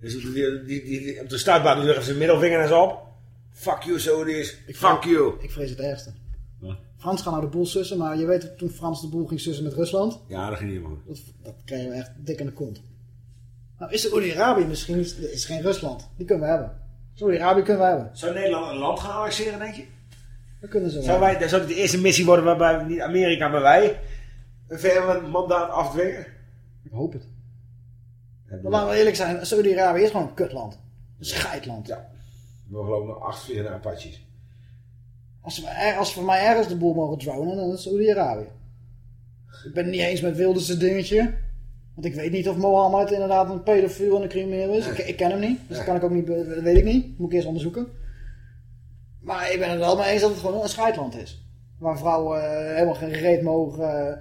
Dus die, die, die, die- op de startbaan leggen ze middelvinger en zo op. Fuck you, Saudis. Fuck you. Ik vrees het ergste. Frans gaat nou de boel sussen, maar je weet toen Frans de boel ging sussen met Rusland. Ja, dat ging niet meer. Dat, dat kregen we echt dik in de kont. Nou is Saudi-Arabië misschien is geen Rusland. Die kunnen we hebben. Saudi-Arabië kunnen we hebben. Zou Nederland een land gaan annexeren, denk je? Dat kunnen ze wel. Zou, wij, zou dit de eerste missie worden waarbij niet Amerika, maar wij een VN-mandaat afdwingen? Ik hoop het. Maar laten we eerlijk zijn, Saudi-Arabië is gewoon een kutland. Een scheidland. Ja. We geloven nog acht vliegende Apaches. Als, we, er- als voor mij ergens de boel mogen dronen, dan is het Saudi-Arabië. Ik ben het niet eens met Wilderse dingetje. Want ik weet niet of Mohammed inderdaad een pedofiel en een crimineel is. Ik, ik ken hem niet, dus dat kan ik ook niet, dat weet ik niet. Moet ik eerst onderzoeken. Maar ik ben het wel mee eens dat het gewoon een scheidland is. Waar vrouwen eh, helemaal geen reet mogen. eh,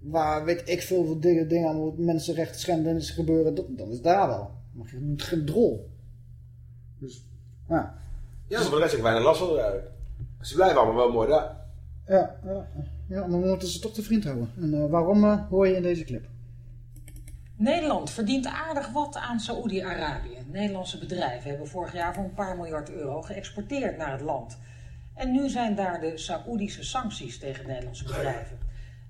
waar weet ik veel wat dingen, dingen aan mensenrechten schendenissen gebeuren. Dat, dan is daar wel. Maar geen, geen drol. Dus, ja. Ja, maar de rest heb weinig last van. eh. Ze blijven allemaal wel mooi daar. Ja, ja, ja, maar we moeten ze toch te vriend houden. En eh, waarom hoor je in deze clip? Nederland verdient aardig wat aan Saoedi-Arabië. Nederlandse bedrijven hebben vorig jaar voor een paar miljard euro geëxporteerd naar het land. En nu zijn daar de Saoedische sancties tegen Nederlandse bedrijven.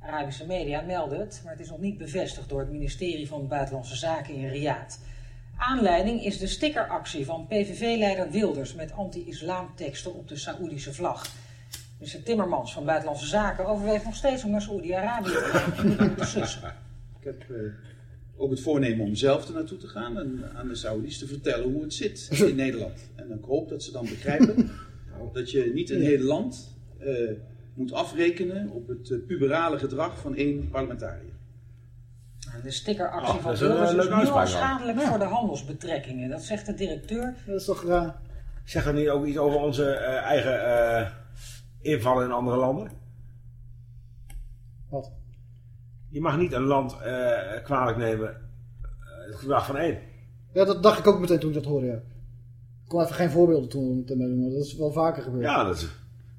Arabische media melden het, maar het is nog niet bevestigd door het ministerie van Buitenlandse Zaken in Riyadh. Aanleiding is de stickeractie van PVV-leider Wilders met anti-islamteksten op de Saoedische vlag. Minister Timmermans van Buitenlandse Zaken overweegt nog steeds om naar Saoedi-Arabië te gaan. Ik heb eh, ook het voornemen om zelf er naartoe te gaan en aan de Saudis te vertellen hoe het zit in Nederland. En ik hoop dat ze dan begrijpen dat je niet een heel land eh, moet afrekenen op het eh, puberale gedrag van één parlementariër. De stickeractie Oh, van dat is een, Wilders eh, is nu al schadelijk voor de handelsbetrekkingen. Dat zegt de directeur. Dat is toch raar. Zeg er niet ook iets over onze eh, eigen eh, invallen in andere landen? Wat? Je mag niet een land eh, kwalijk nemen eh, het gedrag van één. Ja, dat dacht ik ook meteen toen ik dat hoorde, ja. Ik kon even geen voorbeelden toen te noemen, maar dat is wel vaker gebeurd. Ja, dat is...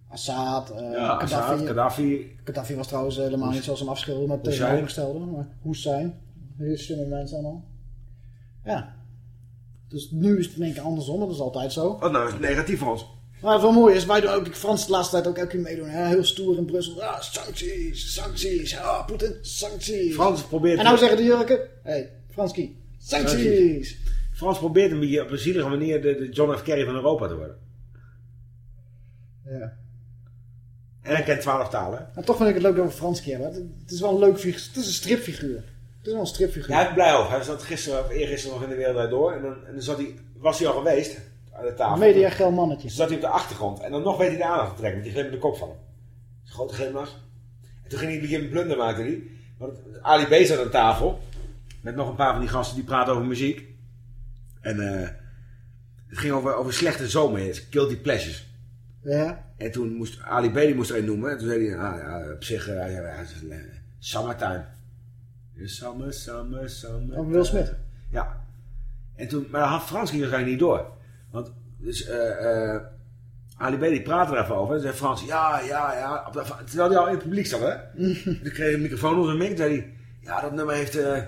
Assad, eh Ja, Gaddafi. Assad, Gaddafi. Gaddafi was trouwens helemaal niet zoals hem afschilderde, maar tegenovergestelde. Maar Hussein, heel slimme mensen allemaal. Ja. Dus nu is het in één keer andersom, dat is altijd zo. Oh, nou is het negatief voor ons. Maar wat wel mooi is, wij doen ook, Frans de laatste tijd ook elke keer meedoen. Hè? Heel stoer in Brussel. Ja, sancties, sancties. Ja, Poetin, sancties. Frans probeert... En nou zeggen de jurken, hé, hey, Franski, sancties. Frans probeert een beetje op een zielige manier de, de John F. Kerry van Europa te worden. Ja. En hij kent twaalf talen. Maar toch vind ik het leuk dat we Franski hebben. Het, het is wel een leuk figuur. Het is een stripfiguur. Het is wel een stripfiguur. Ja, hij is blij over. Hij zat gisteren of eergisteren nog in de wereld door. En dan, en dan zat hij, was hij al geweest aan de tafel. Media geil mannetje. Zat hij op de achtergrond. En dan nog weet hij de aandacht te trekken. Want die in de kop van hem. Grote glimlach. En toen ging hij een beetje een blunder maken. Want Ali B zat aan tafel. Met nog een paar van die gasten die praten over muziek. En eh, het ging over, over slechte zomerhits. Guilty pleasures. Ja. En toen moest Ali B die moest er een noemen. En toen zei hij, ah, ja, op zich, eh, ja, eh, summertime. Summer, summer, summer. Van Will Smith. Ja. En toen, maar dan had Frans ging er niet door. Want dus, eh eh Ali B die praatte er even over. En zei Frans, ja, ja, ja. Terwijl hij al in het publiek zat, hè. Toen kreeg een microfoon onder zijn mik. Toen zei hij, ja, dat nummer heeft eh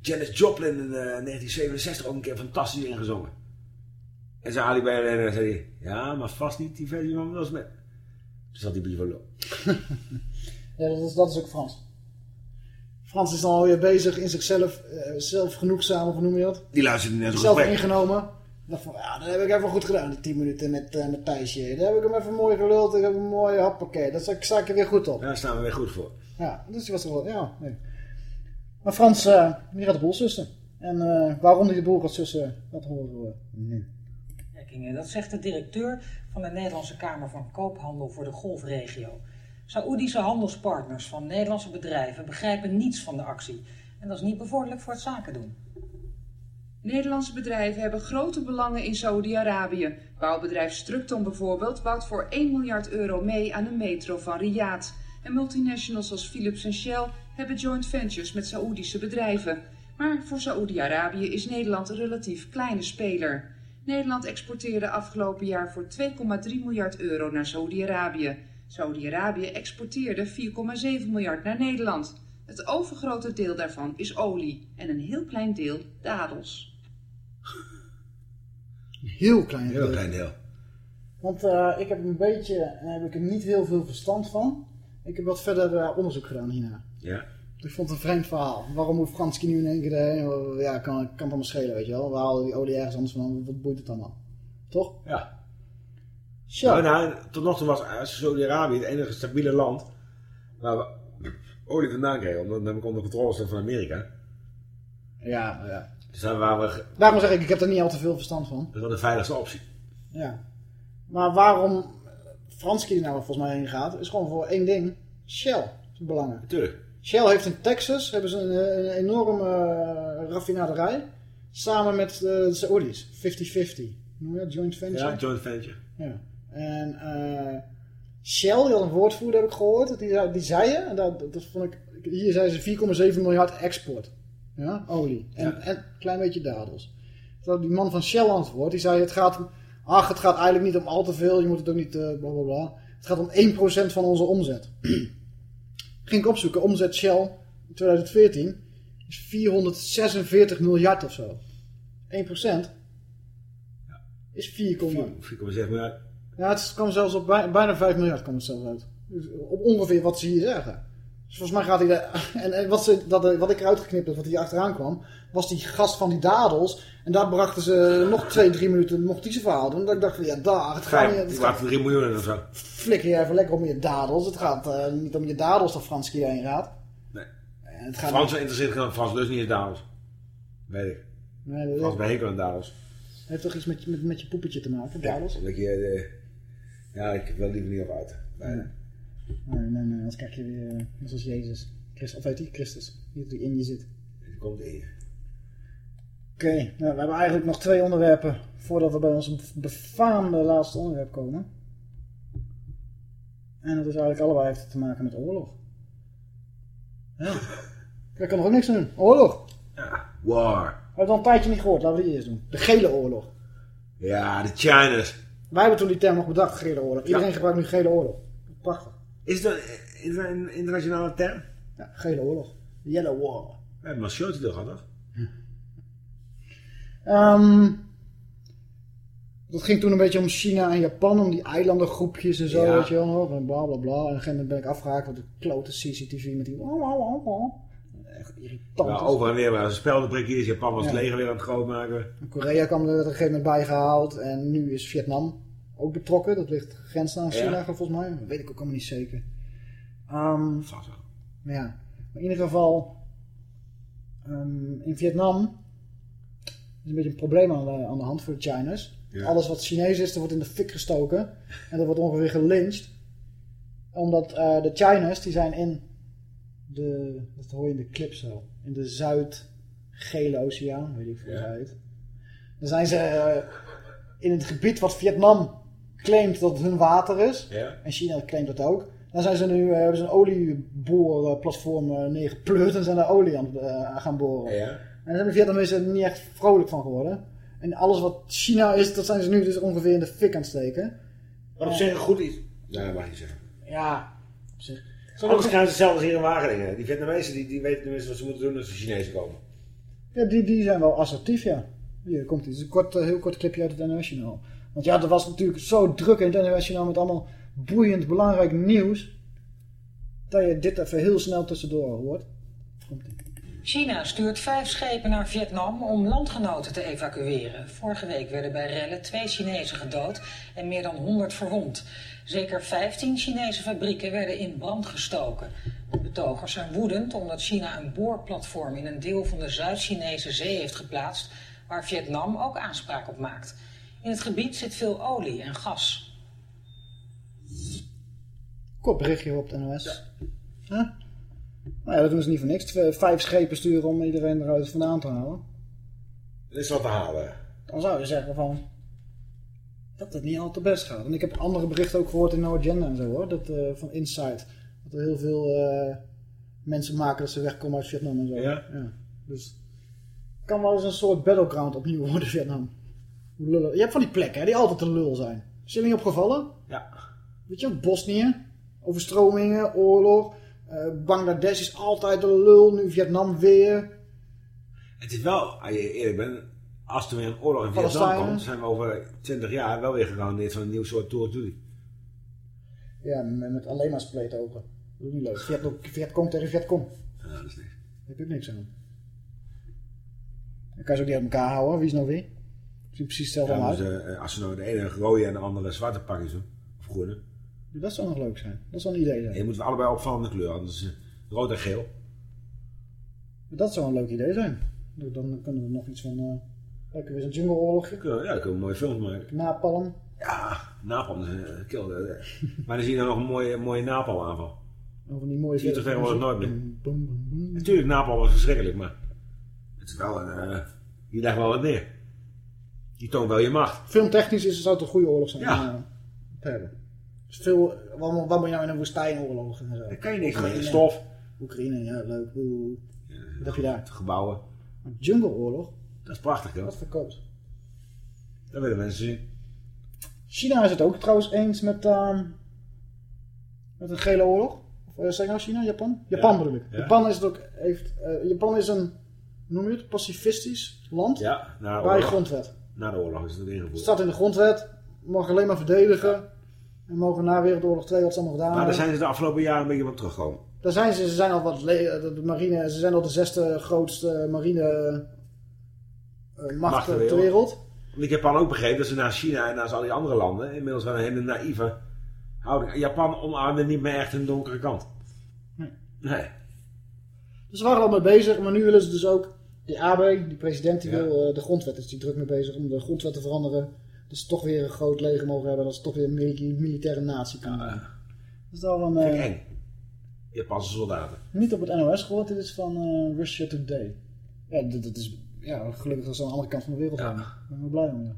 Janis Joplin in eh, 1967 ook een keer fantastisch ingezongen. En zei Ali B en zei hij, ja, maar vast niet die versie van Will Smith. Toen zat hij lul. Ja, dat is, dat is ook Frans. Frans is dan alweer bezig in zichzelf, eh zelfgenoegzaam, of hoe noem je dat? Die luisterde net Zelf gesprek. ingenomen. Dacht van, ja, dat heb ik even goed gedaan, die 10 minuten met, eh met Thijsje. Daar heb ik hem even mooi geluld, ik heb een mooi happakket. Daar sta ik- sta ik er weer goed op. Daar staan we weer goed voor. Ja, dus die was er wel, ja. Nee. Maar Frans, eh, die gaat de boel sussen. En eh, waarom die de boel gaat sussen, dat horen we nu. Dat zegt de directeur van de Nederlandse Kamer van Koophandel voor de Golfregio. Saoedische handelspartners van Nederlandse bedrijven begrijpen niets van de actie. En dat is niet bevorderlijk voor het zaken doen. Nederlandse bedrijven hebben grote belangen in Saoedi-Arabië. Bouwbedrijf Structon bijvoorbeeld bouwt voor 1 miljard euro mee aan de metro van Riyadh. En multinationals als Philips en Shell hebben joint ventures met Saoedische bedrijven. Maar voor Saoedi-Arabië is Nederland een relatief kleine speler. Nederland exporteerde afgelopen jaar voor 2,3 miljard euro naar Saoedi-Arabië. Saoedi-Arabië exporteerde 4,7 miljard naar Nederland. Het overgrote deel daarvan is olie en een heel klein deel dadels. Een heel klein Heel klein deel. Want eh, ik heb een beetje, en heb ik er niet heel veel verstand van. Ik heb wat verder eh, onderzoek gedaan hierna. Ja. Ik vond het een vreemd verhaal. Waarom moet Franski nu in één keer erheen? Ja, kan, kan het allemaal schelen, weet je wel. We halen die olie ergens anders van. Wat boeit het allemaal? Toch? Ja. Zo. Nou, nou, tot nog toe was eh, Saudi-Arabië het enige stabiele land waar we olie vandaan kregen. Omdat namelijk onder controle stond van Amerika. Ja, ja. Dus daar waren we... Daarom zeg ik, ik heb er niet al te veel verstand van. Dat was de veiligste optie. Ja. Maar waarom Franski nou volgens mij heen gaat, is gewoon voor één ding. Shell. Zijn belangen. Natuurlijk. Shell heeft in Texas hebben ze een, een enorme eh, raffinaderij. Samen met eh, de Saoedi's. 50-50. Noem je dat? Joint venture? Ja, joint venture. Ja. En eh, Shell, die had een woordvoerder, heb ik gehoord. Die, zei- die zei je, en dat, dat vond ik... Hier zei ze 4,7 miljard export. Ja, olie. En, Ja. en een klein beetje dadels. Terwijl die man van Shell antwoord, die zei het gaat... Ach, het gaat eigenlijk niet om al te veel. Je moet het ook niet... eh bla bla bla. Het gaat om 1% van onze omzet. Ging ik opzoeken. Omzet Shell in 2014 is 446 miljard of zo. 1% is 4, 4,6 miljard. ja, het kwam zelfs op bij- bijna 5 miljard kwam het zelfs uit. Dus op ongeveer wat ze hier zeggen. Dus volgens mij gaat hij daar... En, en wat, ze, dat, wat ik eruit geknipt heb, wat hier achteraan kwam... was die gast van die dadels. En daar brachten ze nog twee, drie minuten nog die zijn verhaal doen. Dat ik dacht van, ja, daar, het gaat niet... Het gaat, 3 miljoen of zo. flikker je even lekker om je dadels. Het gaat eh, niet om je dadels dat Franski daarheen gaat. Nee. En het gaat Frans interesseert geen Frans dus niet in Davos. Weet ik. Nee, dat Frans weet- bij hekel aan Davos. heeft toch iets met, je- met, met je poepetje te maken, dadels? Omdat je... eh, ja, ik wil liever niet op uit. Nee, nee, nee, anders krijg je weer... eh, net zoals Jezus. Christus, of weet je, Christus. Die die in je zit. Die komt in je. Oké, nou, we hebben eigenlijk nog twee onderwerpen voordat we bij ons befaamde laatste onderwerp komen. En dat is eigenlijk allebei heeft te maken met oorlog. Ja. Daar kan er ook niks aan doen. Oorlog. War. We hebben het al een tijdje niet gehoord. Laten we die eerst doen. De gele oorlog. Ja, de Chinas. Wij hebben toen die term nog bedacht, gele oorlog. Iedereen gebruikt nu gele oorlog. Prachtig. Is dat, is dat een internationale term? Ja, gele oorlog. Yellow war. We hebben maar showtje gehad, toch? Ehm dat ging toen een beetje om China en Japan, om die eilandengroepjes en zo, Ja. weet je wel nog, en bla bla bla. En op een gegeven moment ben ik afgehaakt met de klote CCTV met die... Echt irritant. Ja, over en weer waren ze speldenprikjes. Japan was het Ja. leger weer aan het grootmaken. Korea kwam er op een gegeven moment bij gehaald en nu is Vietnam ook betrokken. Dat ligt grens aan China Ja. volgens mij. Dat weet ik ook allemaal niet zeker. Ehm, Ja, maar in ieder geval ehm, in Vietnam is een beetje een probleem aan de, aan de hand voor de Chinese. Ja. Alles wat Chinees is, dat wordt in de fik gestoken. En dat wordt ongeveer gelyncht. Omdat eh, de Chinese, die zijn in de, dat hoor je in de clip zo, in de Zuid-Gele Oceaan, weet ik veel hoe het heet. Dan zijn ze eh, in het gebied wat Vietnam claimt dat het hun water is. Ja. En China claimt dat ook. Dan zijn ze nu, eh, hebben ze een olieboorplatform eh, neergepleurd en zijn daar olie aan het, eh, aan gaan boren. Ja. En daar zijn de Vietnamezen er niet echt vrolijk van geworden. En alles wat China is, dat zijn ze nu dus ongeveer in de fik aan het steken. Wat op zich goed is. Nee, dat mag je niet zeggen. Ja, op zich. Anders gaan ze hetzelfde als hier in Wageningen. Die Vietnamezen die, die weten tenminste wat ze moeten doen als de Chinezen komen. Ja, die, die zijn wel assertief, ja. Hier komt iets. Een kort, heel kort clipje uit het NOS-journaal. Want ja, er was natuurlijk zo druk in het NOS-journaal met allemaal boeiend, belangrijk nieuws. Dat je dit even heel snel tussendoor hoort. China stuurt vijf schepen naar Vietnam om landgenoten te evacueren. Vorige week werden bij rellen twee Chinezen gedood en meer dan 100 verwond. Zeker 15 Chinese fabrieken werden in brand gestoken. De betogers zijn woedend omdat China een boorplatform in een deel van de Zuid-Chinese zee heeft geplaatst, waar Vietnam ook aanspraak op maakt. In het gebied zit veel olie en gas. Kort berichtje op het NOS. Huh? Nou ja, dat doen ze niet voor niks. Vijf schepen sturen om iedereen eruit vandaan te halen. Er is wat te halen. Dan zou je zeggen van... Dat het niet al te best gaat. En ik heb andere berichten ook gehoord in No Agenda en zo hoor. Dat, eh, van Insight. Dat er heel veel eh, mensen maken dat ze wegkomen uit Vietnam en zo. Ja? Dus het kan wel eens een soort battleground opnieuw worden, Vietnam. Je hebt van die plekken hè, die altijd een lul zijn. Niet opgevallen? Ja. Weet je, Bosnië, overstromingen, oorlog. Eh, Bangladesh is altijd de lul, nu Vietnam weer. Het is wel, als je eerlijk bent, als er weer een oorlog in Vietnam komt, zijn we over 20 jaar wel weer gegarandeerd van een nieuw soort Tour Duty. Ja, met, alleen maar spleetogen. Dat is niet leuk. Vietcong, Vietcong tegen Vietcong. Ja, dat is niks. Daar heb ook niks aan. Dan kan je ze ook niet uit elkaar houden. Wie is nou wie? Ziet precies hetzelfde Ja, uit. eh, als ze nou de ene rode en de andere zwarte pakjes doen, of groene, Dat zou nog leuk zijn. Dat zou een idee zijn. je moet allebei opvallende kleuren, anders eh, rood en geel. Dat zou een leuk idee zijn. Dan kunnen we nog iets van... eh lekker weer zo'n jungle oorlogje. Ja, kunnen we een mooie film van maken. Napalm. Ja, napalm is een kill. Maar dan zie je dan nog een mooie, mooie napalm aanval. Over die mooie Zie je toch tegenwoordig nooit meer. Natuurlijk, napalm was verschrikkelijk, maar het is wel een, je legt wel wat neer. Je toont wel je macht. Filmtechnisch is, zou het een goede oorlog zijn. Ja. eh, te hebben. Dus veel, wat, wat moet je nou in een woestijnoorlog en zo? Daar kan je niks mee. Stof. Oekraïne, ja, leuk. Oeh. Wat heb je daar? Gebouwen. Een jungleoorlog? Dat is prachtig, joh. Dat verkoopt. Dat willen mensen zien. China is het ook trouwens eens met, ehm, met een gele oorlog. Of uh, zeg nou China? Japan? Japan bedoel ik. ja. Japan is het ook, heeft, eh, Japan is een, hoe noem je het, pacifistisch land. Ja, je oorlog. grondwet. Na de oorlog is het Het ingevoerd. staat in de grondwet, mag alleen maar verdedigen. En mogen na Wereldoorlog 2 wat ze allemaal gedaan Maar daar zijn ze de afgelopen jaren een beetje van teruggekomen. Daar zijn ze, ze zijn al wat, le- de marine, ze zijn al de zesde grootste marine eh, macht ter wereld. wereld. Want ik heb Japan ook begrepen dat ze naar China en naar al die andere landen inmiddels wel een hele naïeve houding. Japan omarmde niet meer echt hun donkere kant. Nee. Nee. Dus ze waren al mee bezig, maar nu willen ze dus ook, die Abe, die president, die Ja. wil eh, de grondwet, is die druk mee bezig om de grondwet te veranderen. Dat ze toch weer een groot leger mogen hebben, dat ze toch weer een mili- militaire natie kunnen worden. Dat is wel een, eng. Japanse soldaten. niet op het NOS gehoord, dit is van eh, Russia Today. Ja, dit is ja, gelukkig dat ze aan de andere kant van de wereld zijn. Daar ben ik wel blij om. Ja.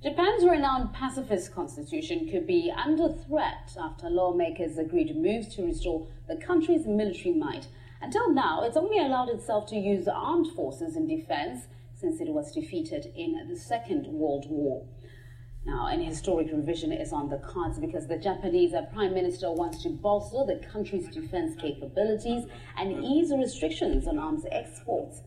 Japan's renowned pacifist constitution could be under threat after lawmakers agreed moves to restore the country's military might Until now, it's only allowed itself to use armed forces in defense since it was defeated in the Second World War. Now, an historic revision is on the cards because the Japanese uh, Prime Minister wants to bolster the country's defense capabilities and ease restrictions on arms exports.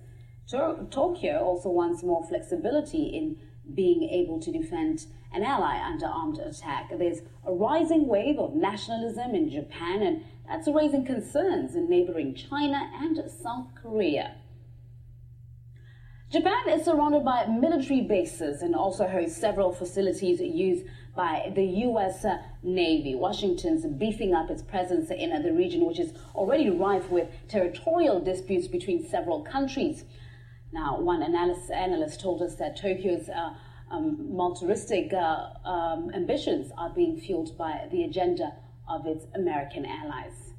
To- Tokyo also wants more flexibility in being able to defend an ally under armed attack. There's a rising wave of nationalism in Japan, and that's raising concerns in neighboring China and South Korea. Japan is surrounded by military bases and also hosts several facilities used by the U.S. Navy. Washington's beefing up its presence in the region, which is already rife with territorial disputes between several countries. Now, one analyst, analyst told us that Tokyo's uh, um, militaristic uh, um, ambitions are being fueled by the agenda of its American allies.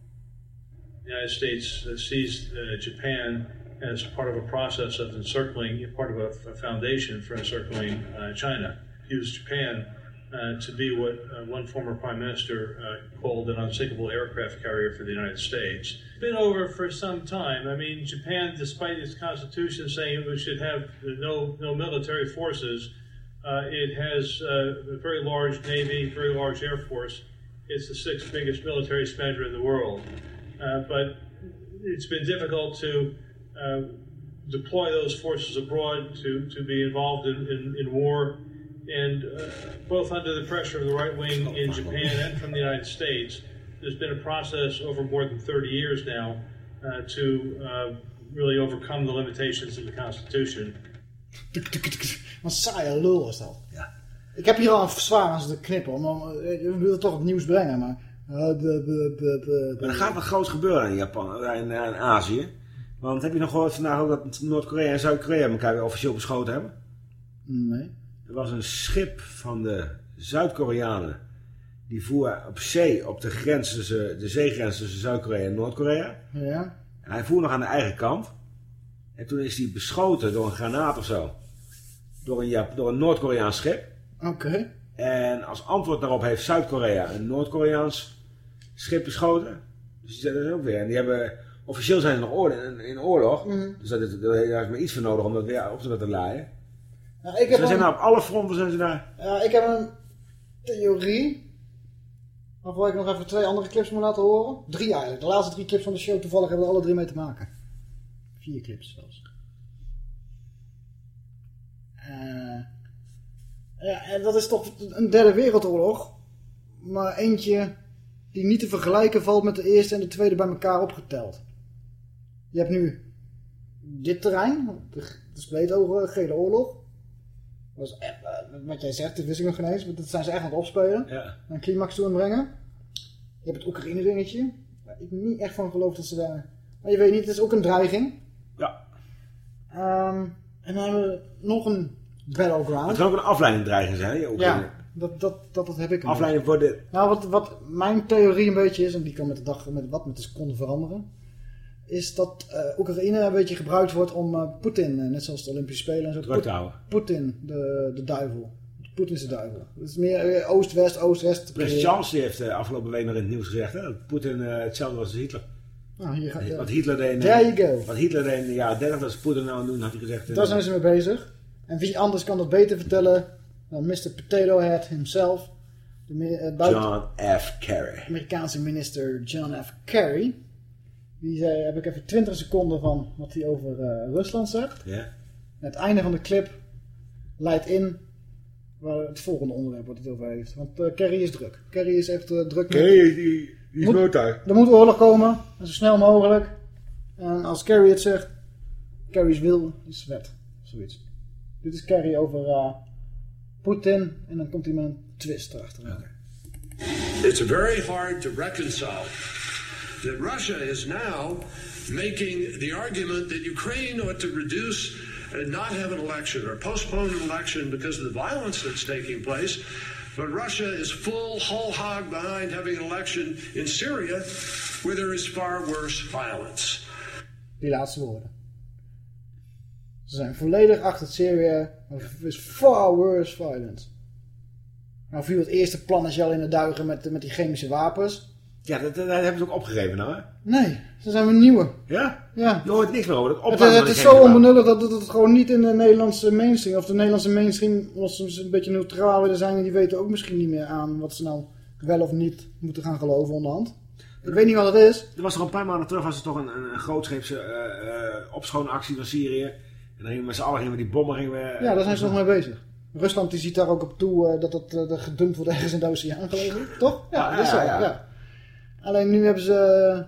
The United States sees uh, Japan as part of a process of encircling, part of a, a foundation for encircling uh, China. Views Japan uh, to be what uh, one former prime minister uh, called an unsinkable aircraft carrier for the United States. It's been over for some time. I mean, Japan, despite its constitution saying we should have no no military forces, uh, it has uh, a very large navy, very large air force. It's the sixth biggest military spender in the world, uh, but it's been difficult to uh, deploy those forces abroad to, to be involved in, in, in war. And uh, both under the pressure of the right wing in Japan and from the United States, there's been a process over more than 30 years now uh, to uh, really overcome the limitations of the Constitution. Wat saaie lul is dat. Ik heb hier al zwaar aan ze te knippen, want we willen toch het nieuws brengen, maar... eh, de- de- de- de- Maar er gaat wat groots gebeuren in Japan, eh, in, in Azië. Want heb je nog gehoord vandaag ook dat Noord-Korea en Zuid-Korea elkaar weer officieel beschoten hebben? Nee. Er was een schip van de Zuid-Koreanen. Die voer op zee, op de, grens tussen, de zeegrens tussen Zuid-Korea en Noord-Korea. Ja. En hij voer nog aan de eigen kant. En toen is hij beschoten door een granaat of zo. Door een, door een Noord-Koreaans schip. Oké. En als antwoord daarop heeft Zuid-Korea een Noord-Koreaans schip beschoten. Dus die zijn er ook weer. En die hebben, officieel zijn ze nog in, in oorlog. Mhm. Dus daar is, daar is maar iets voor nodig om dat weer op te laten laaien. Nou, ik Ze heb zijn een- nou op alle fronten zijn ze daar. Ja, ik heb een theorie. Waarvoor ik nog even twee andere clips moet laten horen. Drie eigenlijk. De laatste drie clips van de show toevallig hebben er alle drie mee te maken. Vier clips zelfs. Ja, en dat is toch een derde wereldoorlog. Maar eentje die niet te vergelijken valt met de eerste en de tweede bij elkaar opgeteld. Je hebt nu dit terrein, de, de Spleetogen, Gele Oorlog. Dat is echt, eh, wat jij zegt, dat wist ik nog geen eens, maar dat zijn ze echt aan het opspelen. Ja. Een climax toe brengen. Je hebt het Oekraïne dingetje. Waar ik niet echt van geloof dat ze daar... Maar je weet niet, het is ook een dreiging. Ja. Ehm, en dan hebben we nog een battleground. Het kan ook een afleiding dreigen zijn. ook Ja, dat, dat, dat, dat heb ik. Afleiding voor de... Nou, wat, wat mijn theorie een beetje is, en die kan met de dag met wat met de seconde veranderen, is dat eh, Oekraïne een beetje gebruikt wordt om eh, Poetin, eh, net zoals de Olympische Spelen en zo, Druk te houden. Poetin, de, de duivel. Poetin is de duivel. Het is meer Oost-West, Oost-West. creëren. Charles die heeft afgelopen week nog in het nieuws gezegd hè, dat Poetin hetzelfde was als Hitler. Nou, hier gaat, ja. Wat Hitler deed, in- There you go. Wat Hitler deed in de jaren 30, dat is Poetin nou aan het doen, had hij gezegd. Daar zijn ze mee bezig. En wie anders kan dat beter vertellen dan Mr. Potato Head himself. De eh, buiten- John F. Kerry. Amerikaanse minister John F. Kerry. Die zei, heb ik even 20 seconden van wat hij over eh, Rusland zegt. Ja. Het einde van de clip leidt in waar het volgende onderwerp wat hij het over heeft. Want eh, Kerry is druk. Kerry is echt druk. Kerry, die, die is Moet- nooit daar. Er moet oorlog komen. En zo snel mogelijk. En als Kerry het zegt, Kerry's wil is wet. Zoiets. Dit is Kerry over eh, Poetin. En dan komt hij met een twist erachteraan. It's very hard to reconcile that Russia is now making the argument that Ukraine ought to reduce and not have an election or postpone an election because of the violence that's taking place. But Russia is full, whole hog behind having an election in Syria where there is far worse violence. Die laatste woorden. Ze zijn volledig achter Syrië. is far worse violence. Nou viel het eerste plannetje al in de duigen met, met die chemische wapens. Ja, dat, dat, dat hebben ze ook opgegeven nou, hè? Nee, ze zijn weer nieuwe. Ja? Ja. Je hoort niks meer over. Dat Het, is- het is zo onbenullig dat het, het gewoon niet in de Nederlandse mainstream, of de Nederlandse mainstream, als ze een beetje neutraal willen zijn, die weten ook misschien niet meer aan wat ze nou wel of niet moeten gaan geloven onderhand. Ik weet niet wat het is. Er was er een paar maanden terug was er toch een, een, grootscheepse eh, opschoonactie van Syrië. En dan gingen we met z'n allen gingen we die bommen gingen we, Ja, daar zijn ze nog mee bezig. Rusland die ziet daar ook op toe eh, dat het eh, gedumpt wordt ergens in de oceaan gelegen. Toch? Ja, dat is zo. ja. Alleen nu hebben ze eh,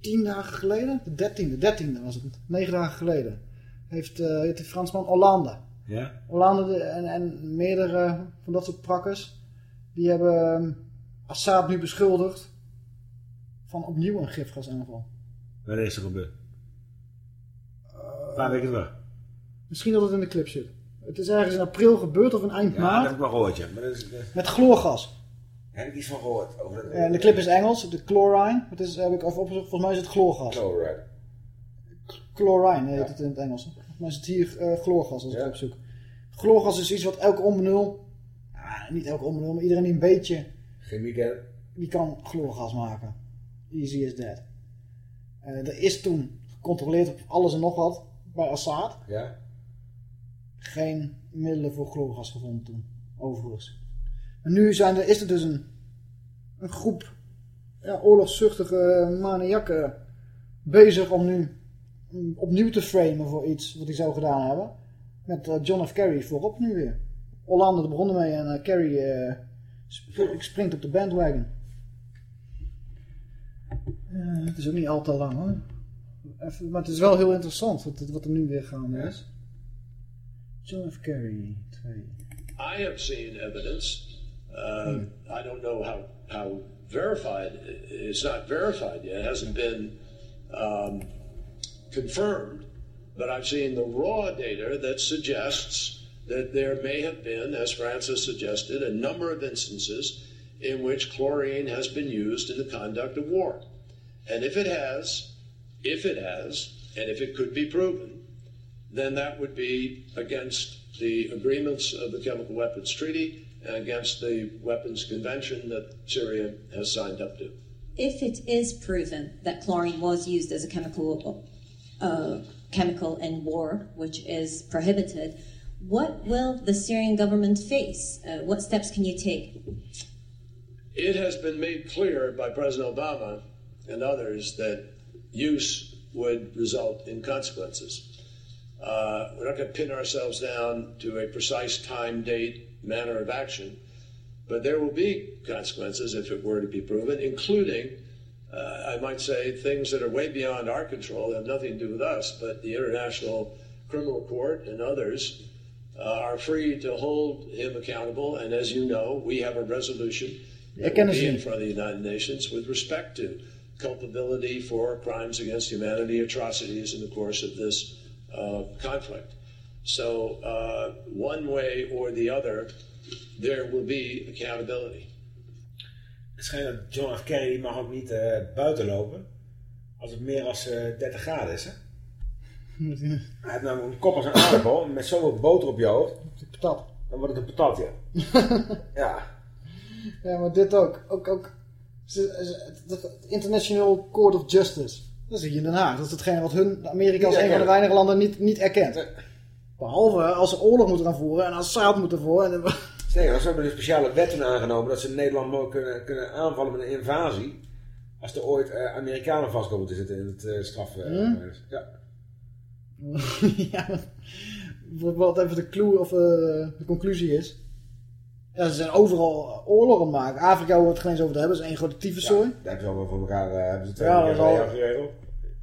tien dagen geleden, de dertiende, dertiende was het, negen dagen geleden, heeft, eh heeft die Fransman Hollande. Ja? Hollande de- en, en meerdere van dat soort prakkers, die hebben eh, Assad nu beschuldigd van opnieuw een gifgasaanval. Wanneer is er gebeurd? Eh, Een paar weken terug. Misschien dat het in de clip zit. Het is ergens in april gebeurd of in eind Ja, dat maart. heb ik wel gehoord, ja. Maar dat is, dat- Met chloorgas. daar heb ik iets van gehoord. Over dat, En de clip is Engels, de chlorine. Het is, heb ik even opgezocht, volgens mij is het chloorgas. Chloride. Chlorine heet het in het Engels. Volgens mij is het hier eh, chloorgas als ik opzoek. Chloorgas is iets wat elke onbenul, ja, niet elke onbenul, maar iedereen die een beetje, Chemie die kan chloorgas maken. Easy as that. Eh, er is toen gecontroleerd op alles en nog wat bij Assad. Ja? Geen middelen voor chloorgas gevonden toen, overigens. En nu zijn er, is er dus een, een groep ja, oorlogszuchtige maniakken bezig om nu opnieuw te framen voor iets wat hij zou gedaan hebben. Met eh, John F. Kerry voorop nu weer. Hollande er begonnen mee en eh, Kerry eh, sp- springt op de bandwagon. Het is ook niet al te lang hoor. Even, maar het is wel heel interessant wat, wat er nu weer gaande is. John F. Kerry I have seen evidence. Uh, I don't know how how verified. It's not verified yet. It hasn't been um, confirmed. But I've seen the raw data that suggests that there may have been, as Francis suggested, a number of instances in which chlorine has been used in the conduct of war. And if it has, if it has, and if it could be proven, then that would be against the agreements of the Chemical Weapons Treaty and against the Weapons Convention that Syria has signed up to. If it is proven that chlorine was used as a chemical uh, chemical in war, which is prohibited, what will the Syrian government face? Uh, what steps can you take? It has been made clear by President Obama and others that use would result in consequences. Uh, we're not going to pin ourselves down to a precise time, date, manner of action, but there will be consequences if it were to be proven, including, uh, I might say, things that are way beyond our control, have nothing to do with us, but the International Criminal Court and others uh, are free to hold him accountable. And as you know, we have a resolution that will be in front of the United Nations with respect to culpability for crimes against humanity, atrocities in the course of this uh, conflict. So, uh, one way or the other, there will be accountability. Het schijnt dat John F. Kerry die mag ook niet eh, buiten lopen. Als het meer dan 30 graden is. Hè? Hij heeft namelijk een kop als een aardappel. en Met zoveel boter op je hoofd. Patat. Dan wordt het een patat, ja. ja. Ja, maar dit ook. Ook, ook het International Court of Justice. Dat zie je in Den Haag. Dat is hetgene wat hun, Amerika als een van de weinige landen niet, niet erkent. Behalve als ze oorlog moeten gaan voeren en Assad moeten voeren. En, Sterker, ze hebben een speciale wet toen aangenomen dat ze Nederland mogen kunnen, kunnen aanvallen met een invasie. Als er ooit eh, Amerikanen vast komen te zitten in het eh, straf. eh, Hm? Ja. ja, wat- even de clue of de conclusie is. Ja, ze zijn overal oorlog aan het maken. Afrika hoort het geen eens over te hebben. Dat is één grote tyfuszooi. Daar hebben ze allemaal voor elkaar eh, hebben ze Ja, 200 dat jaar al- geregeld.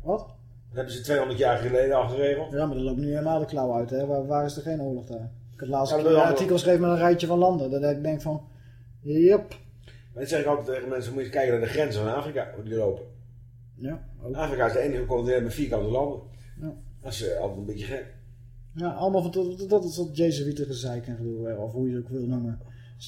Wat? Dat hebben ze 200 jaar geleden al geregeld. Ja, maar er loopt nu helemaal de klauw uit. Hè? Waar, waar is er geen oorlog daar? Ik heb laatst Ja, een dat is keer een allemaal- artikel geschreven met een rijtje van landen. Dat ik denk van, yep. Maar dat zeg ik altijd tegen mensen, moet je eens kijken naar de grenzen van Afrika, hoe die lopen. Ja, ook. Afrika is de enige continent met vierkante landen. Ja. Dat is eh, altijd een beetje gek. Ja, allemaal van dat, dat is dat Jezuïeten gezeik en gedoe, of hoe je het ook wil noemen.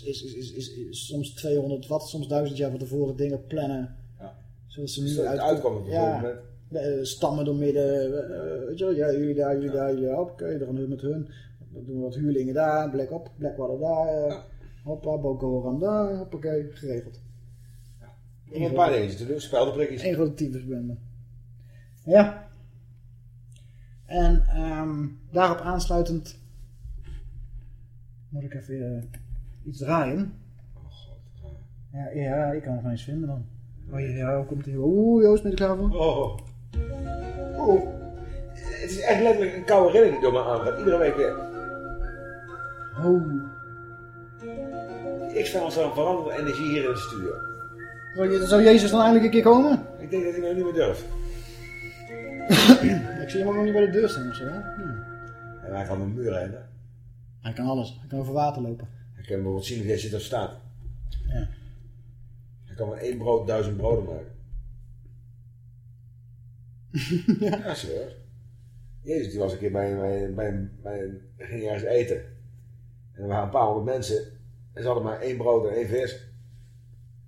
Is, is, is, is, soms 200 wat, soms 1000 jaar van tevoren dingen plannen. Ja. Zodat ze nu uit, een ja, gegeven eh, stammen door midden. eh, weet je wel, ja, jullie daar, jullie daar, jullie daar. Oké, dan gaan we met hun. Dan doen we wat huurlingen daar, Black op, Blackwater daar. eh, Hoppa, Boko Haram daar, hoppakee, geregeld. Om een paar dingetjes te doen, speldenprikjes. Eén grote tyfusbende. Ja. En ehm, daarop aansluitend moet ik even eh, iets draaien. Oh god. Ja, ja, ik kan nog eens vinden dan. Oh ja, komt hij? Oeh, Joost, ben je klaar voor? Oh. Oeh. Het is echt letterlijk een koude rilling die door me aangaat. Iedere week weer. Oh. Ik sta al zo'n veranderde energie hier in de studio. Zou, je- zou Jezus dan eindelijk een keer komen? Ik denk dat ik nou niet meer durf. ik zie hem ook nog niet bij de deur staan of zo. Hè? Hm. En hij kan mijn muur heen. hè. Hij kan alles. Hij kan over water lopen. Hij kan bijvoorbeeld zien jij zit of staat. Ja. Hij kan met één brood duizend broden maken. ja. serieus. Jezus, die was een keer bij, bij, bij, bij ging ergens eten. En er waren een paar honderd mensen. En ze hadden maar één brood en één vis.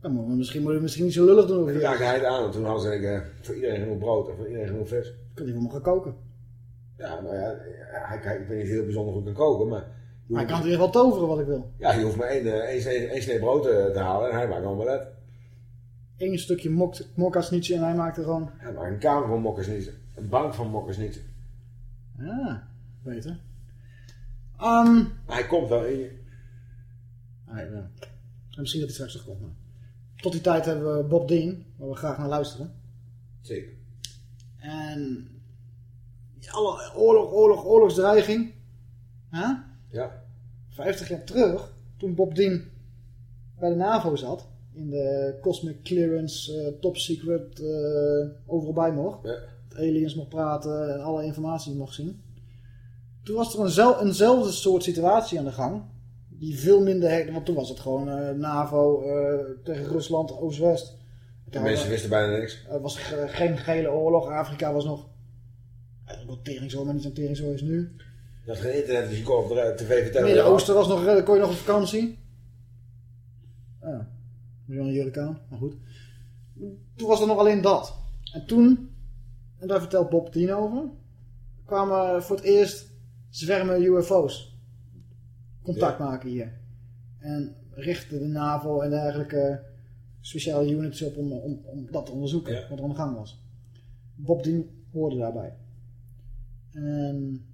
Moet, misschien moet je misschien niet zo lullig doen En over toen raakte hij het aan. En toen hadden ze denk ik, voor iedereen genoeg brood en voor iedereen genoeg vis. Kan hij voor me gaan koken. Ja, nou ja, hij, hij, ik weet niet heel bijzonder goed kan koken, maar... Maar hij kan er weer wel toveren wat ik wil. Ja, je hoeft maar één, eh, één, snee, één snee brood eh, te halen en hij maakt een omelet. Eén stukje mok, mokka's en hij maakt er gewoon... Hij maakt een kamer van mokkers niet. Een bank van mokkers niet. Ah, beter. Maar hij komt wel in je. ah, ja. En misschien dat hij straks nog komt. Maar. Tot die tijd hebben we Bob Dean, waar we graag naar luisteren. Zeker. En alle oorlog, oorlog, oorlogsdreiging. Huh? Ja. 50 jaar terug, toen Bob Dean bij de NAVO zat, in de Cosmic Clearance, eh, Top Secret, eh, overal bij mocht. Ja. Met aliens mocht praten en alle informatie mocht zien. Toen was er eenzel- eenzelfde soort situatie aan de gang. Die veel minder hecht, want toen was het gewoon eh, NAVO tegen Rusland, Oost-West. De mensen wisten bijna niks. Er was ge- geen gele oorlog. Afrika was nog... Wel teringzooi, maar niet zo'n teringzooi is nu. Had geen internet, dus je kon op de tv vertellen. Midden-Oosten was nog... eh, kon je nog op vakantie. Ja. Een jurk aan, maar goed. Toen was er nog alleen dat. En toen, en daar vertelt Bob Tien over, kwamen voor het eerst zwermen UFO's contact maken hier. En richtte de NAVO en dergelijke speciale units op om, om, om dat te onderzoeken, wat er aan de gang was. Bob Dien hoorde daarbij. En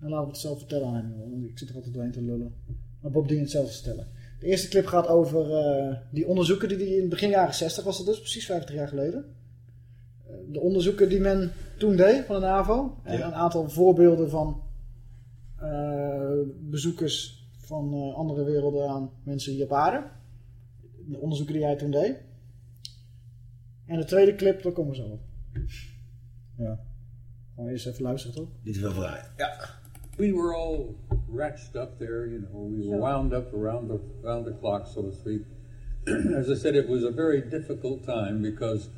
dan laten we het zelf vertellen aan hem, want ik zit er altijd doorheen te lullen. Maar Bob Dien het zelf vertellen. De eerste clip gaat over eh, die onderzoeken die hij in begin jaren 60 was het dus, precies 50 jaar geleden. Eh, de onderzoeken die men toen deed van de NAVO. En een aantal voorbeelden van eh, bezoekers van eh, andere werelden aan mensen hier op aarde. De onderzoeken die hij toen deed. En de tweede clip, daar komen we zo op. Ja. Gewoon eerst even luisteren toch? Niet te veel vrij. Ja. We were all ratched up there, you know, we were Sure. wound up around the, around the clock, so to speak. As I said, it was a very difficult time because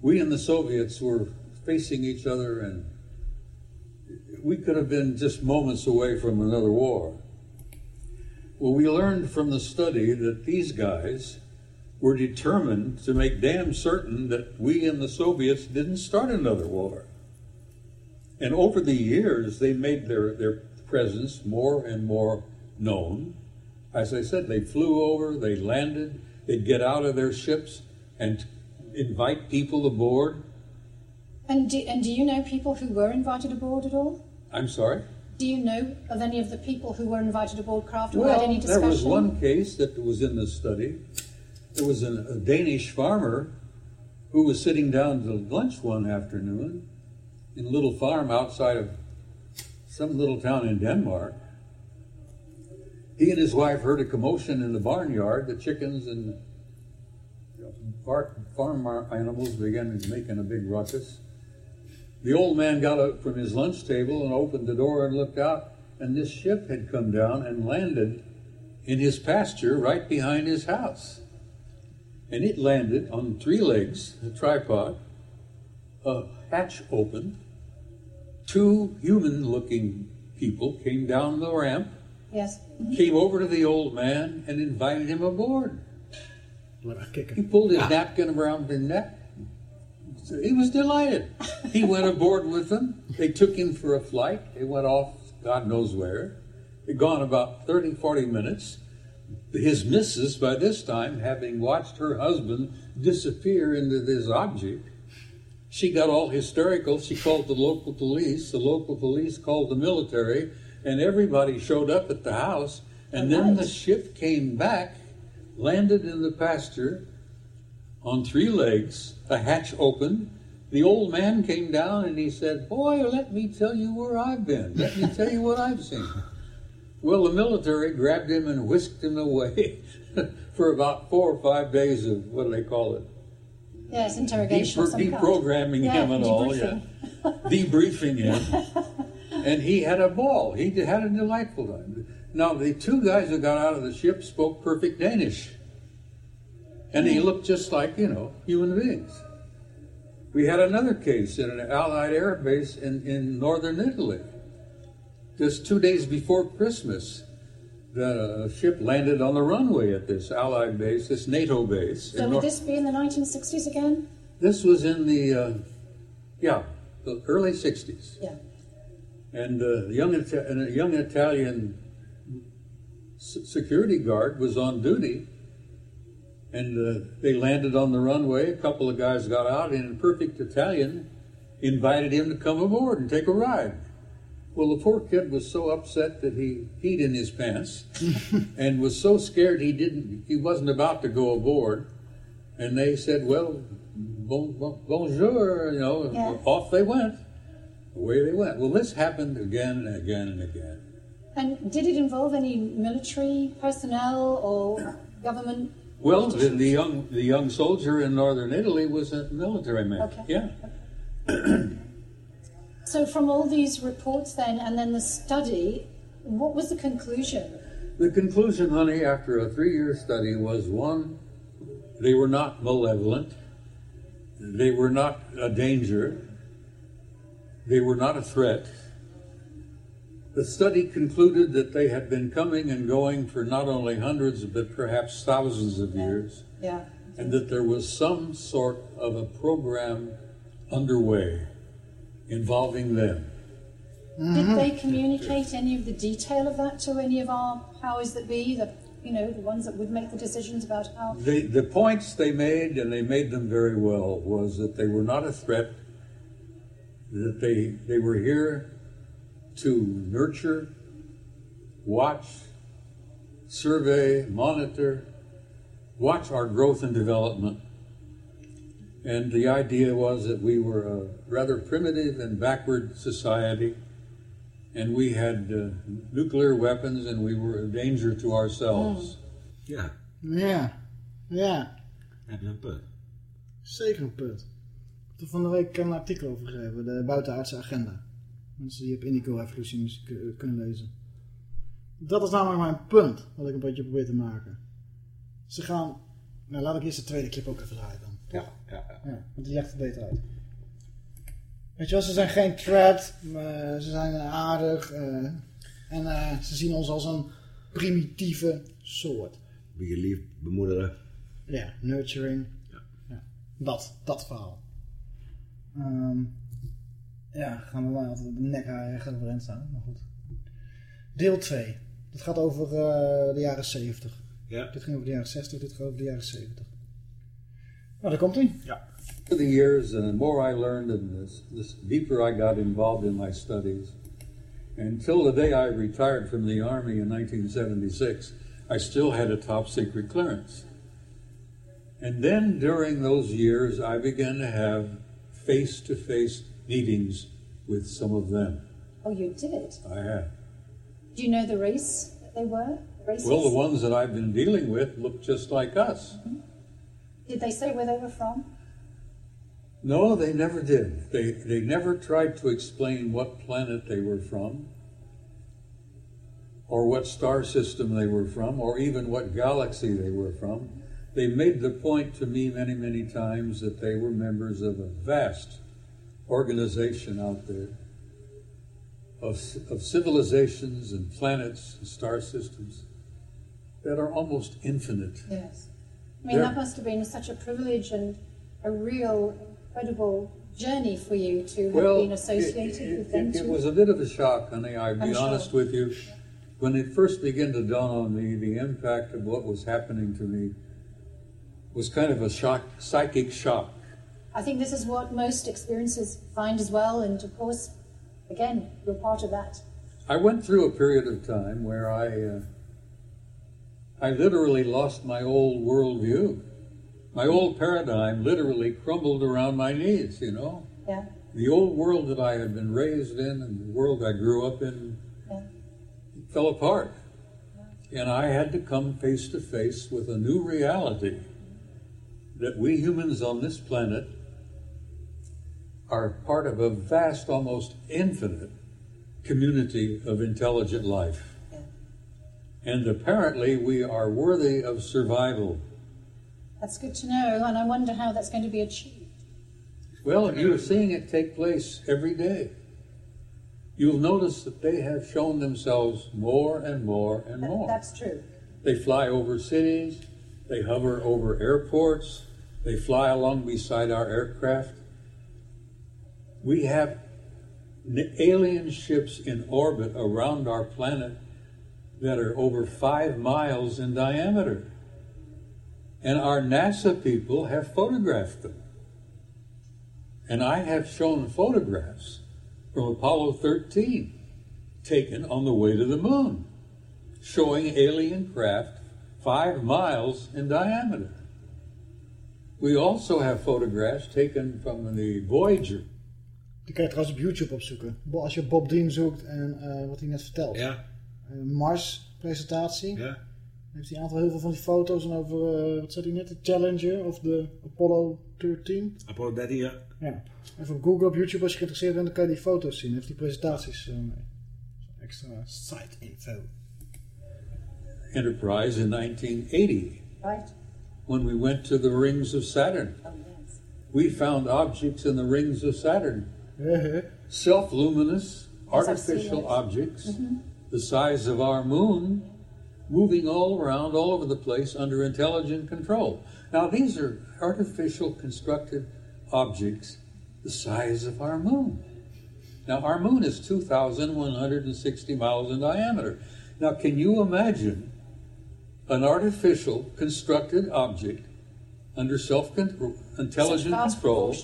we and the Soviets were facing each other and we could have been just moments away from another war. Well, we learned from the study that these guys were determined to make damn certain that we and the Soviets didn't start another war. And over the years, they made their, their presence more and more known. As I said, they flew over, they landed, they'd get out of their ships and invite people aboard. And do, and do you know people who were invited aboard at all? I'm sorry? Do you know of any of the people who were invited aboard craft or had any Well, discussion? there was one case that was in the study. There was an, a Danish farmer who was sitting down to lunch one afternoon in a little farm outside of some little town in Denmark. He and his wife heard a commotion in the barnyard. The chickens and farm animals began making a big ruckus. The old man got up from his lunch table and opened the door and looked out, and this ship had come down and landed in his pasture right behind his house. And it landed on three legs, a tripod, a hatch opened. Two human looking people came down the ramp, Yes. came over to the old man, and invited him aboard. He pulled his napkin around his neck. He was delighted. He went aboard with them. They took him for a flight. They went off, God knows where. They'd gone about 30, 40 minutes. his missus, by this time, having watched her husband disappear into this object, she got all hysterical. She called the local police. The local police called the military, and everybody showed up at the house. And then the ship came back, landed in the pasture on three legs, a hatch opened. The old man came down and he said, Boy, let me tell you where I've been. Let me tell you what I've seen. Well, the military grabbed him and whisked him away for about four or five days of what do they call it? Yes, interrogation Depro- deprogramming him and all, yeah. Debriefing him. and he had a ball. He had a delightful time. Now, the two guys who got out of the ship spoke perfect Danish. And he hmm. looked just like, you know, human beings. We had another case in an Allied air base in, in northern Italy. Just two days before Christmas, the ship landed on the runway at this Allied base, this NATO base. So would Nor- this be in the 1960s again? this was in the, uh, yeah, the early 60s. Yeah. And uh, the young, Ita- and a young Italian s- security guard was on duty. And uh, they landed on the runway. A couple of guys got out, and in perfect Italian, invited him to come aboard and take a ride. Well, the poor kid was so upset that he peed in his pants, and was so scared he didn't. He wasn't about to go aboard. And they said, "Well, bon, bon, bonjour," you know. Yeah. Off they went. Away they went. Well, this happened again and again and again. And did it involve any military personnel or government? Well, the, the young the young soldier in northern Italy was a military man. Okay. Yeah. So from all these reports then, and then the study, what was the conclusion? The conclusion, honey, after a three-year study was one: they were not malevolent. They were not a danger. They were not a threat. The study concluded that they had been coming and going for not only hundreds, but perhaps thousands of years. Yeah. and that there was some sort of a program underway involving them. Did they communicate any of the detail of that to any of our powers that be, the you know the ones that would make the decisions about how? The, the points they made, and they made them very well, was that they were not a threat, that they, they were here to nurture, watch, survey, monitor, watch our growth and development. And the idea was that we were a rather primitive and backward society, and we had uh, nuclear weapons, and we were a danger to ourselves. Ja, Ja, ja, heb je een punt. zeker een punt. Ik heb er van de week een artikel over geschreven, de buitenaardse agenda. Mensen die op Indigo Evolution eens k- kunnen lezen. Dat is namelijk mijn punt, wat ik een beetje probeer te maken. Ze gaan, nou laat ik eerst de tweede clip ook even draaien dan. Ja, ja, ja. Ja, want die het beter uit. Weet je wel, ze zijn geen threat, maar ze zijn aardig. eh, en eh, ze zien ons als een primitieve soort. Wie je lief bemoederen. Ja, nurturing. Ja. Dat, dat verhaal. Ehm, ja, gaan we wel altijd de nek overeind staan, maar goed. Deel 2. Dat gaat over eh, de jaren 70. Ja. Dit ging over de jaren 60, dit gaat over de jaren 70. Nou, daar komt hij. Ja. Over the years, and the more I learned, and the, the deeper I got involved in my studies, until the day I retired from the Army in 1976, I still had a top secret clearance. And then during those years, I began to have face to face meetings with some of them. Oh, you did. I have. Do you know the race that they were? Races? Well, the ones that I've been dealing with look just like us. Mm-hmm. Did they say where they were from? No, they never did. They, they never tried to explain what planet they were from, or what star system they were from, or even what galaxy they were from. They made the point to me many, many times that they were members of a vast organization out there of, of civilizations and planets and star systems that are almost infinite. Yes. I mean, They're- that must have been such a privilege and a real incredible journey for you to have Well, been associated it, with it, them. it, it was a bit of a shock, honey. I'll be I'm sure. honest with you. when it first began to dawn on me, the impact of what was happening to me was kind of a shock, psychic shock. I think this is what most experiences find as well, and of course, again, you're part of that. I went through a period of time where I, uh, I literally lost my old worldview. My old paradigm literally crumbled around my knees, you know? Yeah. The old world that I had been raised in and the world I grew up in Yeah. fell apart. And I had to come face to face with a new reality that we humans on this planet are part of a vast, almost infinite community of intelligent life. And apparently we are worthy of survival. That's good to know, and I wonder how that's going to be achieved. Well, you're seeing it take place every day. You'll notice that they have shown themselves more and more and more. That's true. They fly over cities, they hover over airports, they fly along beside our aircraft. We have alien ships in orbit around our planet that are over five miles in diameter. And our NASA people have photographed them. And I have shown photographs from Apollo 13 taken on the way to the moon, showing alien craft five miles in diameter. We also have photographs taken from the Voyager. Die kan je trouwens op YouTube opzoeken. Bo- Als je Bob Dean zoekt en eh, wat hij net vertelt. Ja. Eh, Mars-presentatie. Ja. Heeft hij een aantal heel veel van die foto's en over, eh, wat zei hij net, de Challenger of de Apollo 13. Apollo 13, ja. Ja. Even Google op YouTube als je geïnteresseerd bent, dan kan je die foto's zien. Heeft die presentaties eh, mee. Extra site info. Enterprise in 1980 Right? when we went to the rings of Saturn. Oh, yes. We found objects in the rings of Saturn. Self luminous, Yes, I've seen artificial objects Mhm. The size of our moon moving all around, all over the place under intelligent control. Now, these are artificial constructed objects the size of our moon. Now, our moon is 2,160 miles in diameter. Now, can you imagine an artificial constructed object under self control, intelligent control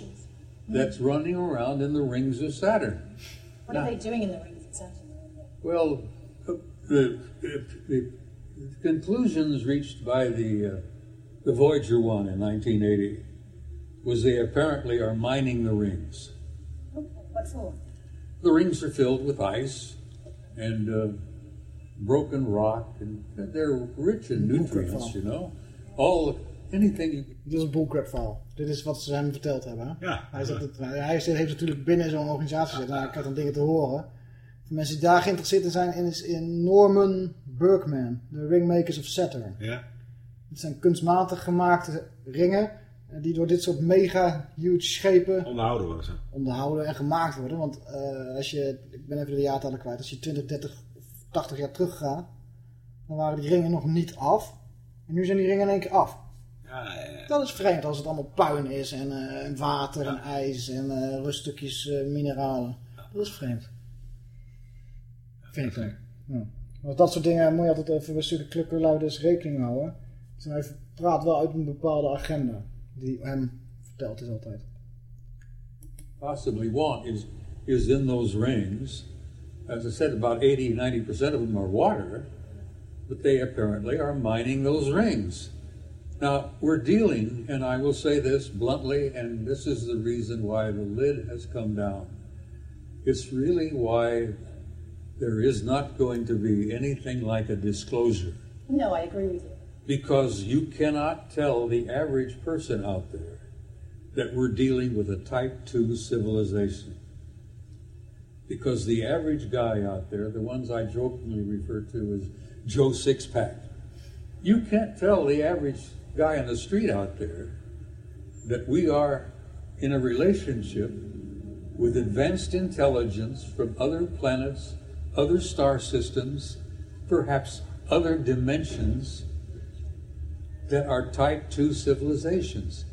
that's running around in the rings of Saturn? What are they doing in the rings of Saturn? Well, the, the, the conclusions reached by the, uh, the Voyager 1 in 1980 was they apparently are mining the rings. What for? The rings are filled with ice and uh, broken rock, and they're rich in nutrients, you know. All anything you Dit is een bullcrap verhaal. Dit is wat ze hem verteld hebben. hè? Ja. Hij, zegt het, hij zit- heeft natuurlijk binnen zo'n organisatie zitten. Nou, ik had dan dingen te horen. Mensen die daar geïnteresseerd in zijn, is in Norman Berkman, de Ringmakers of Saturn. Ja. Het zijn kunstmatig gemaakte ringen eh, die door dit soort mega huge schepen Onderhouden worden ze. onderhouden en gemaakt worden. Want eh, als je, ik ben even de jaartallen kwijt, als je 20, 30 of 80 jaar terug gaat, dan waren die ringen nog niet af. En nu zijn die ringen in één keer af. Dat is vreemd als het allemaal puin is en, eh, en water en ijs en eh, ruststukjes mineralen. Dat is vreemd. Vind ik. Ja. Want dat soort dingen moet je altijd even bij stukken klukkenluiders rekening houden. Dus hij praat wel uit een bepaalde agenda die hem verteld is altijd. possibly want is is in those rings. As I said, about 80, 90% of them are water, but they apparently are mining those rings. Now, we're dealing, and I will say this bluntly, and this is the reason why the lid has come down. It's really why there is not going to be anything like a disclosure No, I agree with you. because you cannot tell the average person out there that we're dealing with a type 2 civilization. Because the average guy out there, the ones I jokingly refer to as Joe Sixpack, you can't tell the average guy on the street out there that we are in a relationship with advanced intelligence from other planets, other star systems, perhaps other dimensions that are type 2 civilizations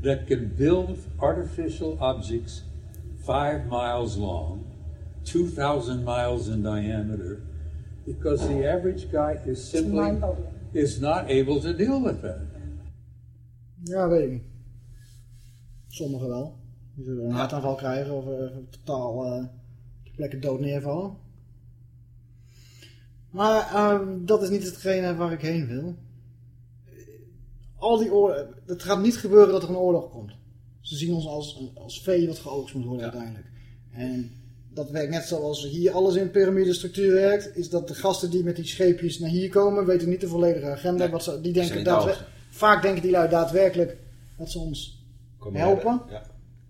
that can build artificial objects five miles long, 2,000 miles in diameter, because the average guy is simply is not able to deal with that. Ja, weet ik niet. Sommigen wel. Die zullen een hartaanval krijgen of eh, totaal eh, plekken dood neervallen. Maar eh, dat is niet hetgene waar ik heen wil. Al die oorlog, het gaat niet gebeuren dat er een oorlog komt. Ze zien ons als, als vee wat geoogst moet worden uiteindelijk. En dat werkt net zoals hier alles in piramidestructuur werkt. Is dat de gasten die met die scheepjes naar hier komen, weten niet de volledige agenda. Wat ze, die denken vaak denken die lui daadwerkelijk dat ze ons Komen helpen. Ja.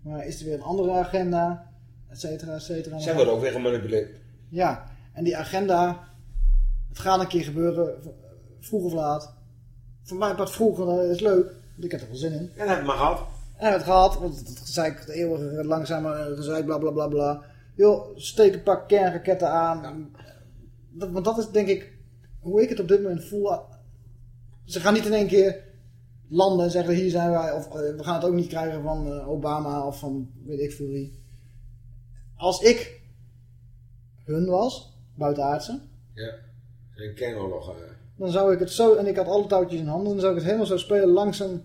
Maar is er weer een andere agenda, et cetera, et cetera. Zij worden ook weer gemanipuleerd. Ja, en die agenda, het gaat een keer gebeuren, vroeg of laat. Voor mij part vroeger dat is leuk, want ik heb er wel zin in. En heb het maar gehad. En het gehad, want het gezeik, het eeuwige langzame gezeik, bla bla bla bla. Joh, steek een pak kernraketten aan. Dat, want dat is denk ik, hoe ik het op dit moment voel. Ze gaan niet in één keer landen en zeggen hier zijn wij. Of eh, we gaan het ook niet krijgen van eh, Obama of van weet ik veel wie. Als ik hun was, buitenaardse, Ja. Een kernoorlog. eh. dan zou ik het zo, en ik had alle touwtjes in handen, dan zou ik het helemaal zo spelen, langzaam,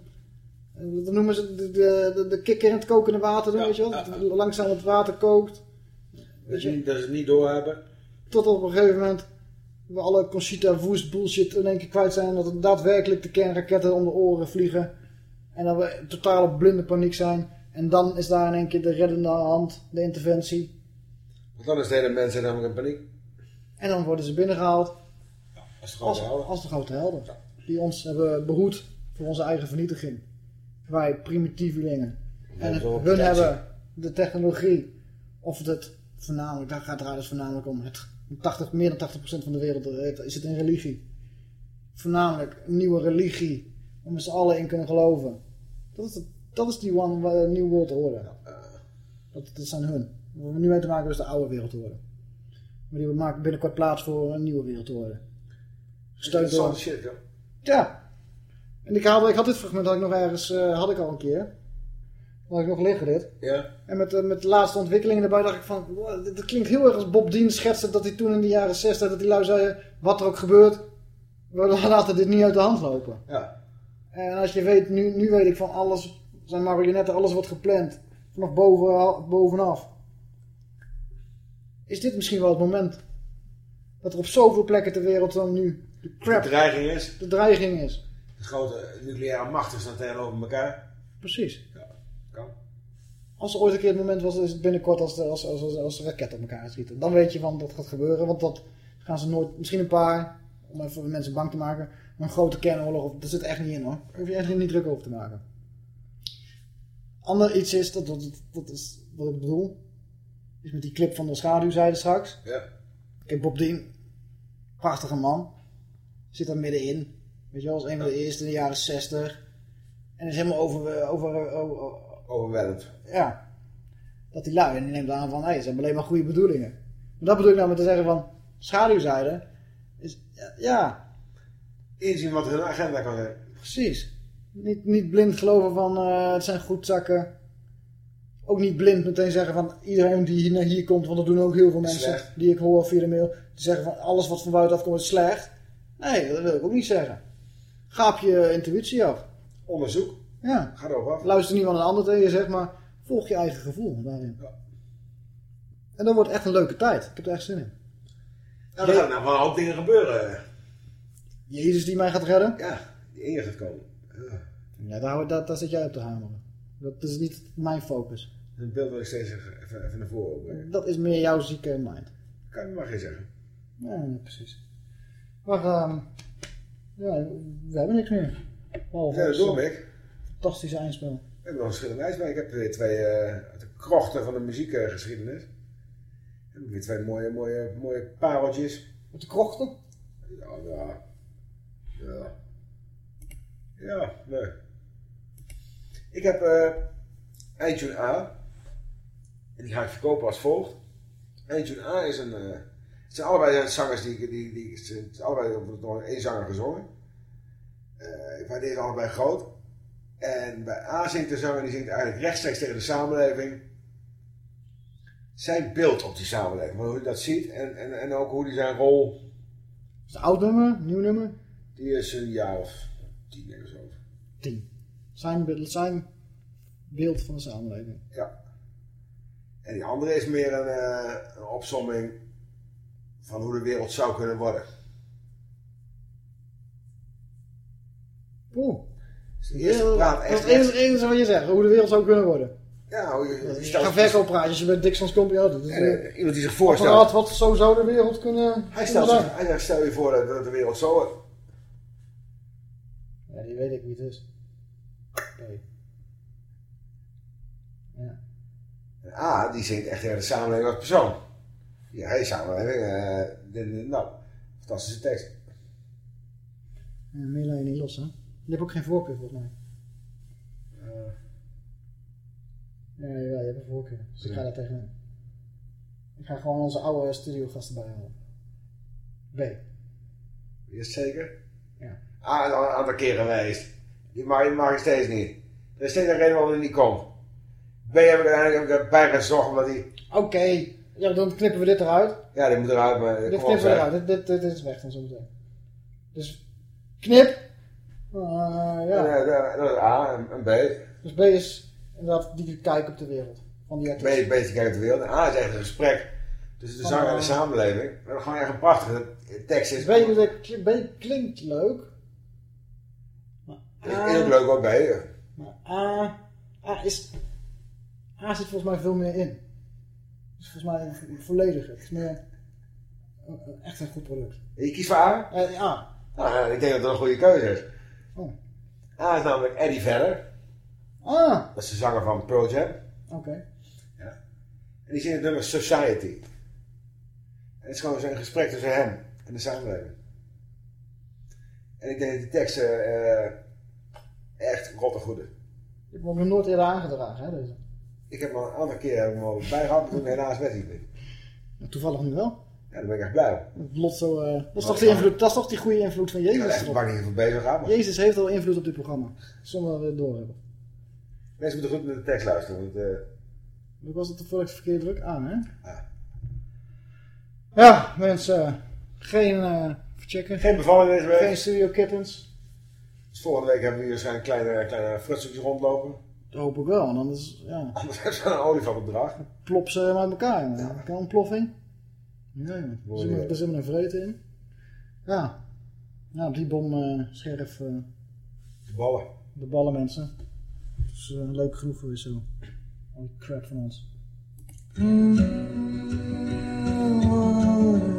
eh, wat noemen ze, de, de, de, kikker in het kokende water doen, weet je wel? Dat Langzaam het water kookt, Dat, je, niet- dat ze het niet doorhebben. tot op een gegeven moment we alle Conchita Woest bullshit in één keer kwijt zijn, dat er daadwerkelijk de kernraketten om de oren vliegen, en dat we in totale blinde paniek zijn, en dan is daar in één keer de reddende hand, de interventie, Want dan is de hele mensen namelijk in paniek. en dan worden ze binnengehaald Als de grote als, helden. als de grote helden. Die ons hebben behoed voor onze eigen vernietiging. Wij primitievelingen. En zo'n hun potentie. hebben de technologie. Of het voornamelijk, daar gaat het dus voornamelijk om. Het 80, meer dan 80% van de wereld eh, is het in religie. Voornamelijk een nieuwe religie. Waar we z'n allen in kunnen geloven. Dat is, het, dat is die one, eh, New World Order. Dat, dat zijn hun. Wat we nu mee te maken hebben is de oude wereldorde. Maar die maken binnenkort plaats voor een nieuwe wereldorde. Gesteund door... Shit. Ja. En ik had, ik had dit fragment had ik nog ergens, eh, had ik al een keer. Dat had ik nog liggen dit. Ja. En met, eh, met de laatste ontwikkelingen erbij dacht ik van, wow, dit, dit klinkt heel erg als Bob Dean schetste dat hij toen in de jaren 60, dat die lui zei, wat er ook gebeurt, we laten dit niet uit de hand lopen. Ja. En als je weet, nu, nu weet ik van alles, zijn marionetten, alles wordt gepland. Vanaf boven, bovenaf. Is dit misschien wel het moment dat er op zoveel plekken ter wereld dan nu crap, De dreiging is. de dreiging is. De grote nucleaire machten staan tegenover elkaar. Precies. Ja, kan. Als er ooit een keer het moment was, is het binnenkort als de, als, als, als, als de raketten op elkaar schieten. Dan weet je van dat gaat gebeuren. Want dat gaan ze nooit, misschien een paar, om even mensen bang te maken. Een grote kernoorlog, of- dat zit echt niet in hoor. Daar hoef je echt niet druk over te maken. Ander iets is, dat, dat, dat is wat ik bedoel, is met die clip van de schaduwzijde straks. Ja. Kijk, Bob Dean, prachtige man, zit daar middenin. Weet je wel, als een van de eerste in de jaren 60. En is helemaal over, over, over, Overweldigd. ja. Dat die lui, en die neemt aan van, hé, ze hebben alleen maar goede bedoelingen. Maar dat bedoel ik nou met te zeggen van, schaduwzijde, is, ja, Inzien wat hun agenda kan zijn. precies. Niet, niet blind geloven van, eh, het zijn goedzakken. Ook niet blind meteen zeggen van, iedereen die hier naar hier komt, want dat doen ook heel veel mensen, Slecht. die ik hoor via de mail, die zeggen van, alles wat van buitenaf komt is slecht. Nee, dat wil ik ook niet zeggen. Gaap je intuïtie af. Onderzoek. Ja. Ga erop af. Luister niet wat een ander tegen je zegt, maar volg je eigen gevoel daarin. En dat wordt echt een leuke tijd. Ik heb er echt zin in. Nou, er gaan nou wel een hoop dingen gebeuren. Jezus die mij gaat redden? Ja, die in je gaat komen. Ja. Ja, daar, daar, daar zit jij op te hameren. Dat is niet mijn focus. Een beeld wil ik steeds even, naar voren brengen. Dat is meer jouw zieke mind. Kan je maar geen zeggen. Ja, precies. Maar ehm, ja, we hebben niks meer. Behalve Ja, Mick. Fantastische eindspel. We hebben nog verschillende ijsbaan. Ik heb weer twee eh, uit de krochten van de muziekgeschiedenis. heb ik weer twee mooie, mooie, mooie pareltjes. Met de krochten? Ja, ja. Ja. Ja, nee. Ik heb eh eindtune A. En die ga ik verkopen als volgt. Eindtune A is een... eh, het zijn allebei zangers die... die, die, zijn allebei door één zanger gezongen. Eh, ik waardeer ze allebei groot. En bij A zingt de zanger, die zingt eigenlijk rechtstreeks tegen de samenleving. Zijn beeld op die samenleving. Hoe hij dat ziet en, en, en ook hoe hij zijn rol Is het een oud nummer? Nieuw nummer? Die is een jaar of tien ik zo. 10. Zijn, beeld- zijn beeld van de samenleving. Ja. En die andere is meer een, eh, een opsomming van hoe de wereld zou kunnen worden. Oeh. Dus Dat is het wat je zegt. Hoe de wereld zou kunnen worden. Ja, hoe je, Je gaat verkooppraatjes met Dixon's Company. Dat is En, een eh, iemand die zich voorstelt. apparaat wat zo zou de wereld kunnen Hij stelt zich, hij zegt, stel je voor dat, dat de wereld zo. Ja, die weet ik het is. Oké. Ja. En A, die zingt echt tegen de samenleving als persoon. Ja, hey samenleving, dit en dit, nou, fantastische tekst. Ja, meer laat je niet los, hè? Je hebt ook geen voorkeur, volgens mij. Eh, Ja, jawel, je hebt een voorkeur. Dus ik ga daar tegenin. Ik ga gewoon onze oude studiogasten bijhalen. B. Is zeker? Ja. A is al een aantal keer geweest. Die mag, die mag ik steeds niet. Er is steeds een reden waarom hij niet komt. B heb ik uiteindelijk heb ik erbij gezocht omdat hij... Oké, ja, dan knippen we dit eruit. Ja, die moet eruit, maar... Dit knippen we eruit. Dit, dit, dit is weg dan zo meteen. Dus knip. Uh, ja. Eh, dat is A en, B. Dus B is inderdaad die kijk op de wereld. Van die B artiest. is op de wereld. En A is echt een gesprek tussen de zanger en de samenleving. Maar gewoon echt een prachtige tekst is. B, is- B klinkt leuk. Maar Is A- ook leuk ook B. Maar A, A, is, A zit volgens mij veel meer in. Het is volgens mij een vollediger. Het is meer een- een- echt een goed product. Je kiest voor A? Eh, ja. Nou, ja, ik denk dat dat een goede keuze is. Oh. A is namelijk Eddie Vedder. Ah, Dat is de zanger van Pearl Jam. oké. En die zingt het nummer Society. En het is gewoon zo'n gesprek tussen hem en de samenleving. En ik denk dat die teksten eh echt rotte goede. Je hebt hem nog nooit eerder aangedragen, hè, deze. Ik heb hem al een aantal keer ik hem al bij gehad, toen helaas werd hij niet. Maar toevallig nu wel. Ja, daar ben ik echt blij om. Het lot zo, eh, dat, is toch die invloed, dat is toch die goede invloed van Ik Jezus? echt erop? bang niet voor bezig gaan, maar Jezus heeft al invloed op dit programma. Zonder dat we het doorhebben. mensen moeten goed naar de tekst luisteren. Want, eh, Hoe was het ik het verkeerd druk? Aan, hè? Ja. Ja, mensen. Geen eh verchecken. Geen bevalling deze week. Geen studio kittens. dus volgende week hebben we hier waarschijnlijk kleine, kleine rondlopen. Dat hoop ik wel. Want anders, ja, Anders hebben ze een olifant op draag. plop ze uit elkaar. jongen. Kan een ploffing? Ja, ja. Er zit maar- ja. er zit maar een vreten in. Ja. Ja, die bom eh scherf. eh, De ballen. de ballen mensen. Het is eh, leuk genoeg voor je zo. Al die crap van ons. It's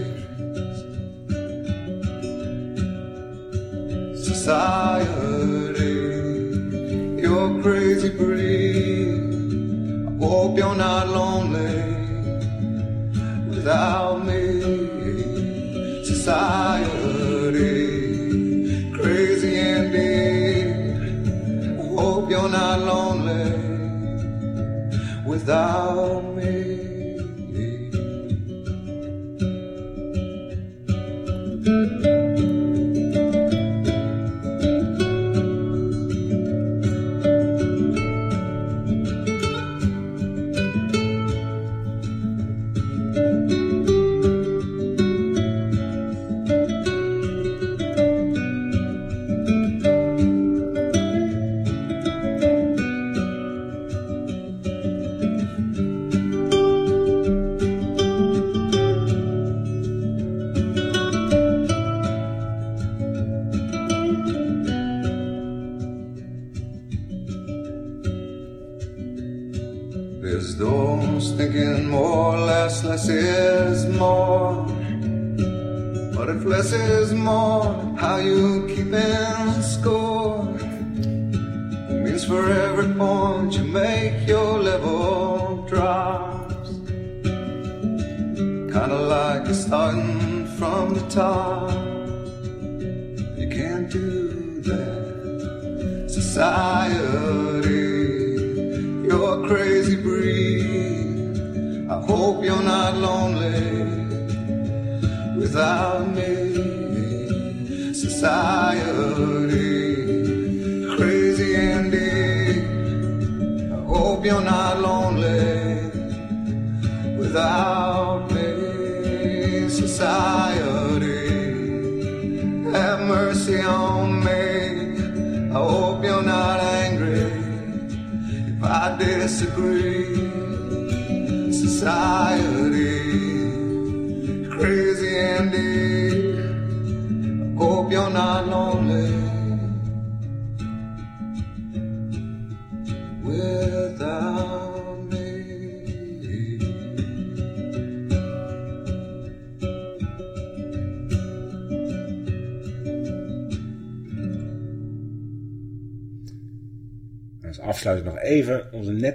Society, you're crazy breed. I hope you're not lonely without me. Society, crazy indeed. I hope you're not lonely without me.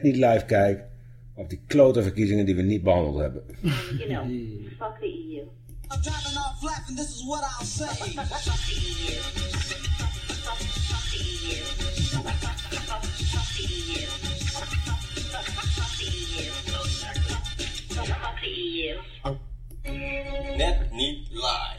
niet live kijk op die klote verkiezingen die we niet behandeld hebben. Net niet live.